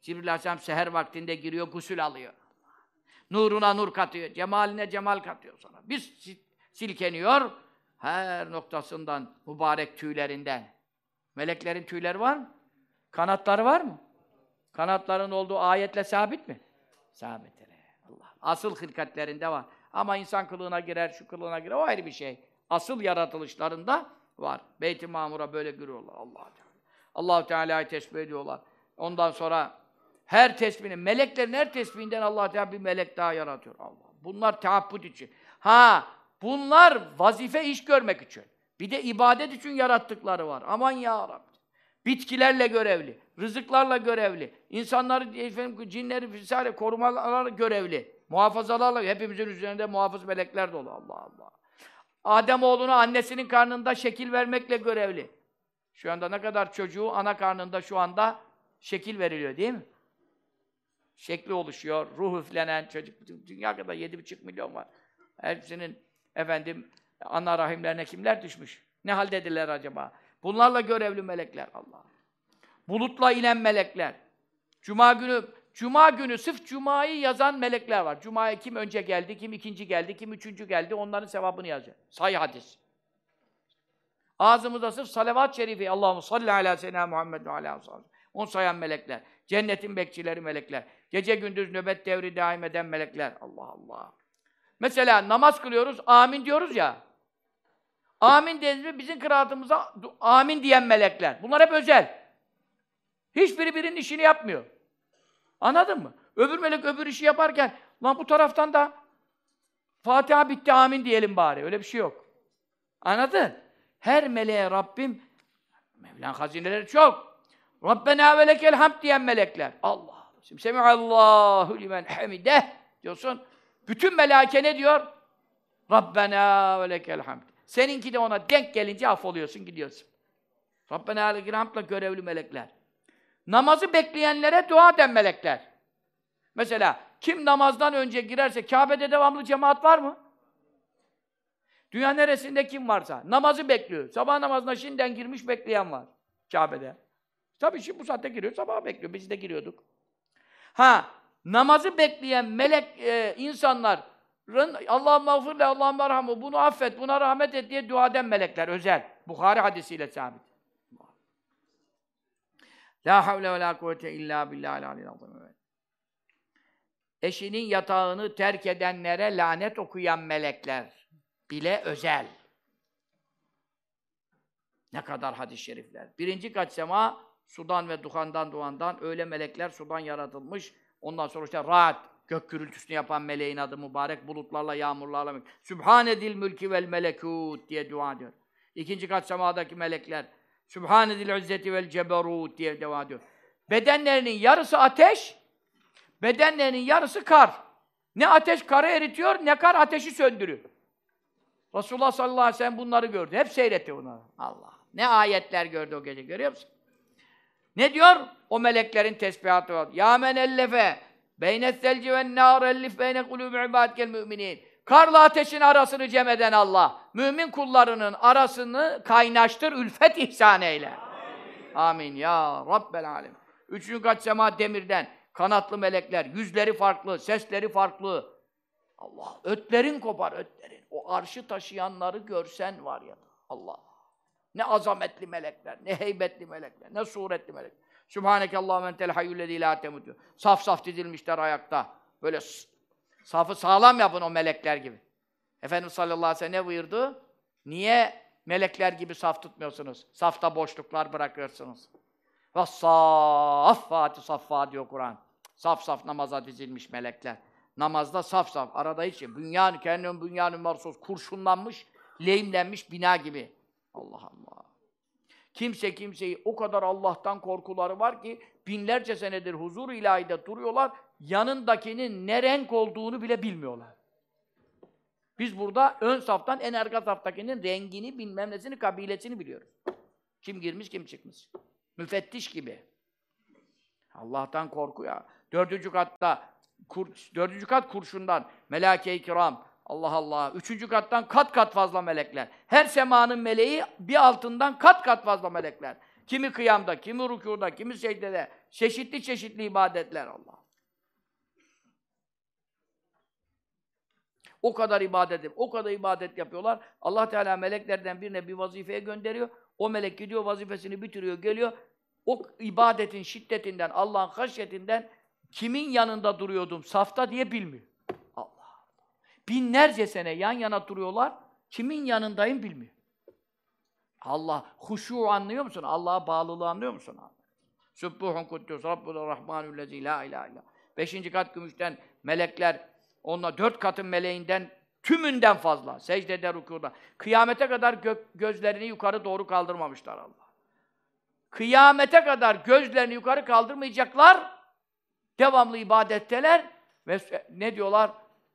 Cibril Aleyhisselam seher vaktinde giriyor, gusül alıyor. Nuruna nur katıyor, cemaline cemal katıyor sonra. Bir silkeniyor, her noktasından, mübarek tüylerinden. Meleklerin tüyleri var mı? Kanatları var mı? Kanatların olduğu ayetle sabit mi? Sabit. Allah. Asıl hırkatlerinde var. Ama insan kılığına girer, şu kılığına girer, o ayrı bir şey. Asıl yaratılışlarında var. Beyt-i Mamur'a böyle giriyorlar Allah Teala. Allah Teala'yı tesbih ediyorlar. Ondan sonra her tesbihini, meleklerin her tesbihinden Allah Teala bir melek daha yaratıyor. Allah. Bunlar teabbüt için. Ha, bunlar vazife iş görmek için. Bir de ibadet için yarattıkları var. Aman ya Rabbi. Bitkilerle görevli, rızıklarla görevli, insanları, efendim, cinleri vesaire korumalarla görevli, muhafazalarla, hepimizin üzerinde muhafız melekler dolu. Allah Allah. Adem oğluna annesinin karnında şekil vermekle görevli. Şu anda ne kadar çocuğu ana karnında şu anda şekil veriliyor değil mi? Şekli oluşuyor, ruh üflenen çocuk. Dünya kadar yedi buçuk milyon var. Hepsinin efendim ana rahimlerine kimler düşmüş? Ne haldedirler acaba? Bunlarla görevli melekler Allah. Bulutla inen melekler. Cuma günü Cuma günü sırf Cuma'yı yazan melekler var. Cuma'ya kim önce geldi, kim ikinci geldi, kim üçüncü geldi, onların sevabını yazıyor. Say hadis. Ağzımızda sırf salavat-ı şerifi, Allahu salli ala seyyidina Muhammed ve ala Onu sayan melekler. Cennetin bekçileri melekler. Gece gündüz nöbet devri daim eden melekler. Allah Allah. Mesela namaz kılıyoruz, amin diyoruz ya. Amin dediğimizde bizim kıraatımıza amin diyen melekler. Bunlar hep özel. Hiçbiri birinin işini yapmıyor. Anladın mı? Öbür melek öbür işi yaparken lan bu taraftan da Fatiha bitti amin diyelim bari. Öyle bir şey yok. Anladın? Her meleğe Rabbim Mevlan hazineleri çok. Rabbena ve lekel hamd diyen melekler. Allah. Semi'allahu limen hamideh diyorsun. Bütün melaike ne diyor? Rabbena ve lekel hamd. Seninki de ona denk gelince affoluyorsun, gidiyorsun. Rabbena lekel hamdla görevli melekler. Namazı bekleyenlere dua eden melekler. Mesela kim namazdan önce girerse Kabe'de devamlı cemaat var mı? Dünya neresinde kim varsa namazı bekliyor. Sabah namazına şimdiden girmiş bekleyen var Kabe'de. Tabii şimdi bu saatte giriyor, sabah bekliyor. Biz de giriyorduk. Ha, namazı bekleyen melek e, insanların Allah'ım mağfirle, Allah'ım merhamu, bunu affet, buna rahmet et diye dua eden melekler özel. Bukhari hadisiyle sabit. La havle ve la kuvvete illa billahil aliyyil azim. Eşinin yatağını terk edenlere lanet okuyan melekler bile özel. Ne kadar hadis-i şerifler. Birinci kat sema, sudan ve duhandan duandan öyle melekler sudan yaratılmış. Ondan sonra işte rahat, gök gürültüsünü yapan meleğin adı mübarek, bulutlarla, yağmurlarla. Sübhanedil mülki vel melekut diye dua ediyor. İkinci kat semadaki melekler, Sübhanedil izzeti vel ceberut diye dua ediyor. Bedenlerinin yarısı ateş, bedenlerinin yarısı kar. Ne ateş karı eritiyor, ne kar ateşi söndürüyor. Resulullah sallallahu aleyhi ve sellem bunları gördü. Hep seyretti bunları. Allah. Ne ayetler gördü o gece, görüyor musun? Ne diyor? O meleklerin tesbihatı var. Ya men ellefe beynet selci ve nâr ellif beyne kulûbü ibâdikel müminin. Karla ateşin arasını cem eden Allah. Mümin kullarının arasını kaynaştır, ülfet ihsan eyle. Amin, Amin. ya Rabbel alem. Üçüncü kat sema demirden. Kanatlı melekler, yüzleri farklı, sesleri farklı. Allah, ötlerin kopar, ötlerin. O arşı taşıyanları görsen var ya, Allah. Ne azametli melekler, ne heybetli melekler, ne suretli melekler. Sübhaneke Allahümme entel hayyüllezî lâ temut diyor. Saf saf dizilmişler ayakta. Böyle safı sağlam yapın o melekler gibi. Efendimiz sallallahu aleyhi ve sellem ne buyurdu? Niye melekler gibi saf tutmuyorsunuz? Safta boşluklar bırakıyorsunuz. Ve saffâti saffâ diyor Kur'an. Saf saf namaza dizilmiş melekler. Namazda saf saf. Arada hiç bünyan, kendin bünyanın marsos kurşunlanmış, lehimlenmiş bina gibi. Allah Allah. Kimse kimseyi o kadar Allah'tan korkuları var ki binlerce senedir huzur ilahide duruyorlar. Yanındakinin ne renk olduğunu bile bilmiyorlar. Biz burada ön saftan en arka saftakinin rengini, bilmem nesini, kabilesini biliyoruz. Kim girmiş, kim çıkmış. Müfettiş gibi. Allah'tan korku ya. Dördüncü katta, kur, dördüncü kat kurşundan, melake-i kiram, Allah Allah. Üçüncü kattan kat kat fazla melekler. Her semanın meleği bir altından kat kat fazla melekler. Kimi kıyamda, kimi rükuda, kimi secdede. Çeşitli çeşitli ibadetler Allah. O kadar ibadet o kadar ibadet yapıyorlar. Allah Teala meleklerden birine bir vazifeye gönderiyor. O melek gidiyor, vazifesini bitiriyor, geliyor. O ibadetin şiddetinden, Allah'ın haşyetinden kimin yanında duruyordum, safta diye bilmiyor. Allah Allah. Binlerce sene yan yana duruyorlar, kimin yanındayım bilmiyor. Allah, huşu anlıyor musun? Allah'a bağlılığı anlıyor musun? Sübbuhun kuddüs, Rabbul Rahmanüllezî la ilahe illa. Beşinci kat gümüşten melekler, onunla dört katın meleğinden tümünden fazla secdede rükuda. Kıyamete kadar gök, gözlerini yukarı doğru kaldırmamışlar Allah. Kıyamete kadar gözlerini yukarı kaldırmayacaklar. Devamlı ibadetteler ve ne diyorlar?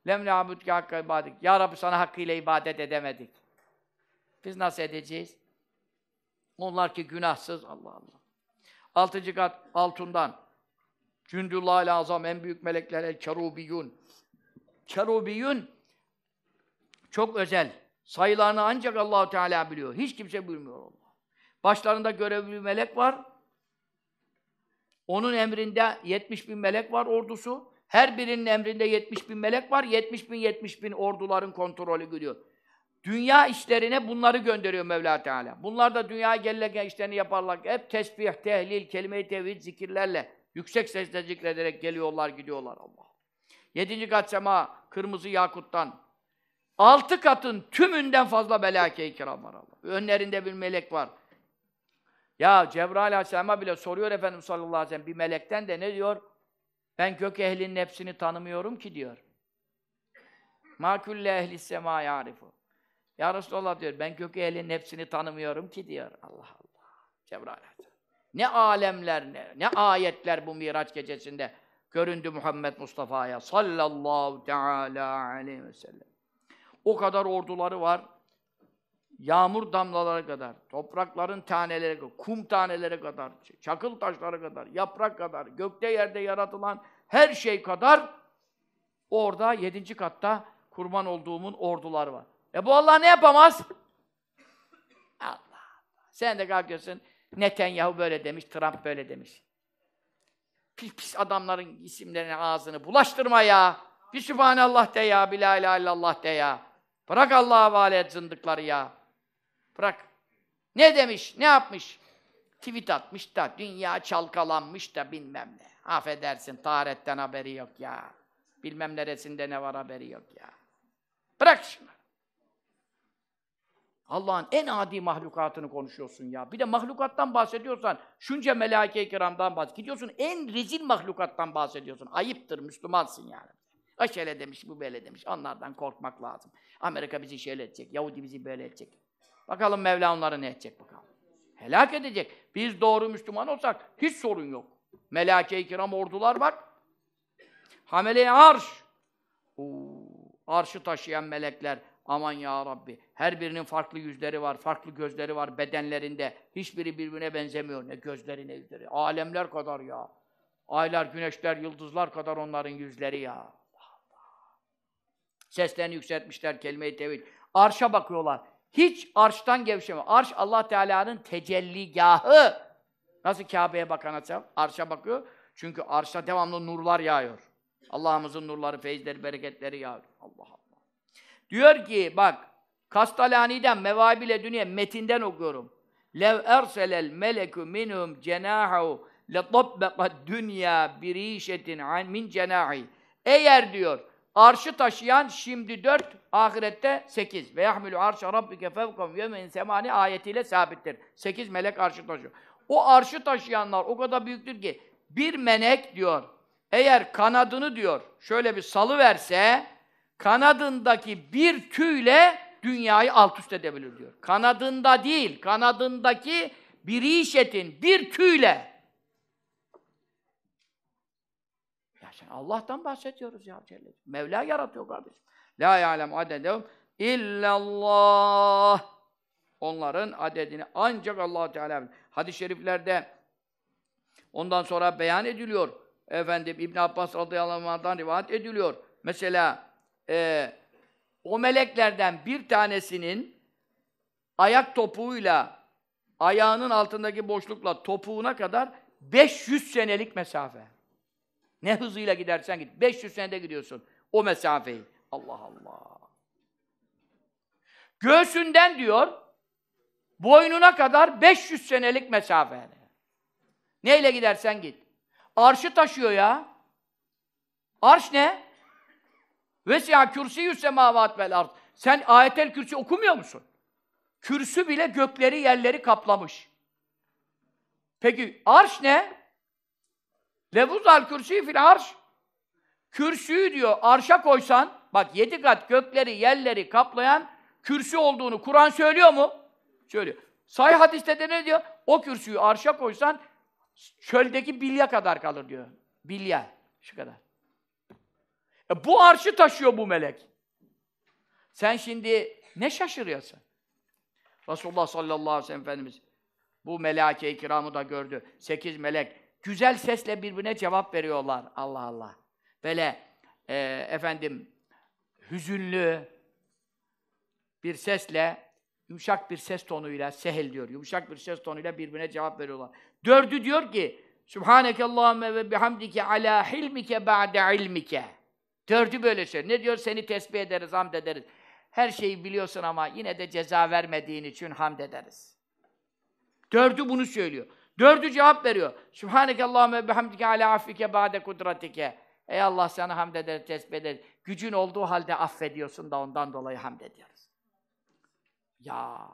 Lem na'budke hakka ibadet. Ya Rabbi sana hakkıyla ibadet edemedik. Biz nasıl edeceğiz? Onlar ki günahsız Allah Allah. Altıncı kat altından Cündullah azam en büyük melekler el kerubiyun. Kerubiyun çok özel. Sayılarını ancak Allahu Teala biliyor. Hiç kimse bilmiyor Allah. Başlarında görevli bir melek var. Onun emrinde 70 bin melek var ordusu. Her birinin emrinde 70 bin melek var. 70 bin 70 bin orduların kontrolü görüyor. Dünya işlerine bunları gönderiyor Mevla Teala. Bunlar da dünya gelirken işlerini yaparlar. Hep tesbih, tehlil, kelime-i tevhid zikirlerle yüksek sesle zikrederek geliyorlar, gidiyorlar Allah. Yedinci kat sema, kırmızı yakuttan. Altı katın tümünden fazla melake-i kiram var Allah. Önlerinde bir melek var. Ya Cebrail Aleyhisselam'a bile soruyor Efendimiz sallallahu aleyhi ve sellem bir melekten de ne diyor? Ben gök ehlinin hepsini tanımıyorum ki diyor. Ma külle ehli sema yarifu. Ya Resulallah diyor, ben gök ehlinin hepsini tanımıyorum ki diyor. Allah Allah. Cebrail. Ne alemler, ne, ne ayetler bu Miraç gecesinde göründü Muhammed Mustafa'ya sallallahu teala aleyhi ve sellem. O kadar orduları var. Yağmur damlaları kadar, toprakların taneleri kadar, kum taneleri kadar, çakıl taşları kadar, yaprak kadar, gökte yerde yaratılan her şey kadar orada yedinci katta kurban olduğumun orduları var. E bu Allah ne yapamaz? Allah. Sen de kalkıyorsun, Netanyahu böyle demiş, Trump böyle demiş. Pis pis adamların isimlerine ağzını bulaştırma ya. Bir Sübhanallah de ya, bir la ilahe illallah de ya. Bırak Allah'a havale et zındıkları ya. Bırak. Ne demiş, ne yapmış? Tweet atmış da, dünya çalkalanmış da bilmem ne. Affedersin, taharetten haberi yok ya. Bilmem neresinde ne var haberi yok ya. Bırak şunu. Allah'ın en adi mahlukatını konuşuyorsun ya. Bir de mahlukattan bahsediyorsan, şunca melaike-i kiramdan bahsediyorsun. Gidiyorsun en rezil mahlukattan bahsediyorsun. Ayıptır, Müslümansın yani. Şöyle demiş, bu böyle demiş. Onlardan korkmak lazım. Amerika bizi şöyle edecek, Yahudi bizi böyle edecek. Bakalım Mevla onları ne edecek bakalım. Helak edecek. Biz doğru Müslüman olsak hiç sorun yok. Melake-i kiram ordular bak. Hamele-i arş. Oo, arşı taşıyan melekler. Aman ya Rabbi. Her birinin farklı yüzleri var, farklı gözleri var bedenlerinde. Hiçbiri birbirine benzemiyor. Ne gözleri ne yüzleri. Alemler kadar ya. Aylar, güneşler, yıldızlar kadar onların yüzleri ya. Seslerini yükseltmişler kelime-i tevhid. Arşa bakıyorlar. Hiç arştan gevşeme. Arş Allah Teala'nın tecelligahı. Nasıl Kabe'ye bakan açar? Arşa bakıyor. Çünkü arşta devamlı nurlar yağıyor. Allah'ımızın nurları, feyizleri, bereketleri yağıyor. Allah Allah. Diyor ki bak Kastalani'den Mevabil Dünya metinden okuyorum. Lev erselel meleku minhum cenahu letabbeqad dünya birişetin min cenahi. Eğer diyor arşı taşıyan şimdi dört, ahirette sekiz. Ve yahmilu arşa rabbike fevkum yemin semani ayetiyle sabittir. Sekiz melek arşı taşıyor. O arşı taşıyanlar o kadar büyüktür ki bir melek diyor eğer kanadını diyor şöyle bir salı verse kanadındaki bir tüyle dünyayı alt üst edebilir diyor. Kanadında değil, kanadındaki bir işetin bir tüyle. Ya sen Allah'tan bahsediyoruz ya Celle. Mevla yaratıyor kardeşim. La ya'lem adedehum illallah. Onların adedini ancak Allah Teala bilir. Hadis-i şeriflerde ondan sonra beyan ediliyor. Efendim İbn Abbas radıyallahu anh'dan rivayet ediliyor. Mesela e, o meleklerden bir tanesinin ayak topuğuyla ayağının altındaki boşlukla topuğuna kadar 500 senelik mesafe. Ne hızıyla gidersen git. 500 senede gidiyorsun o mesafeyi. Allah Allah. Göğsünden diyor boynuna kadar 500 senelik mesafe. Neyle gidersen git. Arşı taşıyor ya. Arş ne? Vesiha kürsüyü semavat vel ard. Sen ayetel kürsü okumuyor musun? Kürsü bile gökleri yerleri kaplamış. Peki arş ne? Levuzal kürsü fil arş. Kürsüyü diyor arşa koysan, bak yedi kat gökleri yerleri kaplayan kürsü olduğunu Kur'an söylüyor mu? Söylüyor. Sahih hadiste de ne diyor? O kürsüyü arşa koysan çöldeki bilya kadar kalır diyor. Bilya. Şu kadar. E bu arşı taşıyor bu melek. Sen şimdi ne şaşırıyorsun? Resulullah sallallahu aleyhi ve sellem Efendimiz bu melake-i kiramı da gördü. Sekiz melek güzel sesle birbirine cevap veriyorlar. Allah Allah. Böyle e, efendim hüzünlü bir sesle yumuşak bir ses tonuyla sehel diyor. Yumuşak bir ses tonuyla birbirine cevap veriyorlar. Dördü diyor ki Subhaneke Allahümme ve bihamdike ala hilmike ba'de ilmike. Dördü böyle söylüyor. Ne diyor? Seni tesbih ederiz, hamd ederiz. Her şeyi biliyorsun ama yine de ceza vermediğin için hamd ederiz. Dördü bunu söylüyor. Dördü cevap veriyor. Sübhaneke Allahümme bihamdike ala affike ba'de kudratike. Ey Allah sana hamd ederiz, tesbih ederiz. Gücün olduğu halde affediyorsun da ondan dolayı hamd ediyoruz. Ya.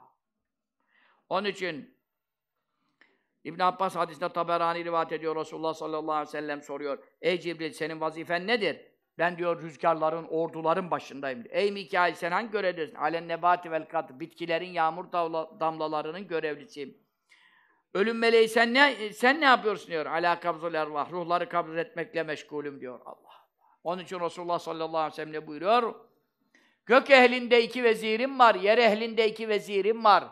Onun için İbn Abbas hadisinde Taberani rivayet ediyor. Resulullah sallallahu aleyhi ve sellem soruyor. Ey Cibril senin vazifen nedir? Ben diyor rüzgarların, orduların başındayım. Ey Mikail sen hangi görevlisin? Alen nebati vel kat. Bitkilerin yağmur damlalarının görevlisiyim. Ölüm meleği sen ne sen ne yapıyorsun diyor. Ala kabzul ervah. Ruhları kabz etmekle meşgulüm diyor. Allah. Onun için Resulullah sallallahu aleyhi ve sellem ne buyuruyor? Gök ehlinde iki vezirim var, yer ehlinde iki vezirim var.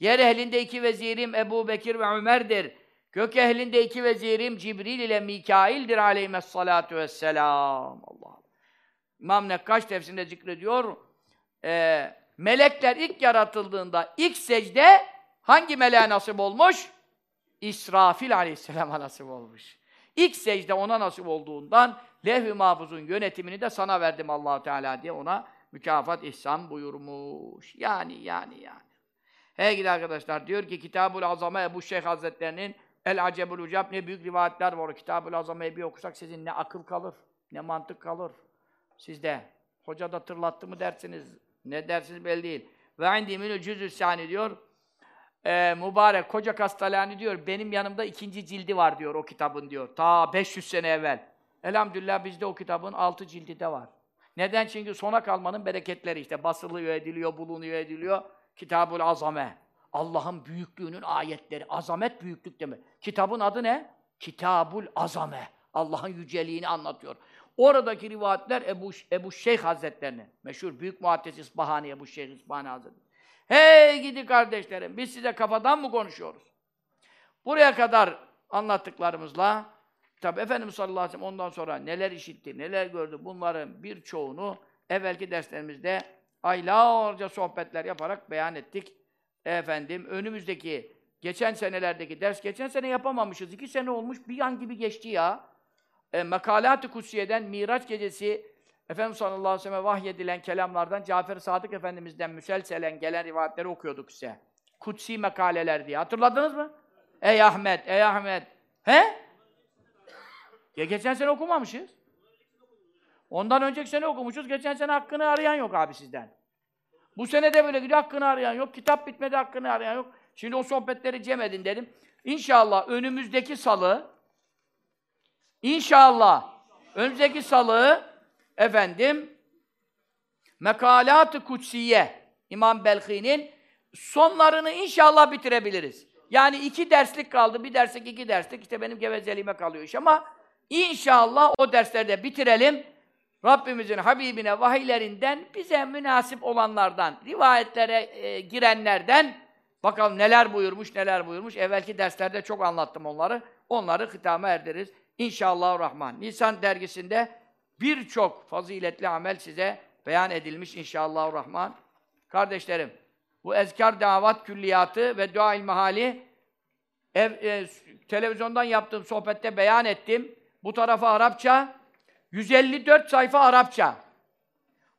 Yer ehlinde iki vezirim Ebu Bekir ve Ömer'dir. Gök ehlinde iki vezirim Cibril ile Mikail'dir aleyhissalatu vesselam. Allah. İmam Nekkaş tefsirinde zikrediyor. Ee, melekler ilk yaratıldığında ilk secde hangi meleğe nasip olmuş? İsrafil aleyhisselama nasip olmuş. İlk secde ona nasip olduğundan levh-i mahfuzun yönetimini de sana verdim allah Teala diye ona mükafat ihsan buyurmuş. Yani, yani, yani. Hey gidi arkadaşlar, diyor ki Kitab-ül Azame Ebu Şeyh Hazretlerinin El Acebul Ucab ne büyük rivayetler var. Kitab-ül Azame'yi bir okusak sizin ne akıl kalır, ne mantık kalır sizde. Hoca da tırlattı mı dersiniz, ne dersiniz belli değil. Ve indi minü cüzü sani diyor. Ee, mübarek koca Kastalani diyor, benim yanımda ikinci cildi var diyor o kitabın diyor. Ta 500 sene evvel. Elhamdülillah bizde o kitabın altı cildi de var. Neden? Çünkü sona kalmanın bereketleri işte basılıyor, ediliyor, bulunuyor, ediliyor. Kitabul Azame. Allah'ın büyüklüğünün ayetleri. Azamet büyüklük demek. Kitabın adı ne? Kitabul Azame. Allah'ın yüceliğini anlatıyor. Oradaki rivayetler Ebu, Ebu Şeyh Hazretlerinin. Meşhur büyük muhaddis İsbahani Ebu Şeyh İsbahani Hazretleri. Hey gidi kardeşlerim, biz size kafadan mı konuşuyoruz? Buraya kadar anlattıklarımızla tabi Efendimiz sallallahu aleyhi ve sellem ondan sonra neler işitti, neler gördü bunların birçoğunu evvelki derslerimizde aylarca sohbetler yaparak beyan ettik. Efendim önümüzdeki geçen senelerdeki ders geçen sene yapamamışız. iki sene olmuş bir an gibi geçti ya. E, Mekalat-ı Kutsiye'den Miraç gecesi Efendimiz sallallahu aleyhi ve sellem vahyedilen kelamlardan Cafer Sadık Efendimiz'den müselselen gelen rivayetleri okuyorduk size. Kutsi makaleler diye. Hatırladınız mı? Ey Ahmet, ey Ahmet. He? Ya geçen sene okumamışız. Ondan önceki sene okumuşuz. Geçen sene hakkını arayan yok abi sizden. Bu sene de böyle gidiyor. Hakkını arayan yok. Kitap bitmedi hakkını arayan yok. Şimdi o sohbetleri cem edin dedim. İnşallah önümüzdeki salı İnşallah önümüzdeki salı efendim Mekalat-ı Kutsiye İmam Belki'nin sonlarını inşallah bitirebiliriz. Yani iki derslik kaldı. Bir derslik, iki derslik. İşte benim gevezeliğime kalıyor iş ama inşallah o derslerde bitirelim. Rabbimizin Habibine vahiylerinden bize münasip olanlardan, rivayetlere e, girenlerden bakalım neler buyurmuş, neler buyurmuş. Evvelki derslerde çok anlattım onları. Onları hitama erdiriz. İnşallah Rahman. Nisan dergisinde birçok faziletli amel size beyan edilmiş inşallah Rahman. Kardeşlerim, bu ezkar davat külliyatı ve dua ilmihali ev, e, televizyondan yaptığım sohbette beyan ettim. Bu tarafa Arapça, 154 sayfa Arapça.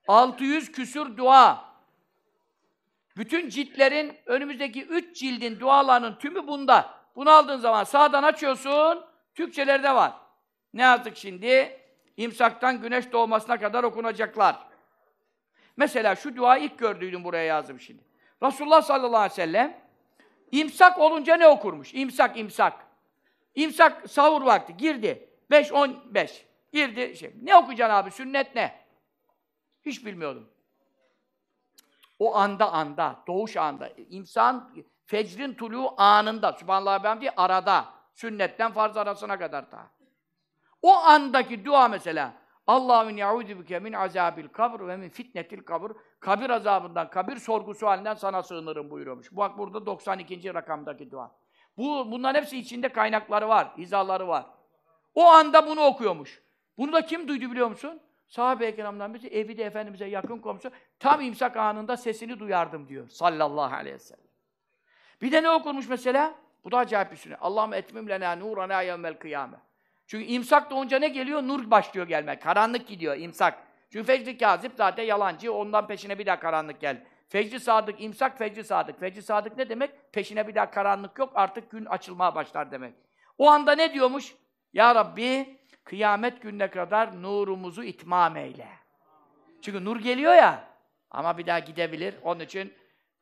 600 küsür dua. Bütün ciltlerin, önümüzdeki 3 cildin dualarının tümü bunda. Bunu aldığın zaman sağdan açıyorsun, Türkçeleri de var. Ne yazdık şimdi? İmsaktan güneş doğmasına kadar okunacaklar. Mesela şu duayı ilk gördüydüm buraya yazdım şimdi. Resulullah sallallahu aleyhi ve sellem imsak olunca ne okurmuş? İmsak, imsak. İmsak sahur vakti girdi. 5 15 girdi şey. Ne okuyacaksın abi? Sünnet ne? Hiç bilmiyordum. O anda anda, doğuş anda. İmsan fecrin tuluğu anında. Subhanallah ben diye arada. Sünnetten farz arasına kadar da. O andaki dua mesela Allahümme ya'udu bike min azabil kabr ve min fitnetil kabr. Kabir azabından, kabir sorgusu halinden sana sığınırım buyuruyormuş. Bak burada 92. rakamdaki dua. Bu bunların hepsi içinde kaynakları var, izaları var. O anda bunu okuyormuş. Bunu da kim duydu biliyor musun? Sahabe-i kiramdan birisi evi de Efendimiz'e yakın komşu. Tam imsak anında sesini duyardım diyor. Sallallahu aleyhi ve sellem. Bir de ne okurmuş mesela? Bu da acayip bir sünnet. Allahümme etmim lena nurana yevmel kıyame. Çünkü imsak doğunca ne geliyor? Nur başlıyor gelmek. Karanlık gidiyor imsak. Çünkü fecri kazip zaten yalancı. Ondan peşine bir daha karanlık gel. Fecri sadık, imsak fecri sadık. Fecri sadık ne demek? Peşine bir daha karanlık yok. Artık gün açılmaya başlar demek. O anda ne diyormuş? Ya Rabbi kıyamet gününe kadar nurumuzu itmam eyle. Çünkü nur geliyor ya. Ama bir daha gidebilir. Onun için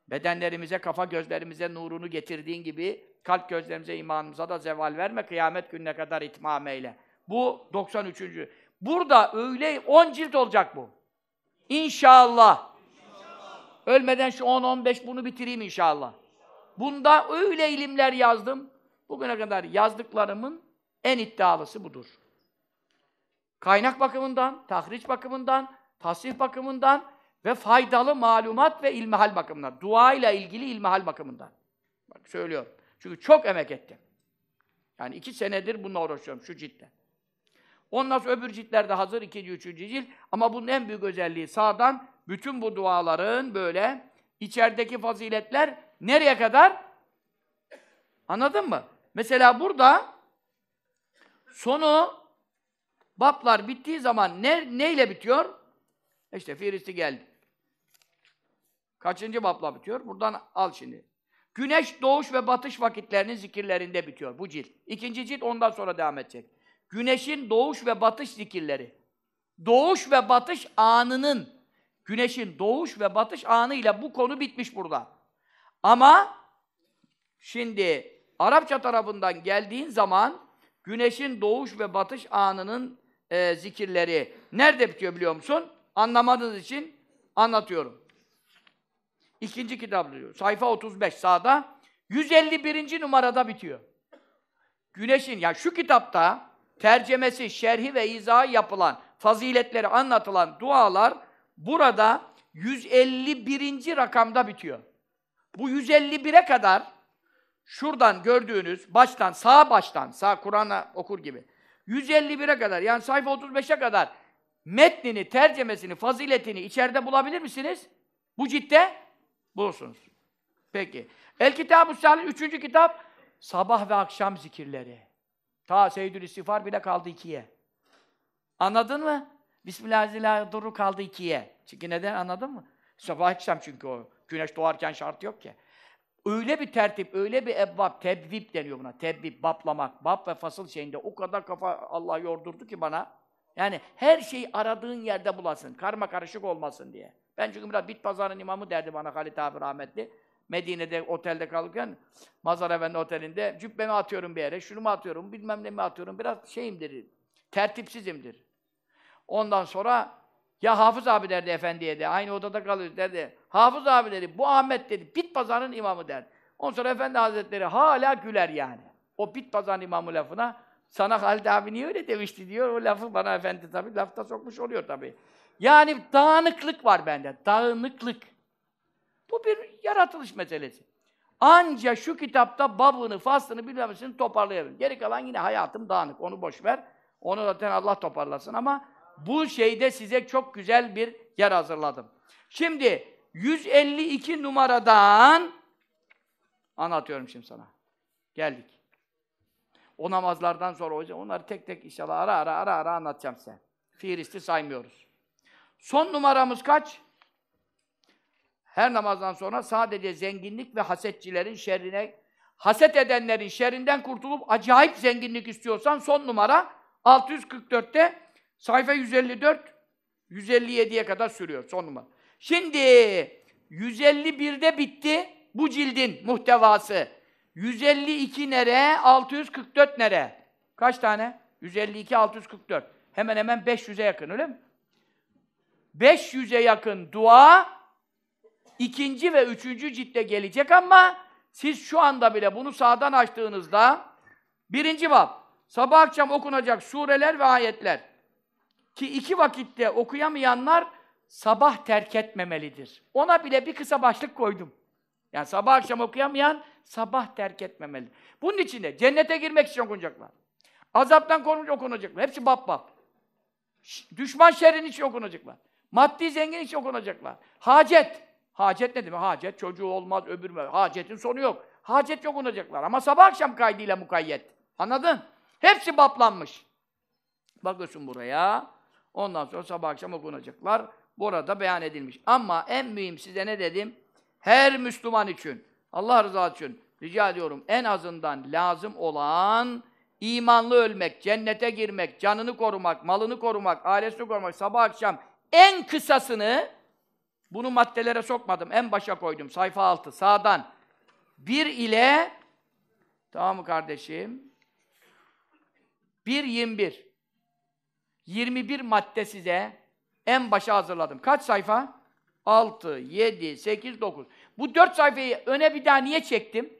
bedenlerimize, kafa gözlerimize nurunu getirdiğin gibi kalp gözlerimize, imanımıza da zeval verme, kıyamet gününe kadar itmam eyle. Bu 93. Burada öyle 10 cilt olacak bu. İnşallah. inşallah. Ölmeden şu 10-15 bunu bitireyim inşallah. Bunda öyle ilimler yazdım. Bugüne kadar yazdıklarımın en iddialısı budur. Kaynak bakımından, tahriç bakımından, tasih bakımından ve faydalı malumat ve ilmihal bakımından. Dua ile ilgili ilmihal bakımından. Bak söylüyorum. Çünkü çok emek ettim. Yani iki senedir bununla uğraşıyorum şu ciltte. Ondan sonra öbür ciltler de hazır, ikinci, üçüncü cilt. Ama bunun en büyük özelliği sağdan bütün bu duaların böyle içerideki faziletler nereye kadar? Anladın mı? Mesela burada sonu bablar bittiği zaman ne, neyle bitiyor? İşte Firisi geldi. Kaçıncı babla bitiyor? Buradan al şimdi. Güneş doğuş ve batış vakitlerinin zikirlerinde bitiyor bu cilt. İkinci cilt ondan sonra devam edecek. Güneşin doğuş ve batış zikirleri. Doğuş ve batış anının, güneşin doğuş ve batış anıyla bu konu bitmiş burada. Ama şimdi Arapça tarafından geldiğin zaman güneşin doğuş ve batış anının e, zikirleri nerede bitiyor biliyor musun? Anlamadığınız için anlatıyorum. İkinci kitap diyor. Sayfa 35 sağda. 151. numarada bitiyor. Güneşin, ya şu kitapta tercemesi, şerhi ve izahı yapılan, faziletleri anlatılan dualar burada 151. rakamda bitiyor. Bu 151'e kadar şuradan gördüğünüz baştan, sağ baştan, sağ Kur'an'a okur gibi 151'e kadar yani sayfa 35'e kadar metnini, tercemesini, faziletini içeride bulabilir misiniz? Bu ciltte bulursunuz. Peki. El Kitab-ı Salih, üçüncü kitap sabah ve akşam zikirleri. Ta Seyyidül İstiğfar bile kaldı ikiye. Anladın mı? Bismillahirrahmanirrahim kaldı ikiye. Çünkü neden anladın mı? Sabah akşam çünkü o. Güneş doğarken şart yok ki. Öyle bir tertip, öyle bir ebbab, tebvip deniyor buna. Tebvip, baplamak. Bab ve fasıl şeyinde o kadar kafa Allah yordurdu ki bana. Yani her şeyi aradığın yerde bulasın. Karma karışık olmasın diye. Ben çünkü biraz bit pazarının imamı derdi bana Halit abi rahmetli. Medine'de otelde kalırken Mazhar Efendi otelinde cübbemi atıyorum bir yere, şunu mu atıyorum, bilmem ne mi atıyorum. Biraz şeyimdir, tertipsizimdir. Ondan sonra ya Hafız abi derdi efendiye de, aynı odada kalıyoruz derdi. Hafız abi dedi, bu Ahmet dedi, bit pazarının imamı derdi. Ondan sonra Efendi Hazretleri hala güler yani. O bit pazarının imamı lafına, sana Halid abi niye öyle demişti diyor, o lafı bana efendi tabii lafta sokmuş oluyor tabii. Yani dağınıklık var bende, dağınıklık. Bu bir yaratılış meselesi. Anca şu kitapta babını, faslını bilmemesini toparlayabilirim. Geri kalan yine hayatım dağınık, onu boş ver. Onu zaten Allah toparlasın ama bu şeyde size çok güzel bir yer hazırladım. Şimdi 152 numaradan anlatıyorum şimdi sana. Geldik. O namazlardan sonra hocam onları tek tek inşallah ara ara ara ara anlatacağım size. Fiilisti saymıyoruz. Son numaramız kaç? Her namazdan sonra sadece zenginlik ve hasetçilerin şerrine, haset edenlerin şerrinden kurtulup acayip zenginlik istiyorsan son numara 644'te sayfa 154 157'ye kadar sürüyor son numara. Şimdi 151'de bitti bu cildin muhtevası. 152 nere? 644 nere? Kaç tane? 152 644. Hemen hemen 500'e yakın öyle mi? 500'e yakın dua ikinci ve üçüncü ciltte gelecek ama siz şu anda bile bunu sağdan açtığınızda birinci bab sabah akşam okunacak sureler ve ayetler ki iki vakitte okuyamayanlar sabah terk etmemelidir. Ona bile bir kısa başlık koydum. Yani sabah akşam okuyamayan sabah terk etmemeli. Bunun için de cennete girmek için okunacaklar. Azaptan korunmak okunacaklar. Hepsi bab bab. Düşman şerrin için okunacaklar. Maddi zengin için okunacaklar. Hacet. Hacet ne demek? Hacet çocuğu olmaz, öbür mü? Hacetin sonu yok. Hacet okunacaklar. Ama sabah akşam kaydıyla mukayyet. Anladın? Hepsi baplanmış. Bakıyorsun buraya. Ondan sonra sabah akşam okunacaklar. Burada beyan edilmiş. Ama en mühim size ne dedim? Her Müslüman için, Allah rızası için rica ediyorum en azından lazım olan imanlı ölmek, cennete girmek, canını korumak, malını korumak, ailesini korumak, sabah akşam en kısasını bunu maddelere sokmadım. En başa koydum. Sayfa 6. Sağdan. 1 ile tamam mı kardeşim? 1 21. 21 madde size en başa hazırladım. Kaç sayfa? 6, 7, 8, 9. Bu 4 sayfayı öne bir daha niye çektim?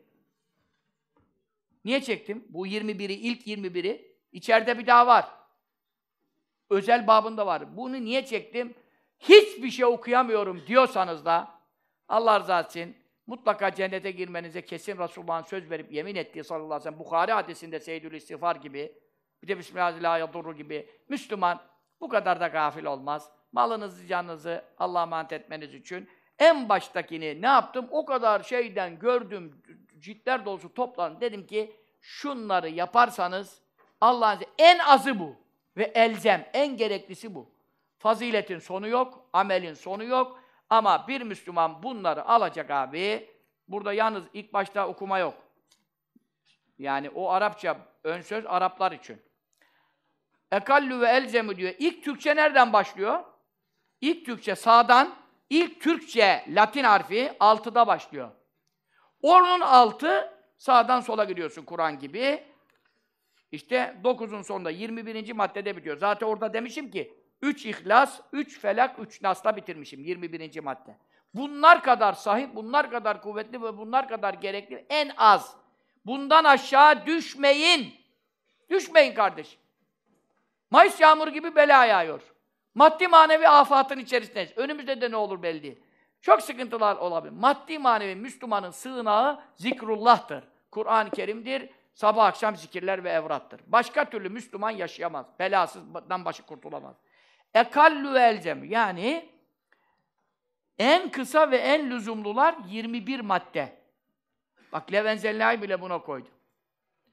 Niye çektim? Bu 21'i, ilk 21'i. İçeride bir daha var. Özel babında var. Bunu niye çektim? hiçbir şey okuyamıyorum diyorsanız da Allah rızası için mutlaka cennete girmenize kesin Resulullah'ın söz verip yemin ettiği sallallahu aleyhi ve sellem Bukhari hadisinde Seyyidül İstiğfar gibi bir de Bismillahirrahmanirrahim gibi Müslüman bu kadar da gafil olmaz. Malınızı, canınızı Allah'a emanet etmeniz için en baştakini ne yaptım? O kadar şeyden gördüm, ciltler dolusu topladım. Dedim ki şunları yaparsanız Allah'ın en azı bu. Ve elzem, en gereklisi bu. Faziletin sonu yok, amelin sonu yok. Ama bir Müslüman bunları alacak abi. Burada yalnız ilk başta okuma yok. Yani o Arapça ön söz Araplar için. Ekallü ve elzemu diyor. İlk Türkçe nereden başlıyor? İlk Türkçe sağdan, ilk Türkçe Latin harfi altıda başlıyor. Onun altı sağdan sola gidiyorsun Kur'an gibi. İşte 9'un sonunda 21. maddede bitiyor. Zaten orada demişim ki 3 İhlas, 3 Felak, 3 Nas'ta bitirmişim 21. madde. Bunlar kadar sahih, bunlar kadar kuvvetli ve bunlar kadar gerekli en az. Bundan aşağı düşmeyin. Düşmeyin kardeşim. Mayıs yağmuru gibi bela yağıyor. Maddi manevi afatın içerisindeyiz. Önümüzde de ne olur belli. Çok sıkıntılar olabilir. Maddi manevi Müslümanın sığınağı zikrullah'tır. Kur'an-ı Kerim'dir. Sabah akşam zikirler ve evrattır. Başka türlü Müslüman yaşayamaz. Belasızdan başı kurtulamaz. Ekallu elzem. Yani en kısa ve en lüzumlular 21 madde. Bak Levenzella'yı bile buna koydu.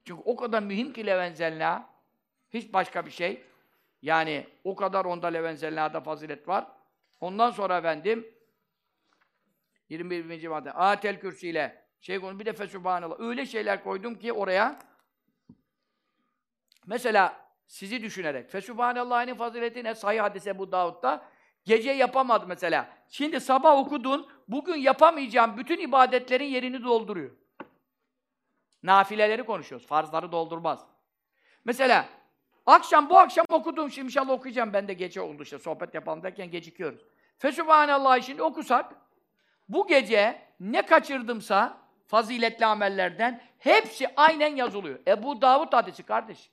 Çünkü o kadar mühim ki Levenzella. Hiç başka bir şey. Yani o kadar onda Levenzella'da fazilet var. Ondan sonra efendim 21. madde. Atel kürsüyle şey konu bir de fesubhanallah. Öyle şeyler koydum ki oraya mesela sizi düşünerek fesubhanallah'ın fazileti ne? Sahih hadise bu Davud'da gece yapamadı mesela. Şimdi sabah okudun, bugün yapamayacağım bütün ibadetlerin yerini dolduruyor. Nafileleri konuşuyoruz. Farzları doldurmaz. Mesela akşam bu akşam okudum şimdi inşallah okuyacağım. Ben de gece oldu işte sohbet yapalım derken gecikiyoruz. Fesubhanallah şimdi okusak bu gece ne kaçırdımsa faziletli amellerden hepsi aynen yazılıyor. Ebu Davud hadisi kardeş.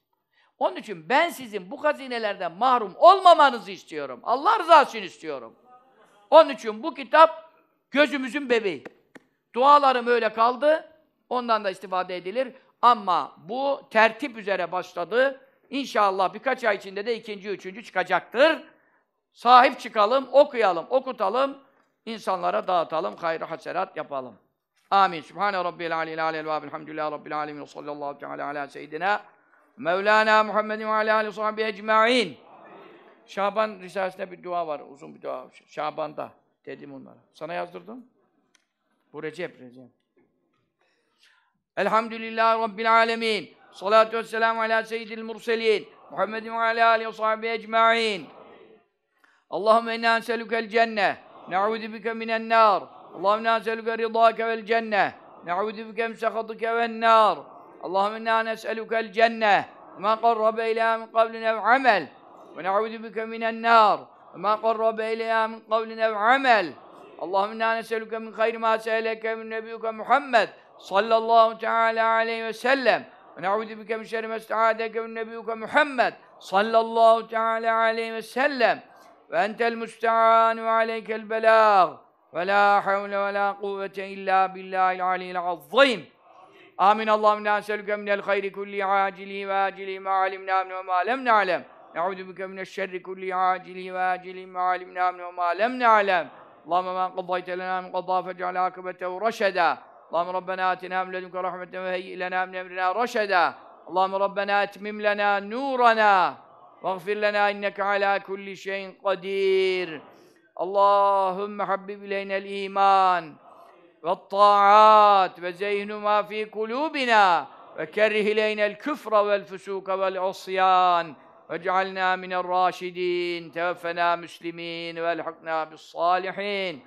Onun için ben sizin bu hazinelerden mahrum olmamanızı istiyorum. Allah rızası için istiyorum. Onun için bu kitap gözümüzün bebeği. Dualarım öyle kaldı. Ondan da istifade edilir. Ama bu tertip üzere başladı. İnşallah birkaç ay içinde de ikinci, üçüncü çıkacaktır. Sahip çıkalım, okuyalım, okutalım, insanlara dağıtalım, hayır haserat yapalım. Amin. Sübhane Rabbil aleyhi aleyhi ve elhamdülillahi Rabbil alemin ve sallallahu teala ala seyyidina Mevlana Muhammedin ve ala aleyhi sahibi. Şaban Risalesi'nde bir dua var, uzun bir dua. Şaban'da dedim onlara. Sana yazdırdım. Bu Recep, Recep. Elhamdülillahi Rabbil alemin. Salatu vesselamu ala seyyidil murselin. Muhammedin ve ala aleyhi sahibi ecma'in. Allahümme inna enselükel cenne. Ne'udu bike minen nar. Allahümme inna enselüke rıdâke vel cenne. Ne'udu bike min sehatike ven nar. Allahümme inna nes'elükel cenne. Ma qarrabe ilâ min kavlin ev amel. Ve ne'udu bike minen nar. Ma qarrabe ilâ min kavlin ev amel. Allahümme inna nes'elüke min hayri ma se'eleke min nebiyyuke Muhammed sallallahu teala aleyhi ve sellem. Ve ne'udu bike min şerri mesta'adeke min nebiyyuke Muhammed sallallahu teala aleyhi ve sellem. Ve ولا حول ولا قوة إلا بالله العلي العظيم. آمين. اللهم إنا نسألك من الخير كل عاجله وآجله ما علمنا منه وما لم نعلم. نعوذ بك من الشر كل عاجله وآجله ما علمنا منه وما لم نعلم. اللهم ما قضيت لنا من قضاء فاجعل عاقبته رشدا. اللهم ربنا آتنا من لدنك رحمة وهيئ لنا من أمرنا رشدا. اللهم ربنا أتمم لنا نورنا واغفر لنا إنك على كل شيء قدير. اللهم حبب إلينا الإيمان والطاعات وزين ما في قلوبنا وكره إلينا الكفر والفسوق والعصيان واجعلنا من الراشدين توفنا مسلمين والحقنا بالصالحين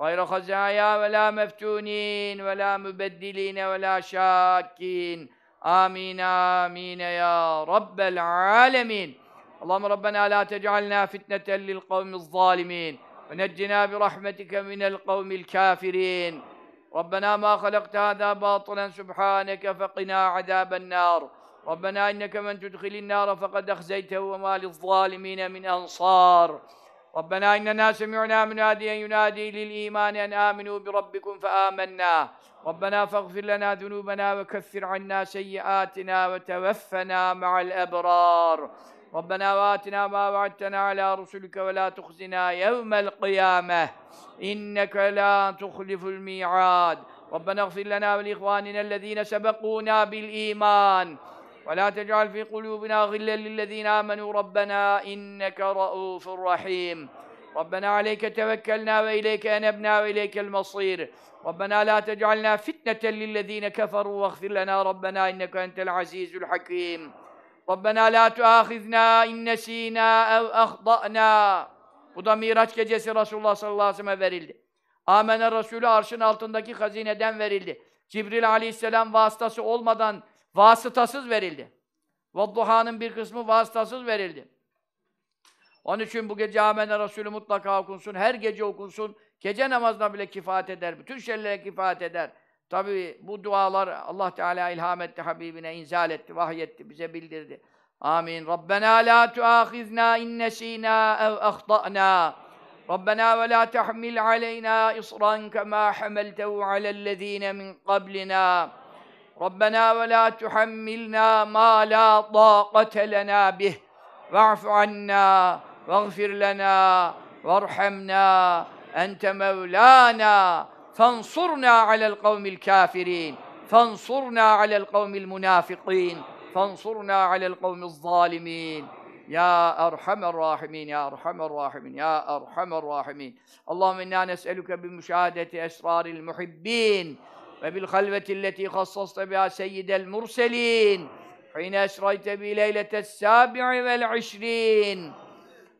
غير خزايا ولا مفتونين ولا مبدلين ولا شاكين. آمين آمين يا رب العالمين. اللهم ربنا لا تجعلنا فتنة للقوم الظالمين. ونجنا برحمتك من القوم الكافرين. ربنا ما خلقت هذا باطلا سبحانك فقنا عذاب النار. ربنا إنك من تدخل النار فقد أخزيته وما للظالمين من أنصار. ربنا إننا سمعنا مناديا ينادي للإيمان أن آمنوا بربكم فآمنا. ربنا فاغفر لنا ذنوبنا وكفر عنا سيئاتنا وتوفنا مع الأبرار. ربنا وآتنا ما وعدتنا على رسلك ولا تخزنا يوم القيامة. إنك لا تخلف الميعاد. ربنا اغفر لنا ولإخواننا الذين سبقونا بالإيمان. ولا تجعل في قلوبنا غلا للذين آمنوا. ربنا إنك رؤوف رحيم. ربنا عليك توكلنا وإليك أنبنا وإليك المصير. ربنا لا تجعلنا فتنة للذين كفروا. واغفر لنا ربنا إنك أنت العزيز الحكيم. Rabbena la tuahizna innesina ev ahda'na. Bu da Miraç gecesi Resulullah sallallahu aleyhi ve sellem'e verildi. Amene Resulü arşın altındaki hazineden verildi. Cibril aleyhisselam vasıtası olmadan vasıtasız verildi. Vadduhanın bir kısmı vasıtasız verildi. Onun için bu gece Amene Resulü mutlaka okunsun, her gece okunsun. Gece namazına bile kifayet eder, bütün şeylere kifayet eder. Tabi bu dualar Allah Teala ilham etti Habibine, inzal etti, vahyetti, bize bildirdi. Amin. Rabbena la tuâkhizna in nesînâ ev ahta'nâ. Rabbena ve la tahmil aleyna isran kemâ hameltehu alellezîne min qablina. Rabbena ve la tuhammilna ma la tâqate lena bih. Va'fu anna, vaghfir lena, varhamna. Ente mevlana. فانصرنا على القوم الكافرين فانصرنا على القوم المنافقين فانصرنا على القوم الظالمين. يا أرحم الراحمين يا أرحم الراحمين يا أرحم الراحمين. اللهم إنا نسألك بمشاهدة أسرار المحبين وبالخلوة التي خصصت بها سيد المرسلين حين أسريت بليلة السابع والعشرين.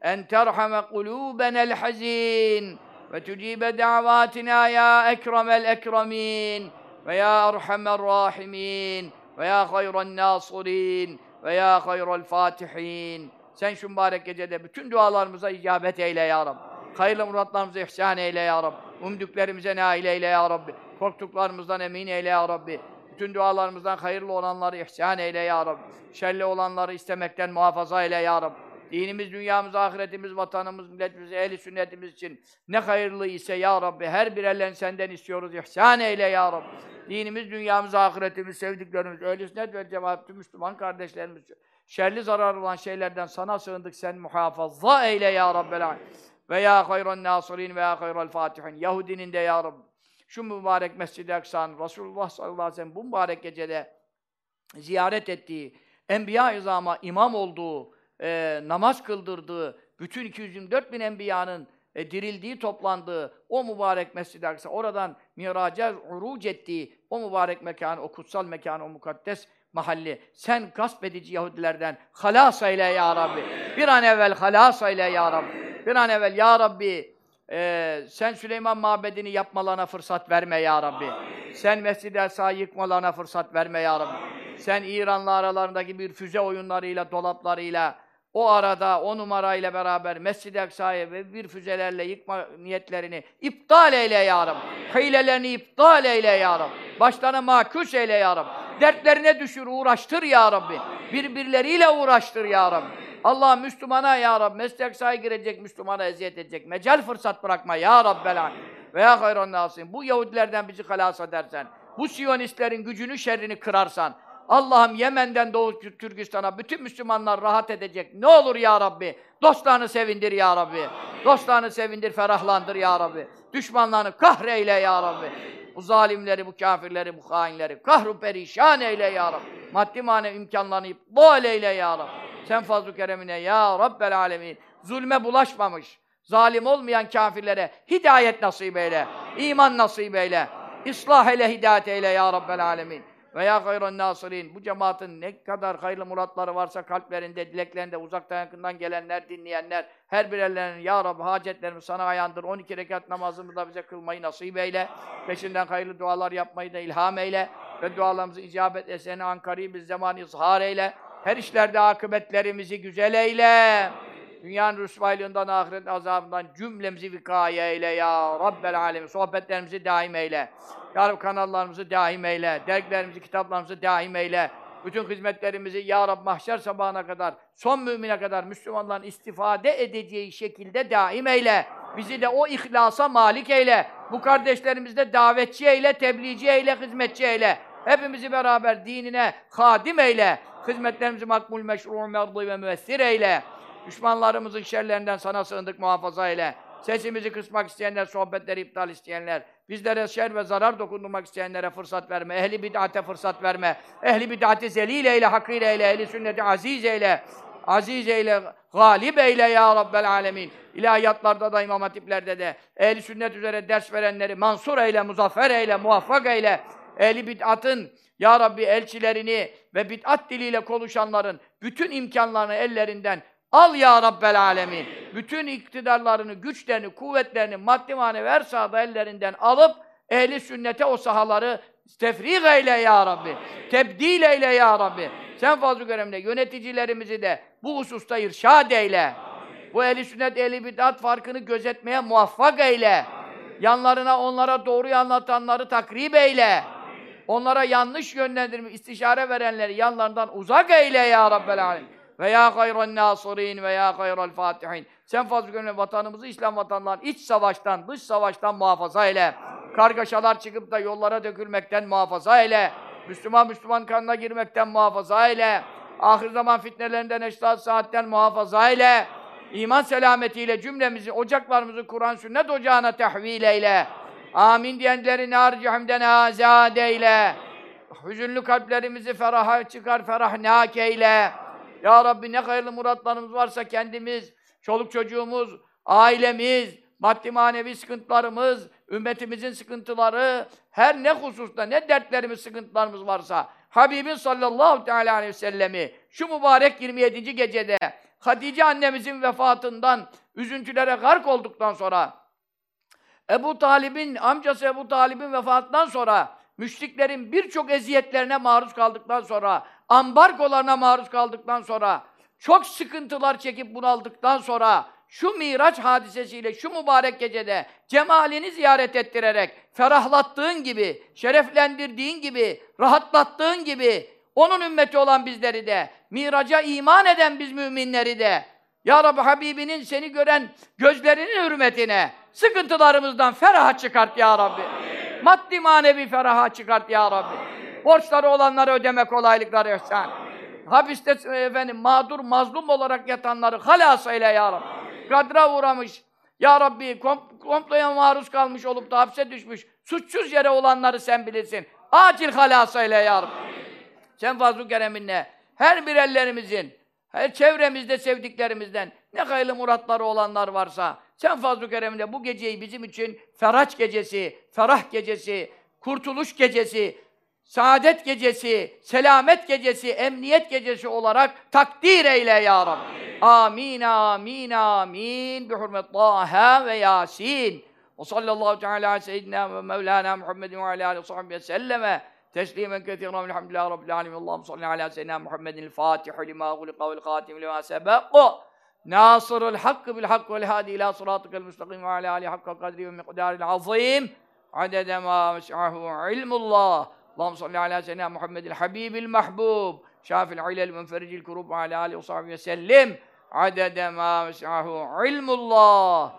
أن ترحم قلوبنا الحزين. ve tücibe davatina ya ekremel ekremin ve ya erhamer rahimin ve ya hayran nasirin ve ya hayral fatihin. Sen şu mübarek gecede bütün dualarımıza icabet eyle ya Rabbi. Hayırlı muratlarımıza ihsan eyle ya Rabbi. Umduklarımıza nail eyle ya Rabbi. Korktuklarımızdan emin eyle ya Rabbi. Bütün dualarımızdan hayırlı olanları ihsan eyle ya Rabbi. Şerli olanları istemekten muhafaza eyle ya Rabbi. Dinimiz, dünyamız, ahiretimiz, vatanımız, milletimiz, ehli sünnetimiz için ne hayırlı ise ya Rabbi her bir elden senden istiyoruz. İhsan eyle ya Rabbi. Dinimiz, dünyamız, ahiretimiz, sevdiklerimiz, ehli sünnet ve cemaat, Müslüman kardeşlerimiz şerli zarar olan şeylerden sana sığındık sen muhafaza eyle ya Rabbel alemin. Ve ya hayran nasirin ve ya hayral fatihin. Yahudinin de ya Rabbi. Şu mübarek Mescid-i Aksa'nın Resulullah sallallahu aleyhi ve sellem bu mübarek gecede ziyaret ettiği, Enbiya-i imam olduğu, e, namaz kıldırdığı, bütün 224 bin enbiyanın e, dirildiği, toplandığı o mübarek Mescid-i Aksa, oradan miraca uruc ettiği o mübarek mekanı, o kutsal mekanı, o mukaddes mahalli, sen gasp edici Yahudilerden halas eyle ya Rabbi. Bir an evvel halas eyle ya Rabbi. Bir an evvel ya Rabbi, e, sen Süleyman mabedini yapmalarına fırsat verme ya Rabbi. Sen Mescid-i Aksa'yı yıkmalarına fırsat verme ya Rabbi. Sen İran'la aralarındaki bir füze oyunlarıyla, dolaplarıyla, o arada, o numarayla beraber Mescid-i Aksa'yı ve bir füzelerle yıkma niyetlerini iptal eyle ya Rabbi. Hilelerini iptal eyle ya Rabbi. Başlarına makus eyle ya Rabbi. Dertlerine düşür, uğraştır ya Rabbi. Birbirleriyle uğraştır ya Rabbi. Allah Müslümana ya Rabbi, Mescid-i Aksa'ya girecek, Müslümana eziyet edecek. Mecal fırsat bırakma ya Rabbel. Veya hayran nasin. Bu Yahudilerden bizi halas edersen, bu Siyonistlerin gücünü, şerrini kırarsan, Allah'ım Yemen'den Doğu Türkistan'a bütün Müslümanlar rahat edecek. Ne olur ya Rabbi? Dostlarını sevindir ya Rabbi. Dostlarını sevindir, ferahlandır ya Rabbi. Düşmanlarını kahreyle ya Rabbi. Bu zalimleri, bu kafirleri, bu hainleri kahru perişan eyle ya Rabbi. Maddi manevi imkanlarını iptal eyle ya Rabbi. Sen fazl-ı keremine ya Rabbel alemin. Zulme bulaşmamış, zalim olmayan kafirlere hidayet nasip eyle. iman nasip eyle. İslah eyle, hidayet eyle ya Rabbel alemin. Ve ya hayran nasirin. Bu cemaatin ne kadar hayırlı muratları varsa kalplerinde, dileklerinde, uzaktan yakından gelenler, dinleyenler, her birerlerinin Ya Rabbi hacetlerimi sana ayandır. 12 rekat namazımızı da bize kılmayı nasip eyle. Peşinden hayırlı dualar yapmayı da ilham eyle. Ve dualarımızı icabet esene ankari bir zaman izhar eyle. Her işlerde akıbetlerimizi güzel eyle. Dünyanın rüsvaylığından, ahiret azabından cümlemizi vikaye eyle ya Rabbel alemin. Sohbetlerimizi daim eyle. Ya Rabbi kanallarımızı daim eyle. Dergilerimizi, kitaplarımızı daim eyle. Bütün hizmetlerimizi Ya Rab mahşer sabahına kadar, son mümine kadar Müslümanların istifade edeceği şekilde daim eyle. Bizi de o ihlasa malik eyle. Bu kardeşlerimizde davetçi eyle, tebliğci eyle, hizmetçi eyle. Hepimizi beraber dinine hadim eyle. Hizmetlerimizi makbul, meşru, merdi ve müessir eyle. Düşmanlarımızın şerlerinden sana sığındık muhafaza eyle. Sesimizi kısmak isteyenler, sohbetleri iptal isteyenler, bizlere şer ve zarar dokundurmak isteyenlere fırsat verme, ehli bid'ate fırsat verme, ehli bid'ati zelil eyle, hakir eyle, ehli sünneti aziz eyle, aziz eyle, galip eyle ya Rabbel alemin. İlahiyatlarda da, imam hatiplerde de, ehli sünnet üzere ders verenleri mansur eyle, muzaffer eyle, muvaffak eyle. Ehli bid'atın, ya Rabbi elçilerini ve bid'at diliyle konuşanların bütün imkanlarını ellerinden Al ya Rabbel alemin. Bütün iktidarlarını, güçlerini, kuvvetlerini, maddi manevi her sahada ellerinden alıp ehli sünnete o sahaları tefrik eyle ya Rabbi. Tebdil eyle ya Rabbi. Sen fazl-ı keremle yöneticilerimizi de bu hususta irşad eyle. Bu ehli sünnet, ehli bid'at farkını gözetmeye muvaffak eyle. Yanlarına onlara doğruyu anlatanları takrib eyle. Onlara yanlış yönlendirme, istişare verenleri yanlarından uzak eyle ya Rabbel alemin ve ya hayran nasirin ve ya hayral fatihin. Sen fazl gönlü vatanımızı İslam vatanlarının iç savaştan, dış savaştan muhafaza eyle. Kargaşalar çıkıp da yollara dökülmekten muhafaza eyle. Müslüman Müslüman kanına girmekten muhafaza eyle. Ahir zaman fitnelerinden, eştahat saatten muhafaza eyle. İman selametiyle cümlemizi, ocaklarımızı Kur'an sünnet ocağına tehvil eyle. Amin diyenleri nar cehennemden azad eyle. Hüzünlü kalplerimizi feraha çıkar, ferahnak eyle. Ya Rabbi ne hayırlı muratlarımız varsa kendimiz, çoluk çocuğumuz, ailemiz, maddi manevi sıkıntılarımız, ümmetimizin sıkıntıları, her ne hususta, ne dertlerimiz, sıkıntılarımız varsa, Habibin sallallahu teala aleyhi ve sellemi şu mübarek 27. gecede Hatice annemizin vefatından üzüntülere gark olduktan sonra Ebu Talib'in, amcası Ebu Talib'in vefatından sonra müşriklerin birçok eziyetlerine maruz kaldıktan sonra ambargolarına maruz kaldıktan sonra, çok sıkıntılar çekip bunaldıktan sonra, şu Miraç hadisesiyle, şu mübarek gecede cemalini ziyaret ettirerek, ferahlattığın gibi, şereflendirdiğin gibi, rahatlattığın gibi, onun ümmeti olan bizleri de, Miraç'a iman eden biz müminleri de, Ya Rabbi Habibinin seni gören gözlerinin hürmetine, sıkıntılarımızdan feraha çıkart Ya Rabbi. Amin. Maddi manevi feraha çıkart Ya Rabbi. Borçları olanları ödeme kolaylıkları ihsan. Hapiste efendim mağdur, mazlum olarak yatanları halas eyle ya Rabbi. Kadra uğramış. Ya Rabbi kom komploya maruz kalmış olup da hapse düşmüş. Suçsuz yere olanları sen bilirsin. Acil halas eyle ya Rabbi. Sen fazl-ı kereminle her bir ellerimizin, her çevremizde sevdiklerimizden ne hayırlı muratları olanlar varsa sen fazl-ı kereminde bu geceyi bizim için feraç gecesi, ferah gecesi, kurtuluş gecesi, saadet gecesi, selamet gecesi, emniyet gecesi olarak takdir eyle ya Rabbi. Amin, amin, amin. Bi hurmet Taha ve Yasin. Ve sallallahu teala ala seyyidina ve mevlana Muhammedin ve ala aleyhi ve sahbihi selleme. تسليما كثيرا والحمد لله رب العالمين اللهم صل على سيدنا محمد الفاتح لما أغلق والخاتم لما سبق ناصر الحق بالحق والهادي إلى صراطك المستقيم وعلى آله حق القدر ومقدار العظيم عدد ما وسعه علم الله اللهم صل على سيدنا محمد الحبيب المحبوب. شاف العلل منفرج الكروب وعلى آله وصحبه وسلم. عدد ما وسعه علم الله.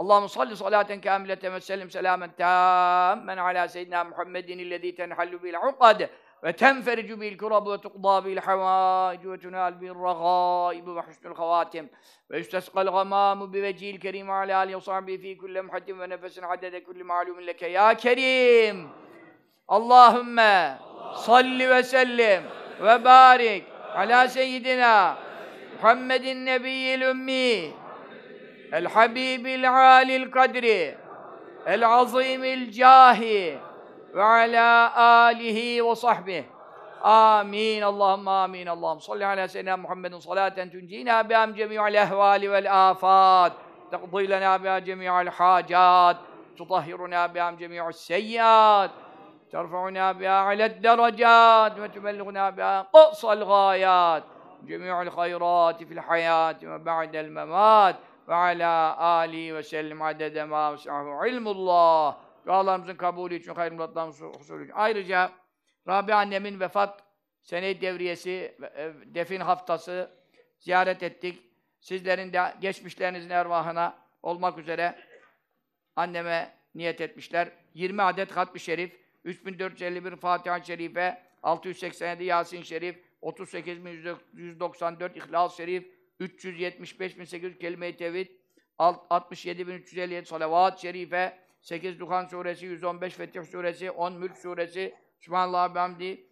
اللهم صل صلاة كاملة وسلم سلاما تاما على سيدنا محمد الذي تنحل به العقد وتنفرج به الكرب وتقضى به الحوائج وتنال به الرغائب وحسن الخواتم. ويستسقى الغمام بوجهه الكريم وعلى آله وصحبه في كل لمحة ونفس عدد كل معلوم لك يا كريم. Allahümme salli ve sellim ve barik ala seyyidina Muhammedin nebiyyil ümmi el habibil alil kadri el azimil cahi ve ala alihi ve sahbihi Amin. Allahümme amin. Allahümme salli ala seyyidina Muhammedin salaten tuncina bi'am cemi'al ehvali vel afat. Teqdi lena bi'a cemi'al hacat. Tutahhiruna bi'am cemi'al seyyat. ترفعنا بها على الدرجات وتبلغنا بها قصى الغايات جميع الخيرات في الحياة وبعد الممات وعلى آله وسلم عدد ما وسعه علم الله Dualarımızın kabulü için, hayır muratlarımızın husulü için. Ayrıca Rabi annemin vefat sene devriyesi, e, defin haftası ziyaret ettik. Sizlerin de geçmişlerinizin ervahına olmak üzere anneme niyet etmişler. 20 adet hatmi şerif, 3451 Fatiha-i Şerife, 687 Yasin Şerif, 38.194 İhlas Şerif, 375.800 kelime-i tevhid, 67.357 salavat şerife, 8 Duhan suresi, 115 Fetih suresi, 10 Mülk suresi, Sübhanallah bihamdi,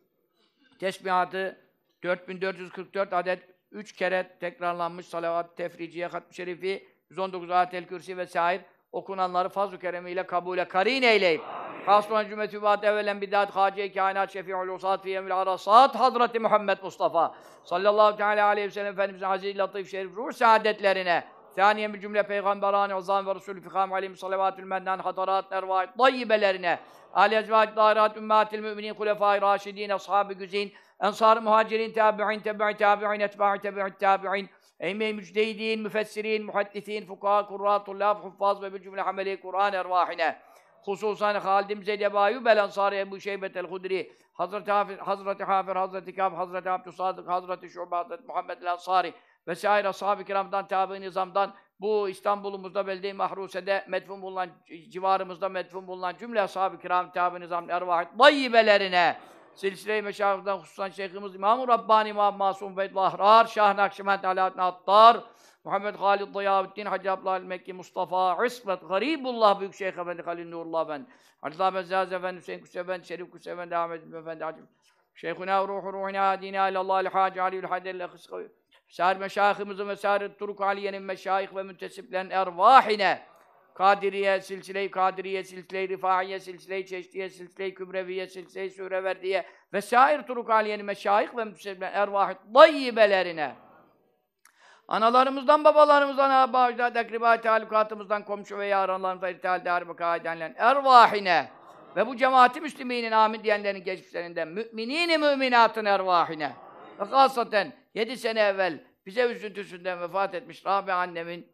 tesbihatı 4444 adet 3 kere tekrarlanmış salavat, tefriciye, hatm-ı şerifi, 119 ayet-el kürsi vesaire okunanları fazl-ı keremiyle kabule karin eyleyip Hasbuhan cümletü vaat evvelen bidat haciye kainat şefi'ul usat fi emil arasat Hazreti Muhammed Mustafa sallallahu teala aleyhi ve sellem Efendimizin aziz latif şerif ruh saadetlerine Saniye bir cümle peygamberane ozan ve resulü fikam aleyhim salavatül mennan hatarat ervahit dayyibelerine Ali ezvac dahirat ümmatil müminin hulefai raşidin ashab-ı güzin ensar muhacirin tabi'in tabi'in tabi'in etba'i tabi'in tabi'in Eymey mücdehidin, müfessirin, muhaddisin, fukaha, kurra, tullab, huffaz ve bir cümle hameli Kur'an ervahine. Hususan Halid Zeyd Ebu Eyyub el Ansari Ebu Şeybet el Hudri, Hazreti Hafir, Hazreti Hafir, Hazreti Kâb, Hazreti Abdüsadık, Hazreti Şuba, Hazreti Muhammed el Ansari vesaire ashab-ı kiramdan, tabi nizamdan bu İstanbul'umuzda belde-i mahruse'de medfun bulunan, civarımızda medfun bulunan cümle ashab-ı kiram, tabi nizam, ervah dayyibelerine, silsile-i meşayihden hususan Şeyhimiz İmam-ı Rabbani İmam Masum Beydul Ahrar, Şah Nakşibend Alaaddin Attar, Muhammed Halid Dayavüddin Hacı Abdülhamid Mekki Mustafa İsmet Garibullah Büyük Şeyh Efendi Halil Nurullah Efendi Hacı Ahmet Zaz Efendi Hüseyin Kusse Efendi Şerif Kusse Efendi Ahmet İbni Efendi Hacı Şeyhuna ruhu ruhina dina ilallah el-Hacı Ali'ül Hadel el Sâr meşayihimizin ve sâr Turuk Aliye'nin meşayih ve müntesiplerin ervahine Kadiriye, silsile-i Kadiriye, silsile-i Rifaiye, silsile-i Çeşdiye, silsile-i Kübreviye, silsile-i Süreverdiye ve şair Turuk Aliye'nin meşayih ve mütesiplerin ervahı dayyibelerine Analarımızdan, babalarımızdan, abâ-ıcdâd, ekriba talukatımızdan, komşu ve yaranlarımızdan, irtihal dâri baka edenlerin ervahine ve bu cemaati müsliminin amin diyenlerin geçmişlerinden müminin-i müminatın ervahine ve hasaten yedi sene evvel bize üzüntüsünden vefat etmiş Rabi annemin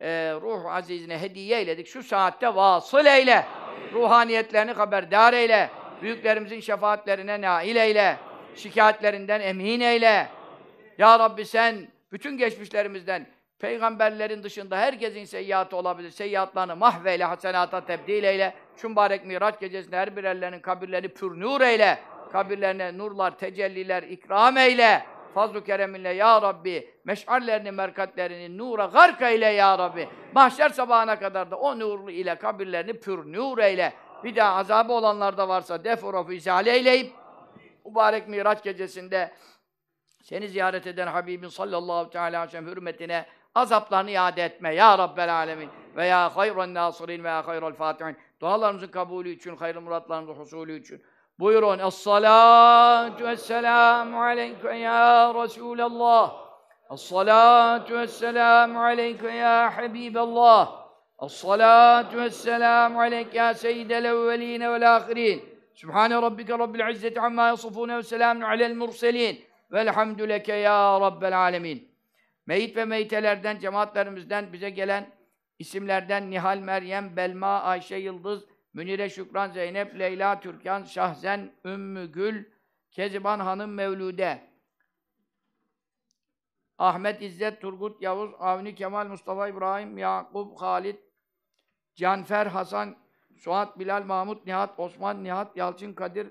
e, ruh azizine hediye eyledik. Şu saatte vasıl eyle. Ruhaniyetlerini haberdar eyle. Büyüklerimizin şefaatlerine nail eyle. Şikayetlerinden emin eyle. Ya Rabbi sen bütün geçmişlerimizden peygamberlerin dışında herkesin seyyiatı olabilir. Seyyiatlarını mahveyle, hasenata tebdil eyle. Şu mübarek Miraç gecesinde her birerlerinin kabirlerini pür nur eyle. Kabirlerine nurlar, tecelliler ikram eyle. Fazl-ı kereminle ya Rabbi meş'allerini, merkatlerini nura gark eyle ya Rabbi. Mahşer sabahına kadar da o nurlu ile kabirlerini pür nur eyle. Bir daha azabı olanlar da varsa defurafu izale eyleyip mübarek Miraç gecesinde seni ziyaret eden Habibin sallallahu teala aleyhi ve sellem hürmetine azaplarını iade etme ya Rabbel alemin ve ya hayran nasirin ve ya hayral fatihin. Dualarımızın kabulü için, hayırlı muratlarımızın husulü için. Buyurun. Es-salatu vesselamu aleyke ya Resulallah. Es-salatu vesselamu aleyke ya Habiballah. Es-salatu vesselamu aleyke ya seyyidel evveline vel ahirin. Sübhane rabbike rabbil izzeti amma yasifune ve selamun alel murselin. Velhamdü leke ya rabbel alemin. Meyit ve meytelerden, cemaatlerimizden bize gelen isimlerden Nihal Meryem, Belma, Ayşe Yıldız, Münire Şükran, Zeynep, Leyla, Türkan, Şahzen, Ümmü Gül, Keziban Hanım Mevlude, Ahmet İzzet, Turgut Yavuz, Avni Kemal, Mustafa İbrahim, Yakup, Halit, Canfer, Hasan, Suat, Bilal, Mahmut, Nihat, Osman, Nihat, Yalçın, Kadir,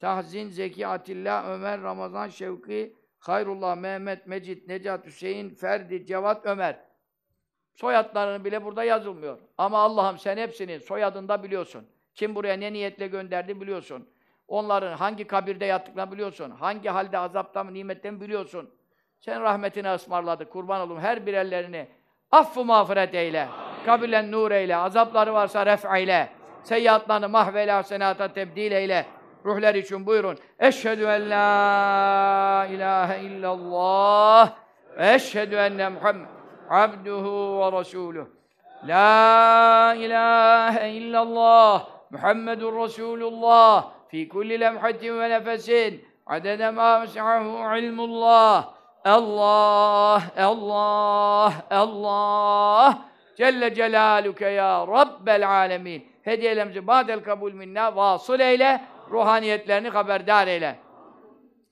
Tahzin, Zeki, Atilla, Ömer, Ramazan, Şevki, Hayrullah, Mehmet, Mecit, Necat, Hüseyin, Ferdi, Cevat, Ömer. Soyadlarını bile burada yazılmıyor. Ama Allah'ım sen hepsini soyadında biliyorsun. Kim buraya ne niyetle gönderdi biliyorsun. Onların hangi kabirde yattıklarını biliyorsun. Hangi halde azapta mı nimette mi biliyorsun. Sen rahmetine ısmarladı. Kurban olun her birerlerini affı mağfiret eyle. Kabirlen nur eyle. Azapları varsa ref eyle. Seyyiatlarını mahvele hasenata tebdil eyle. Ruhlar için buyurun. Eşhedü en la ilahe illallah ve eşhedü enne Muhammed abduhu ve resuluh. La ilahe illallah Muhammedun Resulullah fi kulli lemhatin ve nefesin adede ma mes'ahu ilmullah Allah, Allah, Allah Celle Celaluke ya Rabbel alemin. Hediyelerimizi badel kabul minna vasıl eyle, ruhaniyetlerini haberdar eyle.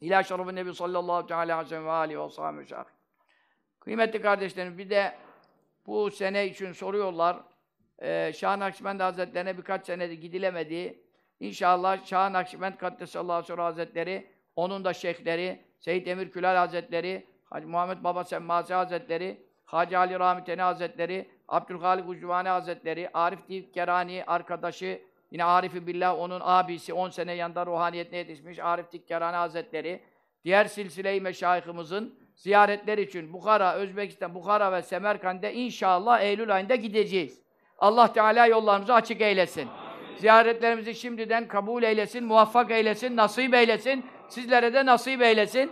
İlâ şerefin Nebi sallallahu teâlâ aleyhi ve sellem ve âlihi ve şâhî. Kıymetli kardeşlerim, bir de bu sene için soruyorlar. Ee, Şah Nakşibend Hazretlerine birkaç senedir gidilemedi. İnşallah Şah Nakşibend Kaddesallahu aleyhi Hazretleri, onun da şeyhleri, Seyyid Emir Külal Hazretleri, Hacı Muhammed Baba Semmasi Hazretleri, Hacı Ali Rahmeteni Hazretleri, Abdülhalik Ucuvani Hazretleri, Arif Divk Kerani arkadaşı, yine Arif-i Billah onun abisi, 10 sene yanında ruhaniyetine yetişmiş Arif Dikkerani Hazretleri, diğer silsile-i meşayihimizin ziyaretler için Bukhara, Özbekistan, Bukhara ve Semerkand'e inşallah Eylül ayında gideceğiz. Allah Teala yollarımızı açık eylesin. Ziyaretlerimizi şimdiden kabul eylesin, muvaffak eylesin, nasip eylesin. Sizlere de nasip eylesin.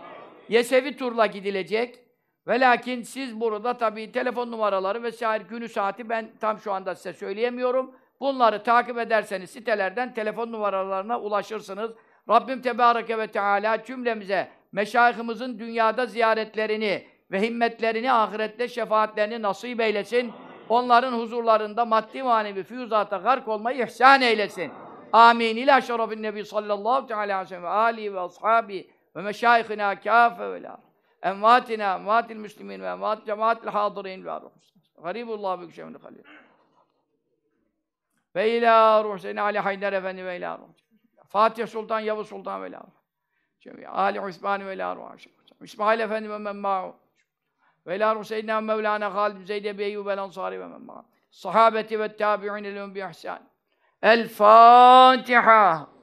Yesevi turla gidilecek. Ve lakin siz burada tabii telefon numaraları vesaire günü saati ben tam şu anda size söyleyemiyorum. Bunları takip ederseniz sitelerden telefon numaralarına ulaşırsınız. Rabbim Tebareke ve Teala cümlemize meşayihimizin dünyada ziyaretlerini ve himmetlerini, ahirette şefaatlerini nasip eylesin. Onların huzurlarında maddi manevi füyüzata gark olmayı ihsan eylesin. Amin. İlâ şerefin nebi sallallahu teâlâ aleyhi ve âlihi ve ashabi ve meşâihina kâfe ve lâ. Envâtina, envâtil müslimîn ve envâtil cemaatil hâdırîn ve arruh. Garibullah büyük şemli halil. Ve ilâ ruh Seyyidina Ali Haydar Efendi ve ilâ ruh. Fatih Sultan Yavuz Sultan ve ilâ ruh. Ali Osman ve ilâ ruh. İsmail Efendi ve men ma'u. Ve ruh Seyyidina Mevlana Halid Zeyd Ebi Eyyub el Ansari ve men ma'u. Sahabeti ve tabi'in elhum bi ihsan. El Fatiha.